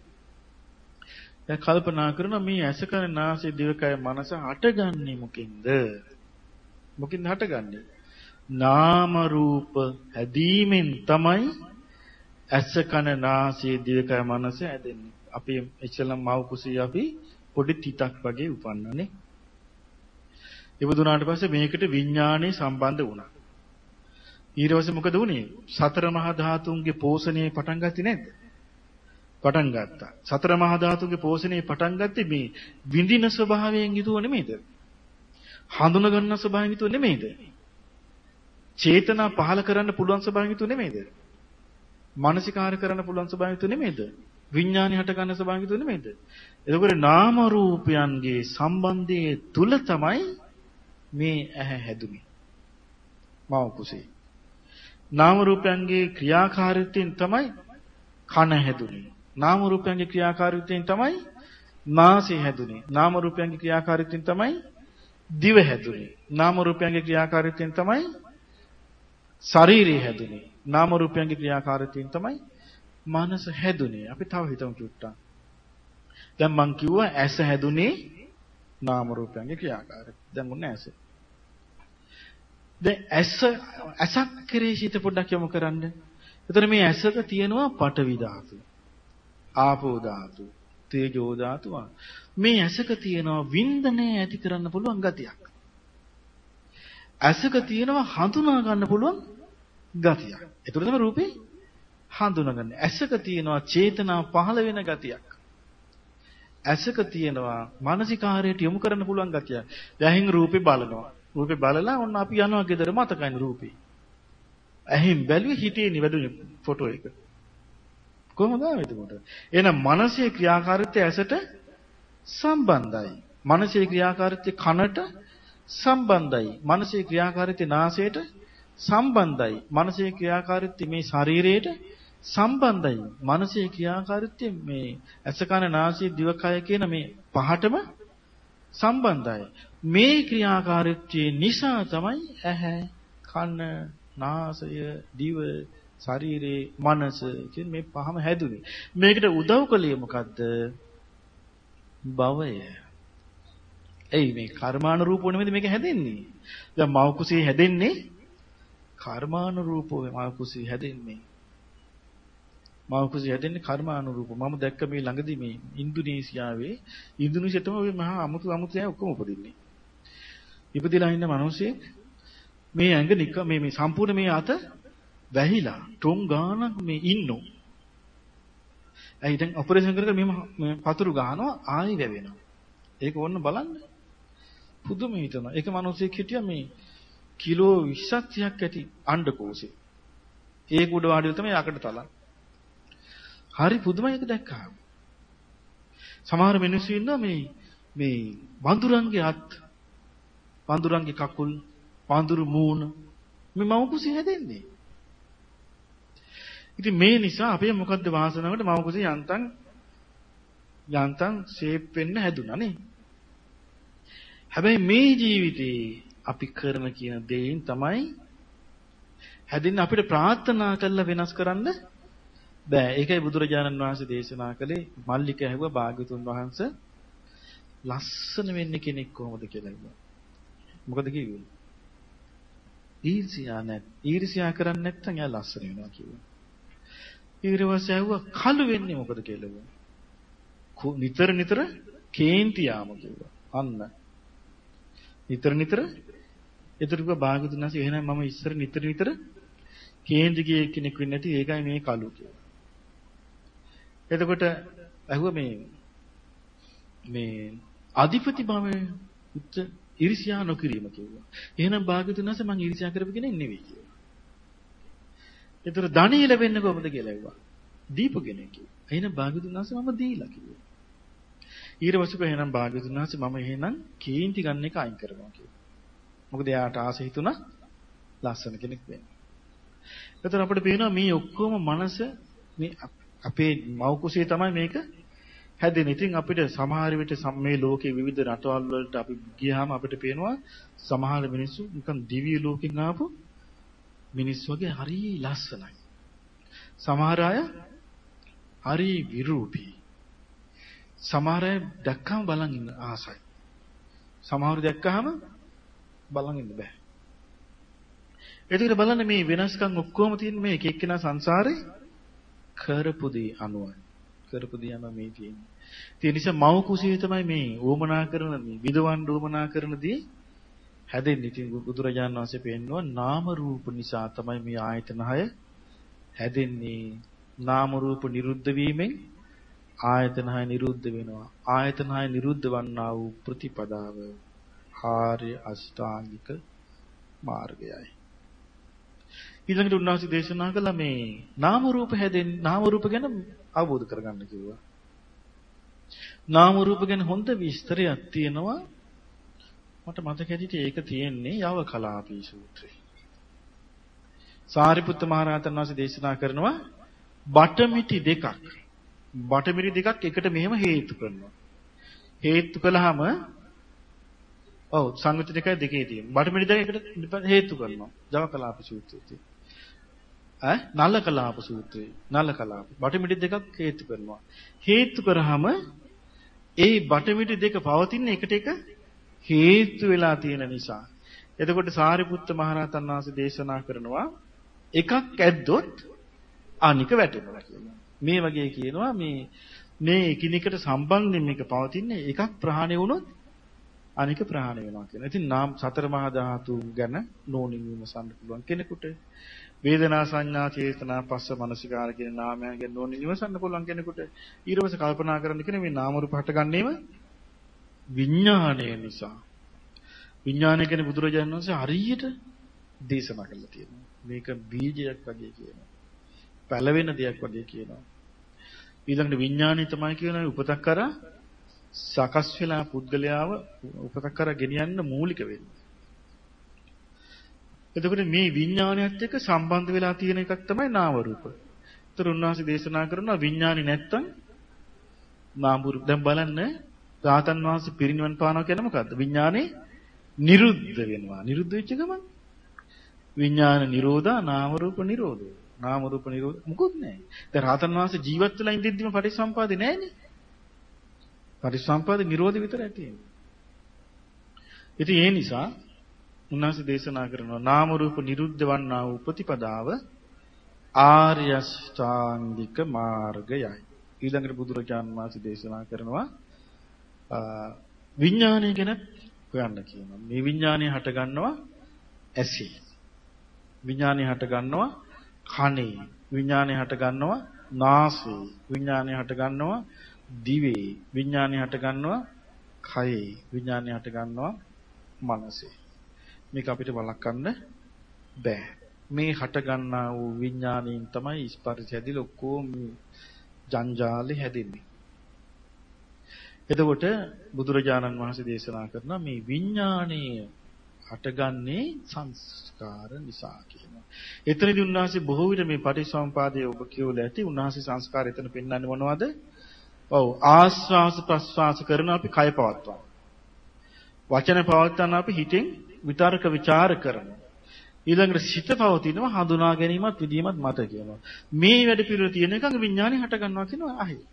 එයා කල්පනා කරනවා මේ අසකන්නාසි දිවකය මනස හටගන්නේ මොකෙන්ද? මොකින්ද හටගන්නේ? නාම රූප හැදීමෙන් තමයි ඇස කන නාසය දිවකය මනස හැදෙන්නේ. අපි එච්චලම් මව කුසිය අපි පොඩි තිතක් වගේ උපන්නනේ. ඉවදුනාට පස්සේ මේකට විඥානේ සම්බන්ධ වුණා. ඊට පස්සේ මොකද වුනේ? සතර මහා ධාතුන්ගේ පෝෂණය පටන් ගත්තේ නැද්ද? පටන් ගත්තා. සතර මහා ධාතුන්ගේ පෝෂණය පටන් ගත්තේ මේ විඳින ස්වභාවයෙන් යුතුව නෙමෙයිද? හඳුන ගන්න ස්වභාවයෙන් යුතු නෙමෙයිද? චේතනා පහල කරන්න පුළුවන් ස්වභාවයෙන් යුතු නෙමෙයිද? මානසිකාර කරන්න පුළුවන් ස්වභාවයෙන් යුතු නෙමෙයිද? විඥානය හට ගන්න ස්වභාවයෙන් යුතු නෙමෙයිද? එතකොට නාම රූපයන්ගේ සම්බන්ධයේ තුල තමයි මේ ඇහැ හැදුනේ. මව කුසේ. නාම රූපයන්ගේ ක්‍රියාකාරීත්වයෙන් තමයි කන හැදුනේ. නාම රූපයන්ගේ ක්‍රියාකාරීත්වයෙන් තමයි නාසය හැදුනේ. නාම රූපයන්ගේ ක්‍රියාකාරීත්වයෙන් තමයි දිව හැදුනේ. නාම රූපයන්ගේ ක්‍රියාකාරීත්වයෙන් තමයි ශරීරය හැදුනේ. නාම රූපයන්ගේ ක්‍රියාකාරීත්වයෙන් තමයි මනස හැදුනේ. අපි තව හිතමු චුට්ටක්. දැන් මං කිව්වා ඇස හැදුනේ නාම රූපයන්ගේ ක්‍රියාකාරය. දැන් මොන ඇස? දැන් ඇස ඇසක් කෙරේ හිත පොඩ්ඩක් යොමු කරන්න. එතන මේ ඇසක තියෙනවා පඨවි ධාතු, ආපෝ ධාතු, තේජෝ ධාතු. මේ ඇසක තියෙනවා වින්දනය ඇති කරන්න පුළුවන් ගතියක්. ඇසක තියෙනවා හඳුනා ගන්න පුළුවන් ගතියක්. ඒතර තමයි රූපේ හඳුනගන්නේ. ඇසක තියෙනවා චේතනා පහළ වෙන ගතියක්. ඇසක තියෙනවා මානසිකාරයට යොමු කරන්න පුළුවන් ගතිය. දැන් රූපේ බලනවා. රූපේ බලලා ඔන්න අපි යනවා ගෙදර මතකයිනේ රූපේ. ඇහින් බැලුවේ හිතේ නිවැරදි ෆොටෝ එක. කොහොමද එතකොට? එහෙනම් මනසේ ක්‍රියාකාරීත්වය ඇසට සම්බන්ධයි. මනසේ ක්‍රියාකාරීත්වය කනට සම්බන්ධයි. මනසේ ක්‍රියාකාරීත්වය නාසයට සම්බන්ධයි. මනසේ ක්‍රියාකාරීත්වය මේ ශරීරයට සම්බන්ධයි. මනසේ ක්‍රියාකාරීත්වය මේ ඇස කන නාසය දිවකය කියන මේ පහටම සම්බන්ධයි. මේ ක්‍රියාකාරීත්වය නිසා තමයි ඇහැ, කන, නාසය, දිව, ශරීරේ, මනස කියන මේ පහම හැදුනේ. මේකට උදව් කළේ මොකද්ද? භවය. එයි මේ කර්මානුරූපව නෙමෙයි මේක හැදෙන්නේ. දැන් මව කුසේ හැදෙන්නේ කර්මානුරූපව මව කුසේ හැදෙන්නේ. මව කුසේ හැදෙන්නේ කර්මානුරූපව. මම දැක්ක මේ ළඟදී මේ ඉන්දුනීසියාවේ ඉන්දුනීසියාවේ තමයි මහා අමුතු අමුතු අය ඔක්කොම උපදින්නේ. ඉපදිලා ඉන්න මිනිස්සෙක් මේ ඇඟ නික මේ මේ සම්පූර්ණ මේ අත වැහිලා ටොම් ගානක් මේ ඉන්නෝ. ඇයි දැන් ඔපරේෂන් කර කර මේ පතුරු ගහනවා ආයෙ වැවෙනවා. ඒක ඕන්න බලන්න. පුදුම හිතනවා. ඒක මිනිස්සෙක් හිටියා මේ කිලෝ 20ක් 30ක් ඇති අණ්ඩකෝෂේ. ඒක උඩ වාඩිලා තමයි යකඩ තලන්. හරි පුදුමයි ඒක දැක්කහම. සමහර මිනිස්සු ඉන්නවා මේ මේ වඳුරන්ගේ අත් වඳුරන්ගේ කකුල් වඳුරු මූණ මේ මව කුසී හැදෙන්නේ. ඉතින් මේ නිසා අපේ මොකද්ද වාසනාවට මව කුසී යන්තම් යන්තම් ෂේප් වෙන්න හැදුනා නේ. හැබැයි මේ ජීවිතේ අපි කරන කියන දේෙන් තමයි හැදින්න අපිට ප්‍රාර්ථනා කරලා වෙනස් කරන්න බෑ. ඒකයි බුදුරජාණන් වහන්සේ දේශනා කළේ මල්ලික ඇහුවා භාග්‍යතුන් වහන්සේ ලස්සන වෙන්නේ කෙනෙක් කොහොමද කියලා ඇහුවා. මොකද කිව්වේ? ඊර්ෂ්‍යා නැත්. ඊර්ෂ්‍යා කරන්නේ නැත්නම් එයා ලස්සන වෙනවා කිව්වා. ඊර්වස ඇහුවා කළු වෙන්නේ මොකද කියලා. නිතර නිතර කේන්ති යාම කිව්වා. අන්න. නිතර නිතර එතකොට භාගතුන් නැසි එහෙනම් මම ඉස්සර නිතර නිතර කේන්ති ගියේ කෙනෙක් වෙන්නේ නැති ඒකයි මේ කළු කියලා. එතකොට ඇහුවා මේ මේ අධිපති භවයේ උච්ච ඊර්ෂ්‍යා නොකිරීම කිව්වා. එහෙනම් භාග්‍යතුන් වහන්සේ මං ඊර්ෂ්‍යා කරපු කෙනෙක් නෙවෙයි කිව්වා. ඒතර ධනෙ ලැබෙන්නේ කොහොමද කියලා ඇහුවා. දීපු කෙනෙක් කිව්වා. එහෙනම් භාග්‍යතුන් වහන්සේ මම දීලා කිව්වා. ඊරවසුක එහෙනම් භාග්‍යතුන් වහන්සේ මම එහෙනම් කීන්ති ගන්න එක අයින් කරනවා කිව්වා. මොකද එයාට ආස හිතුණා ලස්සන කෙනෙක් වෙන්න. ඒතර අපිට පේනවා මේ ඔක්කොම මනස මේ අපේ මව් කුසේ තමයි මේක හැදෙන. ඉතින් අපිට සමහර විට මේ ලෝකේ විවිධ රටවල් වලට අපි ගියාම අපිට පේනවා සමහර මිනිස්සු නිකන් දිව්‍ය ලෝකෙන් ආපු මිනිස්සු වගේ හරි ලස්සනයි. සමහර අය හරි විරූපී. සමහර අය දැක්කම බලන් ඉන්න ආසයි. සමහරු දැක්කහම බලන් ඉන්න බෑ. ඒකට බලන්න මේ වෙනස්කම් ඔක්කොම තියෙන මේ එක එක්කෙනා සංසාරේ කරපු දේ අනුවයි. කරපු දේ යනවා මේ තියෙන්නේ. ඒ නිසා මව කුසියේ තමයි මේ ඕමනා කරන මේ විදවන් ඕමනා කරන දේ හැදෙන්නේ. ඉතින් බුදුරජාණන් වහන්සේ පෙන්නවා නාම රූප නිසා තමයි මේ ආයතන හය හැදෙන්නේ. නාම රූප නිරුද්ධ වීමෙන් ආයතන හය නිරුද්ධ වෙනවා. ආයතන හය නිරුද්ධ වන්නා වූ ප්‍රතිපදාව ආර්ය අෂ්ටාංගික මාර්ගයයි. ඊළඟට උන්වහන්සේ දේශනා කළා මේ නාම රූප හැදෙන්නේ නාම රූප ගැන අවබෝධ කරගන්න කිව්වා. නාම රූප ගැන හොඳ විස්තරයක් තියෙනවා. මට මතක හිටිට ඒක තියෙන්නේ යව කලාපී සූත්‍රයේ. සාරිපුත්ත මහ රහතන් වහන්සේ දේශනා කරනවා බටමිටි දෙකක්. බටමිටි දෙකක් එකට මෙහෙම හේතු කරනවා. හේතු කළාම ඔව් සංයුත් දෙකයි දෙකේ තියෙන. බටමිටි දෙක එකට හේතු කරනවා. ජව කලාපී සූත්‍රයේ. ඈ නල කලාප සූත්‍රය නල කලාප බටමිටි දෙකක් හේතු කරනවා හේතු කරාම ඒ බටමිටි දෙක පවතින එකට එක හේතු වෙලා තියෙන නිසා. එතකොට සාරිපුත්ත මහරහතන් වහන්සේ දේශනා කරනවා එකක් ඇද්දොත් අනික වැටෙනවා කියලා. මේ වගේ කියනවා මේ මේ එකිනෙකට සම්බන්ධයෙන් මේක පවතින්නේ එකක් ප්‍රහාණය වුණොත් අනික ප්‍රහාණය වෙනවා කියලා. ඉතින් නාම සතර මහා ධාතු ගැන නෝනින් විමසන්න පුළුවන් කෙනෙකුට වේදනා සංඥා චේතනා පස්ස මනසිකාර කියන නාමයන් ගැන නෝනින් විමසන්න පුළුවන් කෙනෙකුට ඊළඟට කල්පනා කරන්න කියන මේ නාම රූප හටගන්නේම විඥාණය නිසා. විඥානය කියන්නේ බුදුරජාණන් වහන්සේ හරියට දේශනා කළා තියෙනවා. මේක බීජයක් වගේ කියනවා. පැලවෙන දෙයක් වගේ කියනවා. ඊළඟට විඥානය තමයි කියන උපතක් කරා සකස් වෙලා පුද්ගලයාව උපතක් කරා ගෙනියන්න මූලික වෙන්නේ. එතකොට මේ විඥානයත් එක්ක සම්බන්ධ වෙලා තියෙන එකක් තමයි නාම රූප. ඒතර උන්වහන්සේ දේශනා කරනවා විඥානි නැත්තම් නාම රූප. දැන් බලන්න රාතන් වහන්සේ පිරිනිවන් පානවා කියන්නේ මොකද්ද? විඥානේ නිරුද්ධ වෙනවා. නිරුද්ධ වෙච්ච ගමන් විඥාන නිරෝධා නාම රූප නිරෝධෝ. නාම රූප නිරෝධ මොකුත් නැහැ. දැන් රාතන් වහන්සේ ජීවත් වෙලා ඉඳිද්දිම පටිසම්පාදේ නැහැනේ. පටිසම්පාදේ නිරෝධ විතරයි තියෙන්නේ. ඉතින් ඒ නිසා උන්වහන්සේ දේශනා කරනවා නාම රූප නිරුද්ධ වන්නා වූ ප්‍රතිපදාව ආර්ය ශ්‍රාංගික මාර්ගයයි. ඊළඟට බුදුරජාන් වහන්සේ දේශනා කරනවා විඥානය ගැන හොයන්න කියනවා. මේ විඥානය හට ගන්නවා ඇසි. විඥානය හට ගන්නවා කනේ. විඥානය හට ගන්නවා නාසයේ. විඥානය හට ගන්නවා දිවේ. විඥානය හට ගන්නවා කයේ. විඥානය හට ගන්නවා මනසේ. මේක අපිට වළක්වන්න බෑ. මේ හට ගන්නා වූ විඥාණයෙන් තමයි ස්පර්ශ හැදිලා ඔක්කොම ජංජාලේ හැදෙන්නේ. එතකොට බුදුරජාණන් වහන්සේ දේශනා කරනවා මේ විඥාණය හටගන්නේ සංස්කාර නිසා කියනවා. එතනදී උන්වහන්සේ බොහෝ විට මේ පටිසම්පාදයේ ඔබ කියවලා ඇති උන්වහන්සේ සංස්කාර එතන පෙන්වන්නේ මොනවද? ඔව් ආස්වාස ප්‍රස්වාස කරන අපි කය පවත්වනවා. වචන පවත්වන අපි හිතෙන් විතර්ක ਵਿਚාර කරනවා. ඊළඟට සිත පවතිනවා හඳුනා ගැනීමත් විදීමත් මත කියනවා. මේ වැඩ පිළිවෙල තියෙන එකඟ විඥානේ හට ගන්නවා කියනවා අහේ.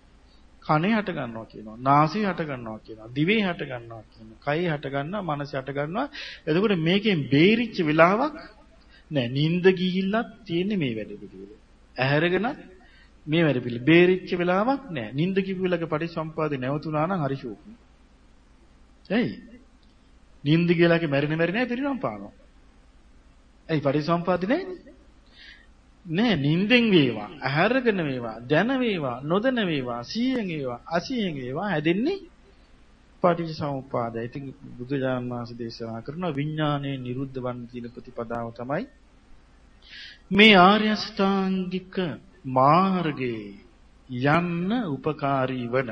කනේ හට ගන්නවා කියනවා. නාසයේ හට ගන්නවා කියනවා. දිවේ හට ගන්නවා කියනවා. කයේ හට ගන්නවා, මනසේ හට ගන්නවා. එතකොට මේකෙන් බේරිච්ච වෙලාවක් නෑ. නිින්ද ගිහිල්ලත් තියෙන්නේ මේ වැඩ පිළිවෙල. ඇහැරගෙනත් මේ වැඩ පිළිවෙල. බේරිච්ච වෙලාවක් නෑ. නිින්ද කිව්වලක පරිසම්පාදේ නැවතුණා නම් හරි ෂෝක්. ඇයි? නිින්ද ගියලාගේ මැරෙන මැරෙන්නේ පිරිනම් පානවා. ඇයි පරිසම්පාදේ නැන්නේ? නෑ නිින්දෙන් වේවා, ඇහැරගෙන වේවා, දැන වේවා, නොදැන වේවා, සීයෙන් වේවා, අසීයෙන් වේවා හැදෙන්නේ පටිච්චසමුප්පාදයි. ඉතින් බුදුජානක වහන්සේ දේශනා කරන විඥානයේ නිරුද්ධ වන්න තියෙන ප්‍රතිපදාව තමයි මේ ආර්ය අෂ්ටාංගික මාර්ගයේ යන්න උපකාරී වන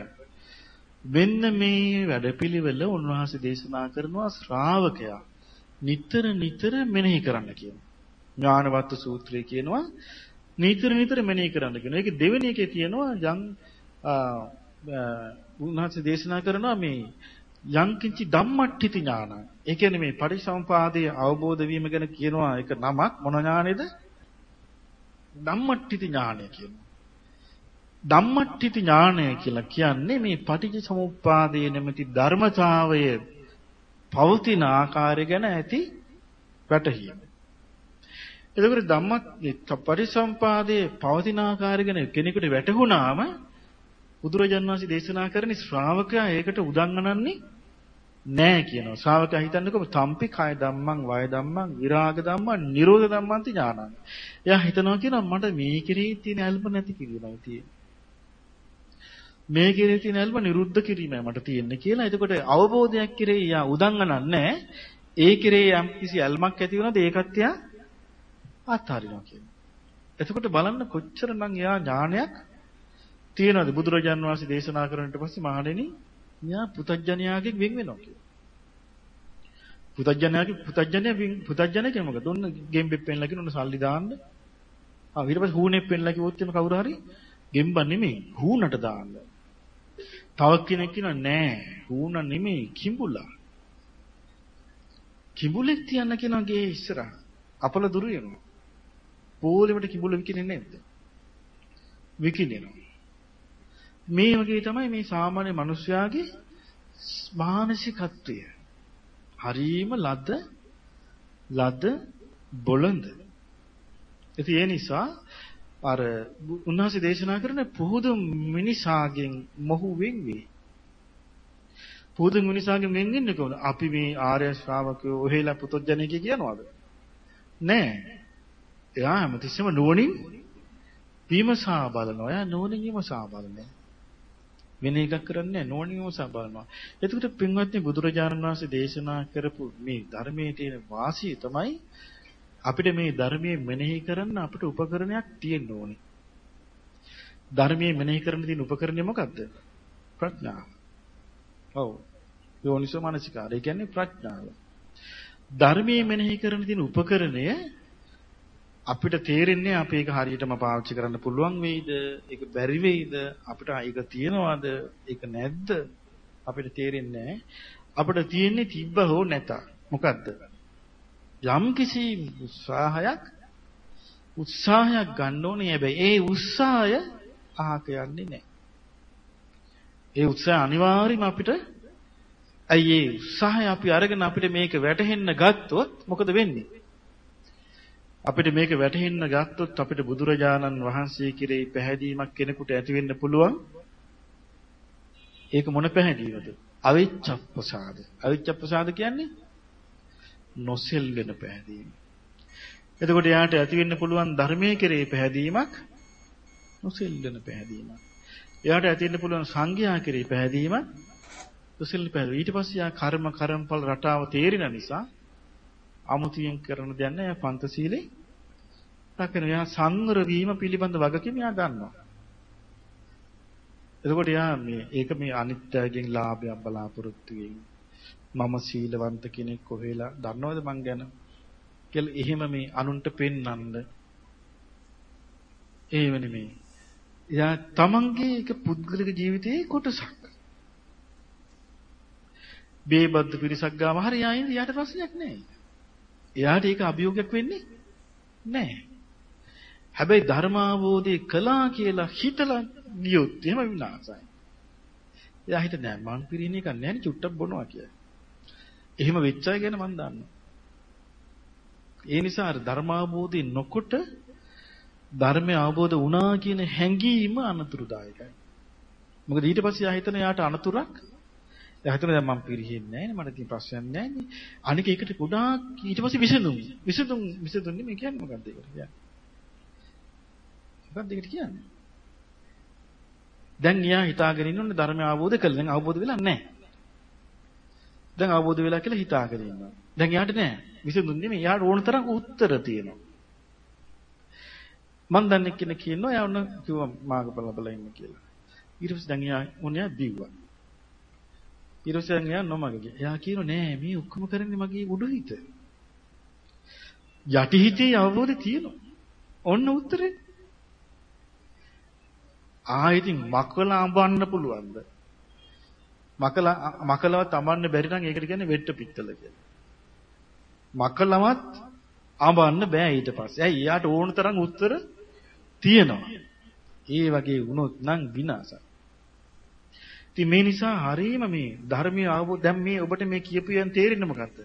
මෙන්න මේ වැඩපිළිවෙල උන්වහන්සේ දේශනා කරනවා ශ්‍රාවකයා නිතර නිතර මෙනෙහි කරන්න කියනවා. ඥානවත්තු සූත්‍රය කියනවා නිතර නිතර මෙනෙහි කරන්න කියනවා. ඒක දෙවෙනි එකේ කියනවා යම් උන්වහන්සේ දේශනා කරනවා මේ යංකින්චි ධම්මට්ඨිති ඥාන. ඒ කියන්නේ මේ පරිසම්පාදයේ අවබෝධ වීම ගැන කියනවා ඒක නමක් මොන ඥානෙද? ධම්මට්ඨිති ඥානය කියනවා. ධම්මට්ඨිති ඥානය කියලා කියන්නේ මේ පටිච්ච සමුප්පාදයේ නැමැති ධර්මතාවය පවතින ආකාරය ගැන ඇති වැටහීම. එතකොට ධම්මත් පරිසම්පාදයේ පවතින ආකාරය ගැන කෙනෙකුට වැටහුණාම බුදුරජාන් වහන්සේ දේශනා කරන්නේ ශ්‍රාවකයා ඒකට උදංගනන්නේ නෑ කියනවා. ශ්‍රාවකයා හිතන්නකෝ තම්පි කය ධම්මං වය ධම්මං විරාග ධම්මං නිරෝධ ධම්මන්ති ඥානං. එයා හිතනවා කියනවා මට මේ කෙරෙහි තියෙන ඇල්ම නැති කිරීමයි තියෙන්නේ. මේ කෙරේ තියෙන ඇල්ම නිරුද්ධ කිරීමයි මට තියෙන්නේ කියලා. එතකොට අවබෝධයක් කෙරේ යා උදංගනන්නේ ඒ කෙරේ යම් කිසි ඇල්මක් ඇති වුණාද ඒකත් යා අත්හරිනවා කියනවා. එතකොට බලන්න කොච්චරනම් යා ඥානයක් තියෙනවද බුදුරජාන් වහන්සේ දේශනා කරනට පස්සේ මහණෙනි යා පුතඥයාගෙන් වෙන් වෙනවා කියනවා. පුතඥයාගේ පුතඥය පුතඥය කියන්නේ මොකද? ඔන්න ගෙම්බෙක් පෙන්ලා කියන ඔන්න සල්ලි දාන්න. ආ ඊට පස්සේ හූනෙක් පෙන්ලා කිව්වොත් එimhe කවුරු හරි ගෙම්බ නෙමෙයි හූනට දාන්න. තව කෙනෙක් කියනවා නෑ ඌණ නෙමෙයි කිඹුලා. කිඹුලෙක් තියන්න කියනවා ගේ ඉස්සරහ. අපල දුරු වෙනවා. පොලෙමට කිඹුල විකිනේ නැද්ද? විකිනෙනවා. මේ වගේ තමයි මේ සාමාන්‍ය මිනිස්යාගේ මානසිකත්වය. හරීම ලද ලද බොළඳ. ඉතින් ඒ නිසා අර උන්වහන්සේ දේශනා කරන පුහුදු මිනිසාගෙන් මොහු වෙන් වේ. පුහුදු මිනිසාගෙන් වෙන් වෙන්නේ කොහොමද? අපි මේ ආර්ය ශ්‍රාවකයෝ ඔහෙලා පුතොජ්ජනෙක කියනවාද? නෑ. එයා හැමතිස්සෙම නුවණින් විමසා බලනවා. එයා නුවණින් විමසා බලනවා. වෙන එකක් කරන්නේ නුවණින් විමසා බලනවා. එතකොට පින්වත්නි බුදුරජාණන් වහන්සේ දේශනා කරපු මේ ධර්මයේ තියෙන වාසිය තමයි අපිට මේ ධර්මයේ මෙනෙහි කරන්න අපිට උපකරණයක් තියෙන්න ඕනේ. ධර්මයේ මෙනෙහි කරන්න තියෙන උපකරණය මොකද්ද? ප්‍රඥාව. ඔව්. යෝනිසෝ මනසිකාරය කියන්නේ ප්‍රඥාව. ධර්මයේ මෙනෙහි කරන්න තියෙන උපකරණය අපිට තේරෙන්නේ අපි ඒක හරියටම පාවිච්චි කරන්න පුළුවන් වෙයිද? ඒක බැරි වෙයිද? අපිට ඒක තියනවාද? ඒක නැද්ද? අපිට තේරෙන්නේ අපිට තියෙන්නේ තිබ්බ හෝ නැත. මොකද්ද? යම් කිසි උත්සාහයක් උත්සාහයක් ගන්න ඕනේ හැබැයි ඒ උත්සාහය අහක යන්නේ නැහැ. ඒ උත්සාහය අනිවාර්යයෙන්ම අපිට ඇයි ඒ උත්සාහය අපි අරගෙන අපිට මේක වැටහෙන්න ගත්තොත් මොකද වෙන්නේ? අපිට මේක වැටහෙන්න ගත්තොත් අපිට බුදුරජාණන් වහන්සේ කෙරෙහි පැහැදීමක් කෙනෙකුට ඇති වෙන්න පුළුවන්. ඒක මොන පැහැදීමද? අවිච්ඡප්පසාද. අවිච්ඡප්පසාද කියන්නේ නොසෙල්වෙන පැහැදීම. එතකොට යාට ඇති වෙන්න පුළුවන් ධර්මයේ කෙරේ පැහැදීමක් නොසෙල්වෙන පැහැදීමක්. එයාට ඇති වෙන්න පුළුවන් සංඝයා කෙරේ පැහැදීමක් නොසෙල්වෙන පැහැදීම. ඊට පස්සේ යා කර්ම කර්මඵල රටාව තේරෙන නිසා අමුතියෙන් කරන දෙයක් නෑ. යා පන්තශීලේ රකින්න. යා සංවර වීම පිළිබඳ වගකීම යා ගන්නවා. එතකොට යා මේ ඒක මේ අනිත්‍යයෙන් ලාභයක් බලාපොරොත්තු වෙන්නේ. මම සීලවන්ත කෙනෙක් කොහෙලා දන්නවද මං ගැන කියලා එහෙම මේ අනුන්ට පෙන්වන්න ඒ වෙන්නේ මේ එයා තමන්ගේ එක පුද්ගලික ජීවිතයේ කොටසක් බේබද්ද පිරිසක් ගාව හරි ආයින්ද යාට ප්‍රශ්නයක් නැහැ එයාට ඒක අභියෝගයක් වෙන්නේ නැහැ හැබැයි ධර්මාවෝධය කළා කියලා හිතලා ගියොත් එහෙම විනාසයි එයා හිත නෑ මං පිරින එක නෑ නේ චුට්ටක් බොනවා කියලා එහෙම වෙච්ච අය ගැන මම දන්නවා. ඒ නිසා අර ධර්මාභෝධය නොකොට ධර්මය අවබෝධ වුණා කියන හැඟීම අනතුරුදායකයි. මොකද ඊට පස්සේ ආ හිතන යාට අනතුරක් එයා හිතන දැන් මම පිරිහෙන්නේ නැහැ නේ මට තියෙන ප්‍රශ්නයක් නැහැ නේ. අනික ඒකට ගොඩාක් ඊට පස්සේ විසඳුම්. විසඳුම් විසඳුන්නේ මේ කියන්නේ මොකක්ද ඒකට කියන්නේ? මොකක්ද ඒකට කියන්නේ? දැන් එයා හිතාගෙන ඉන්නෝනේ ධර්මය අවබෝධ කළා. දැන් අවබෝධ වෙලා නැහැ. දැන් අවබෝධ වෙලා කියලා හිතාගෙන ඉන්නවා. දැන් යාට නෑ. විසඳුම් නෙමෙයි. යාට ඕන තරම් උත්තර තියෙනවා. මම දන්නේ කෙනෙක් කියනවා යා ඔන්න කිව්වා මාර්ගඵල ලබලා ඉන්න කියලා. ඊට පස්සේ දැන් යා මොනියා බිව්වා. ඊට පස්සේ දැන් යා නොමග ගියා. එයා කියනවා නෑ මේ ඔක්කොම කරන්නේ මගේ උඩු හිත. යටි හිතේ අවබෝධය තියෙනවා. ඔන්න උත්තරේ. ආයෙත් මකලා අඹන්න පුළුවන්ද? මකලා මකලවත් අඹන්න බැරි නම් ඒකට කියන්නේ වෙට්ට පිත්තල කියලා. මකලවත් අඹන්න බෑ ඊට පස්සේ. ඇයි යාට ඕන තරම් උත්තර තියෙනවා. ඒ වගේ වුණොත් නම් විනාසයි. ඉතින් මේ නිසා හරීම මේ ධර්මයේ අවබෝධ දැන් මේ ඔබට මේ කියපු යන් තේරෙන්නේ මොකද්ද?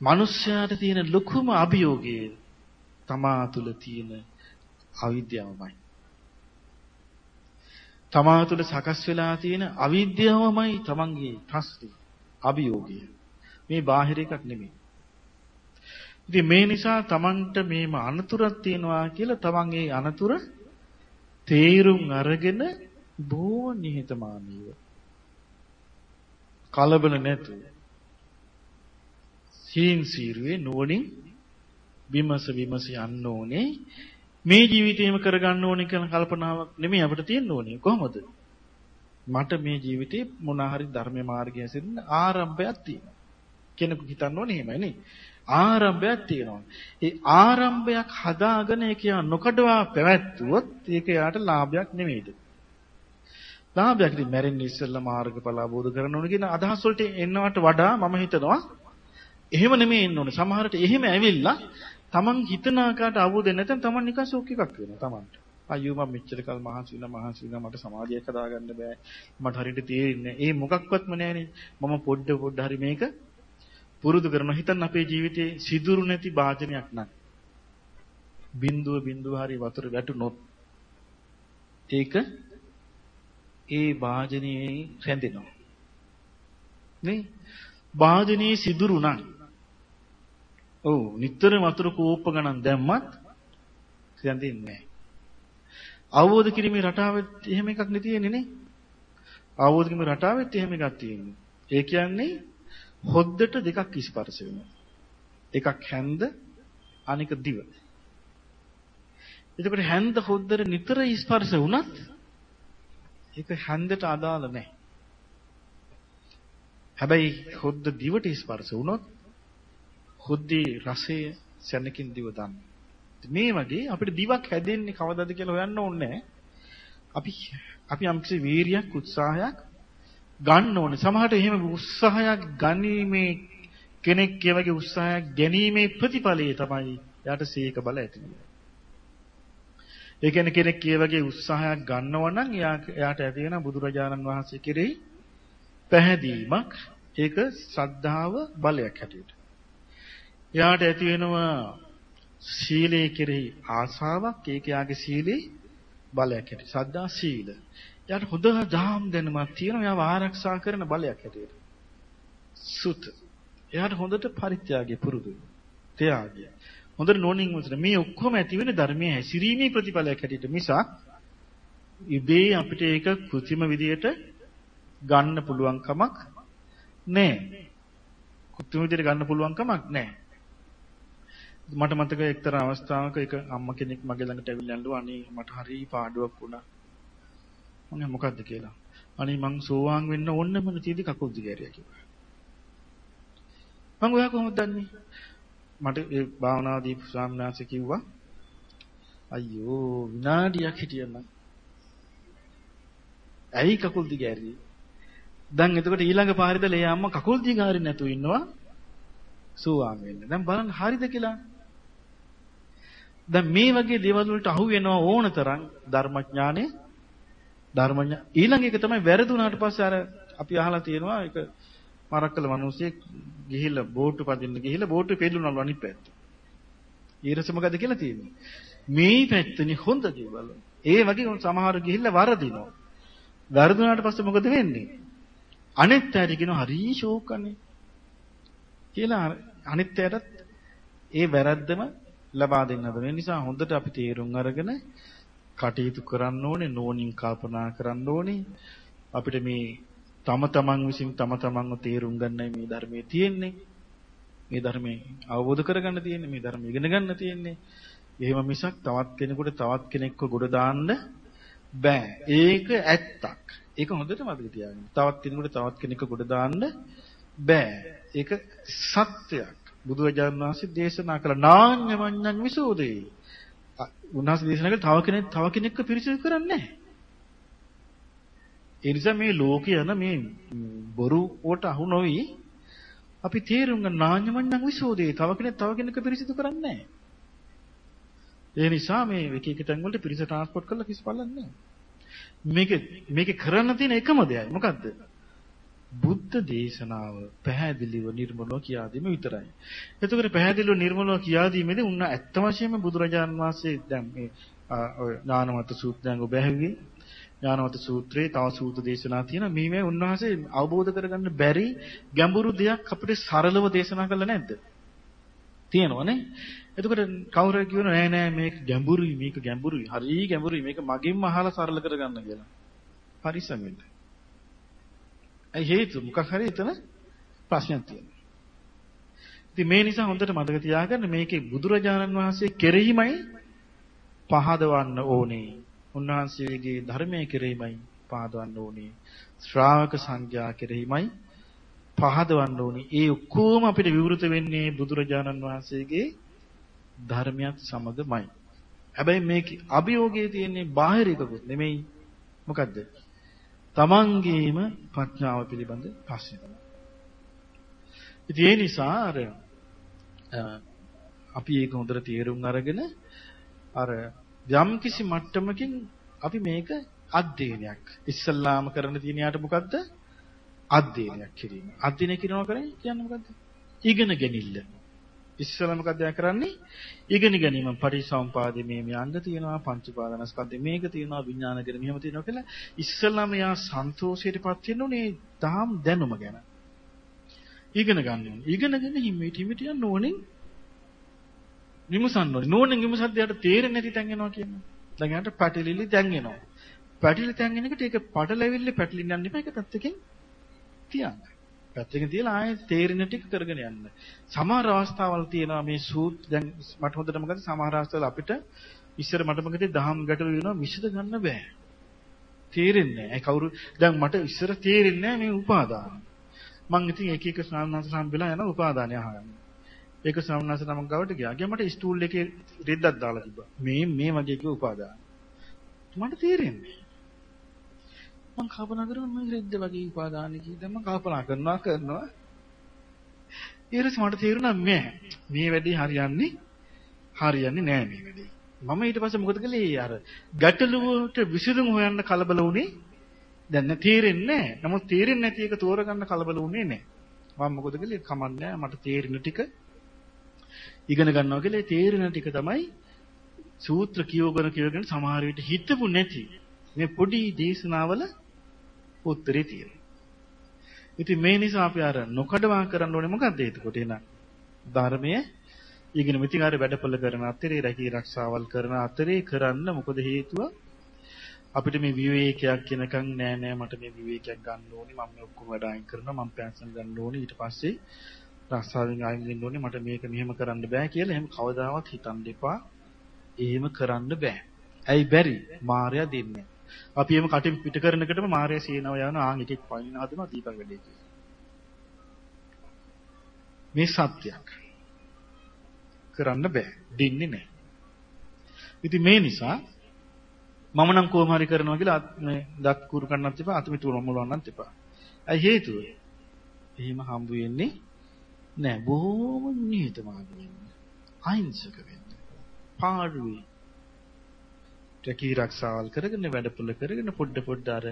මිනිස්යාට තියෙන ලොකුම අභියෝගය තමා තුළ තියෙන අවිද්‍යාවමයි. තමා තුළ සකස් වෙලා තියෙන අවිද්‍යාවමයි තමන්ගේ ප්‍රශ්නේ අභියෝගය. මේ බාහිර එකක් නෙමෙයි. ඉතින් මේ නිසා තමන්ට මේම අනතුරක් තියෙනවා කියලා තමන් ඒ අනතුර තේරුම් අරගෙන බොහෝ නිහතමානීව කලබල නැතුව සීන් සීරුවේ නුවණින් විමස විමස යන්න ඕනේ මේ ජීවිතේම කරගන්න ඕනේ කියන කල්පනාවක් නෙමෙයි අපිට තියෙන්න ඕනේ. කොහොමද? මට මේ ජීවිතේ මොන හරි ධර්ම මාර්ගය හැසිරෙන්න ආරම්භයක් තියෙනවා. කෙනෙකු හිතන්න ඕනේ එහෙමයි නේ. ආරම්භයක් තියෙනවා. ඒ ආරම්භයක් හදාගෙන ඒක නොකඩවා පැවැත්වුවොත් ඒක යාට ලාභයක් නෙමෙයිද? ලාභයක් ඉතින් මැරෙන්න ඉස්සෙල්ලා මාර්ගඵල අවබෝධ කරගන්න ඕනේ කියන අදහස් වලට එන්නවට වඩා මම හිතනවා එහෙම නෙමෙයි එන්න ඕනේ. සමහරට එහෙම ඇවිල්ලා Taman හිතන ආකාරයට අවබෝධ නැත්නම් Taman නිකන් ෂොක් එකක් වෙනවා Tamanට. අයියෝ මම මෙච්චර කල් මහන්සි වෙනා මහන්සි වෙනා මට සමාධියක් හදාගන්න බෑ. මට හරියට තේරෙන්නේ ඒ මොකක්වත්ම නෑනේ. මම පොඩ පොඩ හරි මේක පුරුදු කරනවා. හිතන්න අපේ ජීවිතේ සිදුරු නැති වාදනයක් නම්. බිඳුව බිඳුව හරි වතුර වැටුනොත් ඒක ඒ වාදනයේ රැඳෙනවා. නේ? වාදනයේ සිදුරු නම් ඔව් නිතර වතුර කෝප්ප ගණන් දැම්මත් රැඳෙන්නේ නැහැ. අවබෝධ කිරීමේ රටාවෙත් එහෙම එකක් නෙ තියෙන්නේ නේ. අවබෝධ කිරීමේ රටාවෙත් එහෙම එකක් තියෙන්නේ. ඒ කියන්නේ හොද්දට දෙකක් ස්පර්ශ වෙනවා. එකක් හැන්ද අනික දිව. එතකොට හැන්ද හොද්දට නිතර ස්පර්ශ වුණත් ඒක හැන්දට අදාළ නැහැ. හැබැයි හොද්ද දිවට ස්පර්ශ වුණොත් හොද්දේ රසය සැනකින් දිව දාන්න. මේ වගේ අපිට දිවක් හැදෙන්නේ කවදාද කියලා හොයන්න ඕනේ අපි අපි යම්කිසි වීරියක් උත්සාහයක් ගන්න ඕනේ. සමහරට එහෙම උත්සාහයක් ගනිමේ කෙනෙක් ඒ වගේ උත්සාහයක් ගැනීමේ ප්‍රතිඵලය තමයි යාට සීක බල ඇති වෙන්නේ. ඒ කියන්නේ කෙනෙක් ඒ වගේ උත්සාහයක් ගන්නවා නම් එයාට ඇති වෙන බුදුරජාණන් වහන්සේ කෙරෙහි පැහැදීමක් ඒක ශ්‍රද්ධාව බලයක් හැටියට. එයාට ඇති වෙනවා සීලයේ කෙරෙහි ආසාවක් ඒක යාගේ සීලේ බලයක් හැටියට. සද්දා සීල. යාට හොඳ දහම් දැනුමක් තියෙනවා. යාව ආරක්ෂා කරන බලයක් හැටියට. සුත. එයාට හොඳට පරිත්‍යාගය පුරුදු. ත්‍යාගය. හොඳට නෝනින් මුතන මේ ඔක්කොම ඇති වෙන ධර්මයේ හැසිරීමේ ප්‍රතිඵලයක් හැටියට මිසක් ඉබේ අපිට ඒක કૃතිම විදියට ගන්න පුළුවන් කමක් නැහැ. කෘත්‍රිම විදියට ගන්න පුළුවන් කමක් නැහැ. මට මතක එක්තරා අවස්ථාවක එක අම්මා කෙනෙක් මගේ ළඟට ඇවිල්ලා ඇඬුවා අනේ මට හරි පාඩුවක් වුණා. මම මොකද්ද කියලා. අනේ මං සෝවාන් වෙන්න ඕන්න මොන තීදි කකුල් දිගෑරියා කිව්වා. මං ඔයා කොහොමද දන්නේ? මට ඒ භාවනා දීපු ස්වාමීන් වහන්සේ කිව්වා අයියෝ විනාඩියක් හිටියනම් ඇයි කකුල් දිගෑරියේ? දැන් එතකොට ඊළඟ පාරේද ලේ අම්මා කකුල් දිගාරින්න නැතුව ඉන්නවා සෝවාන් වෙන්න. දැන් බලන්න හරිද කියලා. දැන් මේ වගේ දේවල් වලට අහු වෙනවා ඕන තරම් ධර්මඥානෙ ධර්මඥ ඊළඟ එක තමයි වැරදුනාට පස්සේ අර අපි අහලා තියෙනවා ඒක මරක්කල මිනිස්සෙක් ගිහිල්ලා බෝට්ටු පදින්න ගිහිල්ලා බෝට්ටු පෙළුණලු අනිත් පැත්ත. ඊරස මොකද කියලා තියෙන්නේ? මේ පැත්තනේ හොඳ දේවල්. ඒ වගේ සමහර ගිහිල්ලා වරදිනවා. වරදුනාට පස්සේ මොකද වෙන්නේ? අනිත් අයට කියනවා හරි ෂෝක් අනේ. කියලා අනිත් අයටත් ඒ වැරද්දම ලබා දෙන්නද මේ නිසා හොඳට අපි තේරුම් අරගෙන කටයුතු කරන්න ඕනේ නෝනින් කල්පනා කරන්න ඕනේ අපිට මේ තම තමන් විසින් තම තමන්ව තේරුම් ගන්නයි මේ ධර්මයේ තියෙන්නේ. මේ ධර්මයේ අවබෝධ කරගන්න තියෙන්නේ මේ ධර්ම ඉගෙන ගන්න තියෙන්නේ. එහෙම මිසක් තවත් කෙනෙකුට තවත් කෙනෙක්ව ගොඩ දාන්න බෑ. ඒක ඇත්තක්. ඒක හොඳට මතක තියාගන්න. තවත් කෙනෙකුට තවත් කෙනෙක්ව ගොඩ දාන්න බෑ. ඒක සත්‍යයක්. බුදුරජාණන් වහන්සේ දේශනා කළ නාඤ්ඤමඤ්ඤං විසෝදේ. උන්වහන්සේ දේශනා කළ තව කෙනෙක් තව කෙනෙක්ව පිරිසිදු කරන්නේ නැහැ. ඒ නිසා මේ ලෝකේ යන මේ බොරු වලට අහු නොවි අපි තේරුම් ගන්න නාඤ්ඤමඤ්ඤං විසෝදේ තව කෙනෙක් තව කෙනෙක්ව පිරිසිදු කරන්නේ නැහැ. ඒ නිසා මේ එක එක තැන් වලට පිරිස ට්‍රාන්ස්පෝර්ට් කරලා කිසි බලන්නේ නැහැ. මේක මේක කරන්න තියෙන එකම දෙයයි. මොකද්ද? බුද්ධ දේශනාව පැහැදිලිව නිර්මලව කියා දීම විතරයි. එතකොට පැහැදිලිව නිර්මලව කියා දීමේදී උන්න ඇත්ත වශයෙන්ම බුදුරජාන් වහන්සේ දැන් මේ ඔය ඥානවත සූත්‍රයන් ඔබ ඇහුවේ ඥානවත සූත්‍රයේ තව සූත්‍ර දේශනා තියෙනවා. මේ උන්වහන්සේ අවබෝධ කරගන්න බැරි ගැඹුරු දෙයක් අපිට සරලව දේශනා කළා නැද්ද? තියෙනවනේ. එතකොට කවුරු කියනවා නෑ නෑ මේක ගැඹුරුයි මේක ගැඹුරුයි හරි ගැඹුරුයි මේක මගෙන්ම අහලා සරල කරගන්න කියලා. පරිස්සම් වෙන්න. ඒ හේතු මොකක් හරි එතන ප්‍රශ්නයක් තියෙනවා. ඉතින් මේ නිසා හොඳට මතක තියාගන්න මේකේ බුදුරජාණන් වහන්සේ කෙරෙහිමයි පහදවන්න ඕනේ. උන්වහන්සේගේ ධර්මයේ කෙරෙහිමයි පහදවන්න ඕනේ. ශ්‍රාවක සංඝයා කෙරෙහිමයි පහදවන්න ඕනේ. ඒ ඔක්කොම අපිට විවෘත වෙන්නේ බුදුරජාණන් වහන්සේගේ ධර්මයක් සමගමයි. හැබැයි මේකේ අභියෝගයේ තියෙන්නේ බාහිර එකකුත් නෙමෙයි. මොකද්ද? තමන්ගේම ප්‍රඥාව පිළිබඳ ප්‍රශ්න. ඉතින් ඒ නිසා අර අපි ඒක හොඳට තේරුම් අරගෙන අර යම් කිසි මට්ටමකින් අපි මේක අධ්‍යයනයක්. ඉස්සල්ලාම කරන්න තියෙන යාට මොකද්ද? අධ්‍යයනයක් කිරීම. අධ්‍යයනය කරනවා කියන්නේ මොකද්ද? ඉගෙන ගැනීම. ඉස්සෙල්ලා මොකද කරන්නේ? ඉගෙන ගැනීම පරිසම්පාදේ මේ මේ අංග තියෙනවා පංච පාදනස්කන්ධේ මේක තියෙනවා විඥානගෙන මෙහෙම තියෙනවා කියලා ඉස්සෙල්ලා මෙයා සන්තෝෂයටපත් වෙන්න උනේ තාම් දැනුම ගැන. ඉගෙන ගන්න ඕනේ. ඉගෙනගෙන හිමීට හිමීට යන්න ඕනේ. විමසන්න ඕනේ. නෝනෙන් විමසද්ද යට තේරෙන්නේ නැති තැන් එනවා කියන්නේ. දැන් යාට පැටලිලි දැන් එනවා. පැටලිලි තැන් එනකොට ඒක පටලැවිල්ල පැටලින්න යන්න එපා. ඒක පැත්තකින් තියන්න. පැත්තකින් තියලා ආයෙ තේරෙන ටික කරගෙන යන්න. සමහර අවස්ථාවල් තියෙනවා මේ සූත් දැන් මට හොඳට මතකයි සමහර අවස්ථාවල අපිට ඉස්සර මට මතකයි දහම් ගැටලු වෙනවා විසඳ ගන්න බෑ. තේරෙන්නේ නැහැ. කවුරු දැන් මට ඉස්සර තේරෙන්නේ නැහැ මේ උපාදාන. මං ඉතින් එක එක ස්නානනාස සම්බෙලා යන උපාදානය අහගන්න. ඒක ස්නානනාස නමක් ගාවට ගියා. ගියා මට ස්ටූල් එකේ රෙද්දක් දාලා තිබ්බා. මේ මේ වගේ කිව්ව උපාදාන. මට තේරෙන්නේ මම කල්පනා කරනවා මම රෙද්ද වගේ උපාදාන කීයද මම කල්පනා කරනවා කරනවා. ඊට මට තේරුණා මේ මේ වැඩේ හරියන්නේ හරියන්නේ නෑ මේ වැඩේ. මම ඊට පස්සේ මොකද කළේ? අර ගැටලුවට විසඳුම හොයන්න කලබල වුණේ දැන් නෑ තේරෙන්නේ නෑ නමුත් තේරෙන්නේ නැති එක තෝරගන්න කලබල වුණේ නෑ මම මොකද කළේ? කමන්නේ මට තේරෙන ටික ඉගෙන ගන්නවා කියලා තේරෙන ටික තමයි සූත්‍ර කියවගෙන කියවගෙන සමහර විට හිතපු නැති මේ පොඩි දේශනාවල උත්තරේ තියෙනවා. ඉතින් මේ නිසා අපි අර නොකඩවා කරන්න ඕනේ මොකද්ද එතකොට? එන ධර්මය ඉගෙන මිතින් අර වැඩපොළ කරන අතරේ රැකී රක්ෂාවල් කරන අතරේ කරන්න මොකද හේතුව? අපිට මේ විවේකයක් කියනකම් නෑ නෑ මට මේ විවේකයක් ගන්න ඕනේ. මම මේ ඔක්කොම වැඩ අයින් කරනවා මම පෙන්ෂන් ගන්න ඕනේ. ඊට පස්සේ රස්සාවෙන් අයින් වෙන්න ඕනේ මට මේක මෙහෙම කරන්න බෑ කියලා එහෙම කවදාවත් හිතන්න එපා එහෙම කරන්න බෑ ඇයි බැරි මායя දෙන්නේ අපි එම කටින් පිට කරනකොටම මාර්ය සීනව යන ආන් එකෙක් පයින් හදනවා දීපක් වැඩේ කියලා. මේ සත්‍යයක්. කරන්න බෑ. දෙන්නේ නැහැ. ඉතින් මේ නිසා මම නම් කොහොම හරි කරනවා කියලා මේ දත් කුරු කන්නත් එපා අත මිටු මොලවන්නත් එපා. ඇයි හේතුව? එහෙම හම්බ වෙන්නේ නෑ බොහොම නිහතමානී වෙන්න. අහිංසක වෙන්න. පාඩුවේ රැකී රක්ෂාවල් කරගෙන වැඩපොළ කරගෙන පොඩ පොඩ අර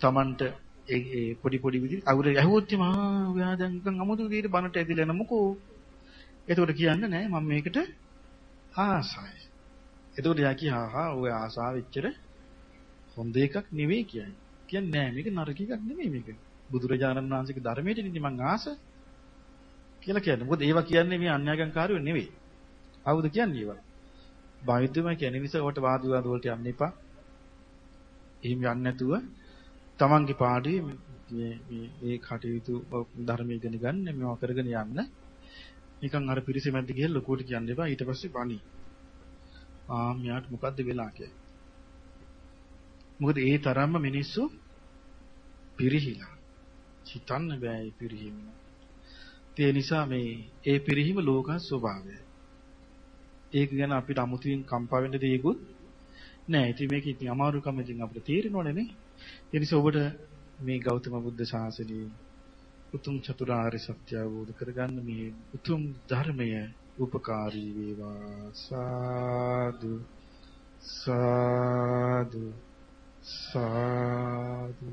තමන්ට ඒ පොඩි පොඩි විදිහට අවුර ඇහුවොත් මා ඔයා දැන් නිකන් අමුතු විදිහට බනට ඇදිලා යන මොකෝ එතකොට කියන්න නෑ මම මේකට ආසයි එතකොට යා කියා හා ඔය ආසාව එච්චර හොඳ එකක් නෙවෙයි කියන්නේ කියන්නේ නෑ මේක නරක එකක් නෙවෙයි මේක බුදුරජාණන් වහන්සේගේ ධර්මයට නෙමෙයි මං ආස කියලා කියන්නේ මොකද ඒවා කියන්නේ මේ අන්‍යාගම්කාරයෝ නෙවෙයි ආවුද කියන්නේ ඒවා බෞද්ධමයි කියන නිසා ඔකට වාද විවාද වලට යන්න එපා. එහෙම යන්නේ නැතුව තමන්ගේ පාඩුවේ මේ මේ මේ කටයුතු ධර්මයේ ඉගෙන ගන්න මේවා කරගෙන යන්න. නිකන් අර පිරිස මැද්ද ගිහලා ලොකුවට කියන්න එපා. ඊට පස්සේ බණි. ආ මෙයාට මොකද්ද වෙලා කියලා. මොකද ඒ තරම්ම මිනිස්සු පිරිහිලා. හිතන්න බෑ ඒ පිරිහීම. ඒ නිසා මේ ඒ පිරිහීම ලෝක ස්වභාවයයි. ඒක ගැන අපිට අමුතුවෙන් කම්පා වෙන්න දෙයක්වත් නෑ. ඉතින් මේක ඉතින් අමාරුකම ඉතින් අපිට තේරෙනවනේ නේ. ඒ නිසා ඔබට මේ ගෞතම බුද්ධ ශාසනයේ උතුම් චතුරාර්ය සත්‍ය අවබෝධ කරගන්න මේ උතුම් ධර්මය උපකාරී වේවා සාදු සාදු සාදු